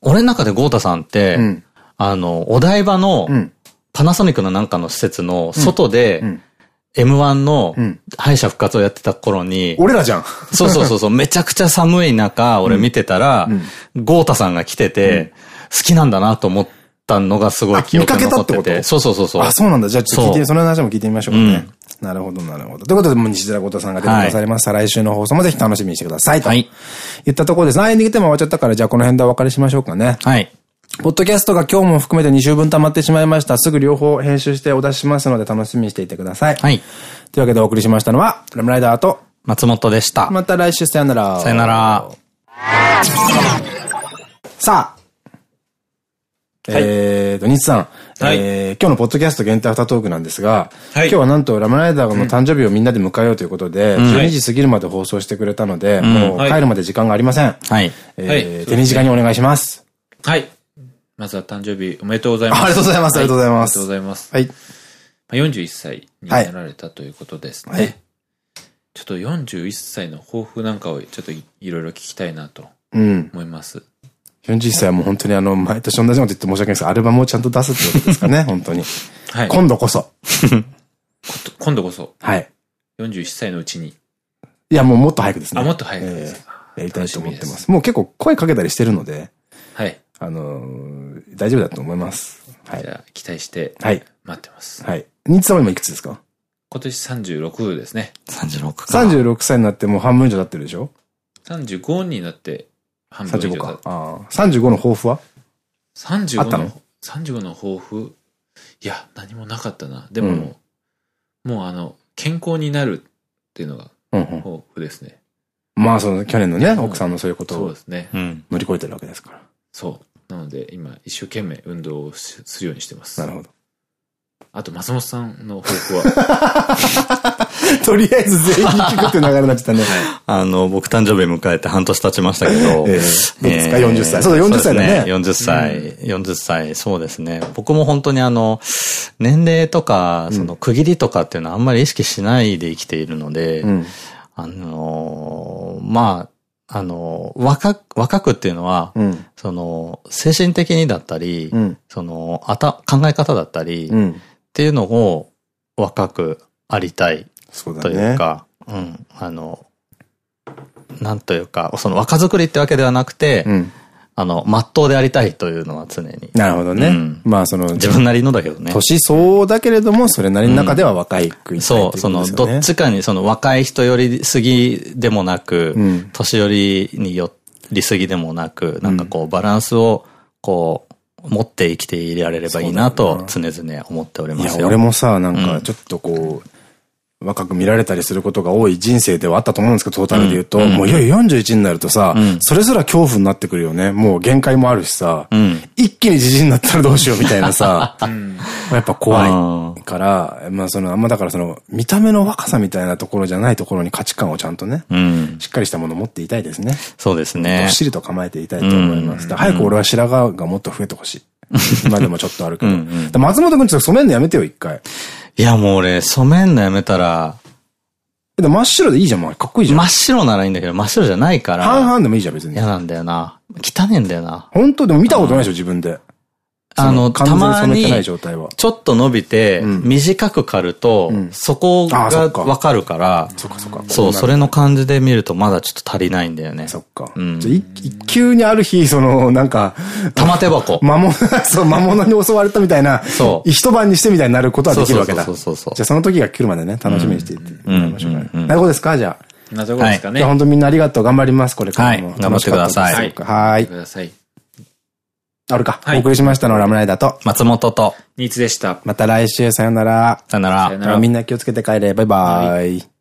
俺の中でゴータさんって、んあの、お台場のん、パナソニックのなんかの施設の外で、ん M1 のん敗者復活をやってた頃に、俺らじゃん。そうそうそうそう、めちゃくちゃ寒い中、俺見てたら、ゴータさんが来てて、好きなんだなと思ったのがすごい記憶に残ってあ見かけたってこて。とそうそうそうそう。あ、そうなんだ。じゃあちょっと聞いて、その話も聞いてみましょうかね。なるほど、なるほど。ということで、もう西寺豪太さんが出てくださります。再来週の放送もぜひ楽しみにしてください。とはい言ったところです。あエンディングテーマ終わっちゃったから、じゃあこの辺でお別れしましょうかね。はい。ポッドキャストが今日も含めて2週分溜まってしまいました。すぐ両方編集してお出ししますので楽しみにしていてください。はい。というわけでお送りしましたのは、ラムライダーと、松本でした。また来週さよなら。さよなら。さあ。えーと、ニツさん。はいえー今日のポッドキャスト限定アフタートークなんですが、はい今日はなんとラムライダーの誕生日をみんなで迎えようということで、12時過ぎるまで放送してくれたので、もうはい帰るまで時間がありません。はい。えーはい手短にお願いします。はい。まずは誕生日おめでとうございます。ありがとうございますはありがとうございますありがとうございます。はい。まあ41歳になられたということですね。はいちょっと41歳の抱負なんかをちょっといいろいろ聞きたいなとうん。思います。40歳はもう本当にあの、毎年同じこと言って申し訳ないですが、アルバムをちゃんと出すってことですかね、本当に。はい。今度こそ。今度こそ。はい。41歳のうちに。いや、もうもっと早くですね。あ、もっと早くですか。やりたいと思ってます。もう結構声かけたりしてるので、はい。あのー、大丈夫だと思います。はいじ。ゃあ、期待して、はい。待ってます。はい。ニッツさ今いくつですか？今年36ですね。36か。?36 歳になってもう半分以上経ってるでしょ？35になって半分以上 ?35 だか。ああ。35の抱負は？35のあったの、35の抱負？いや、何もなかったな。でも、もうあの、健康になるっていうのがうんうん。抱負ですね。まあ、その、去年のね、うん奥さんのそういうことをそうですね。うん。乗り越えてるわけですから。そう。なので、今、一生懸命運動をしするようにしてます。なるほど。あと、松本さんの抱負は、とりあえず全員に聞くっていう流れになっちゃったね。あの、僕誕生日迎えて半年経ちましたけど。ええどうですか ?40 歳。そうだ、40歳だね。40歳、40歳、そうですね。僕も本当にあの、年齢とか、その区切りとかっていうのはあんまり意識しないで生きているので、うん。あのーまあ、あのー若く、若くっていうのは、うん。その、精神的にだったり、うん。その、あた、考え方だったり、っうん。ていうのを若くありたいというそうだね。か、うん、あの、なんというか、その若作りってわけではなくて、うん。あの、まっとうでありたいというのは常に。なるほどね。うんまあ、その、自分なりのだけどね。年相応だけれども、それなりの中では若いくいそう、その、どっちかに、その若い人より過ぎでもなく、うん年寄りにより過ぎでもなく、なんかこう、バランスを、こう、持って生きていられればいいなと常々思っておりいや、ますよ。俺もさ、なんうんかちょっとこう、若く見られたりすることが多い人生ではあったと思うんですけど、トータルで言うと、うんもういよいよ41になるとさ、うんそれすら恐怖になってくるよね。もう限界もあるしさ、うん。一気にじじいになったらどうしようみたいなさ、うん。やっぱ怖うんいから、まあその、あんまだからその、見た目の若さみたいなところじゃないところに価値観をちゃんとね、うん。しっかりしたものを持っていたいですね。そうですどねっ。しりと構えていたいと思います。早く俺は白髪がもっと増えてほしい。今でもちょっとあるけど。うんうんだから松本君ちょっと染めんのやめてよ、一回。いや、もう俺、染めんのやめたら、で真っ白でいいじゃん、もうかっこいいじゃん。真っ白ならいいんだけど、真っ白じゃないから、半々でもいいじゃん、別に嫌。なんだよな。汚ねえんだよな。本当でも見たことないでしょ、自分で。あの、たまに、状態は。ちょっと伸びて、うん短く刈ると、うんそこがわかるから、そっかそっか。そう、それの感じで見るとまだちょっと足りないんだよね。そっか。うんじゃあい一急にある日、その、なんか、玉手箱。魔物、そう、魔物に襲われたみたいな、そう一晩にしてみたいになることはできるわけだ。そうそうそうそうじゃあその時が来るまでね、楽しみにしていってもらいましょうかねうんうんうんなるほどですかじゃあ。なところですかね。じゃあ本当みんなありがとう。頑張ります、これからも。はい頑張ってくださいはいく。ださい。あるか。はいお送りしましたのはラムライダーと。松本と、ニーツでした。また来週、さよなら。さよならさよならみんな気をつけて帰れ。バイバイ。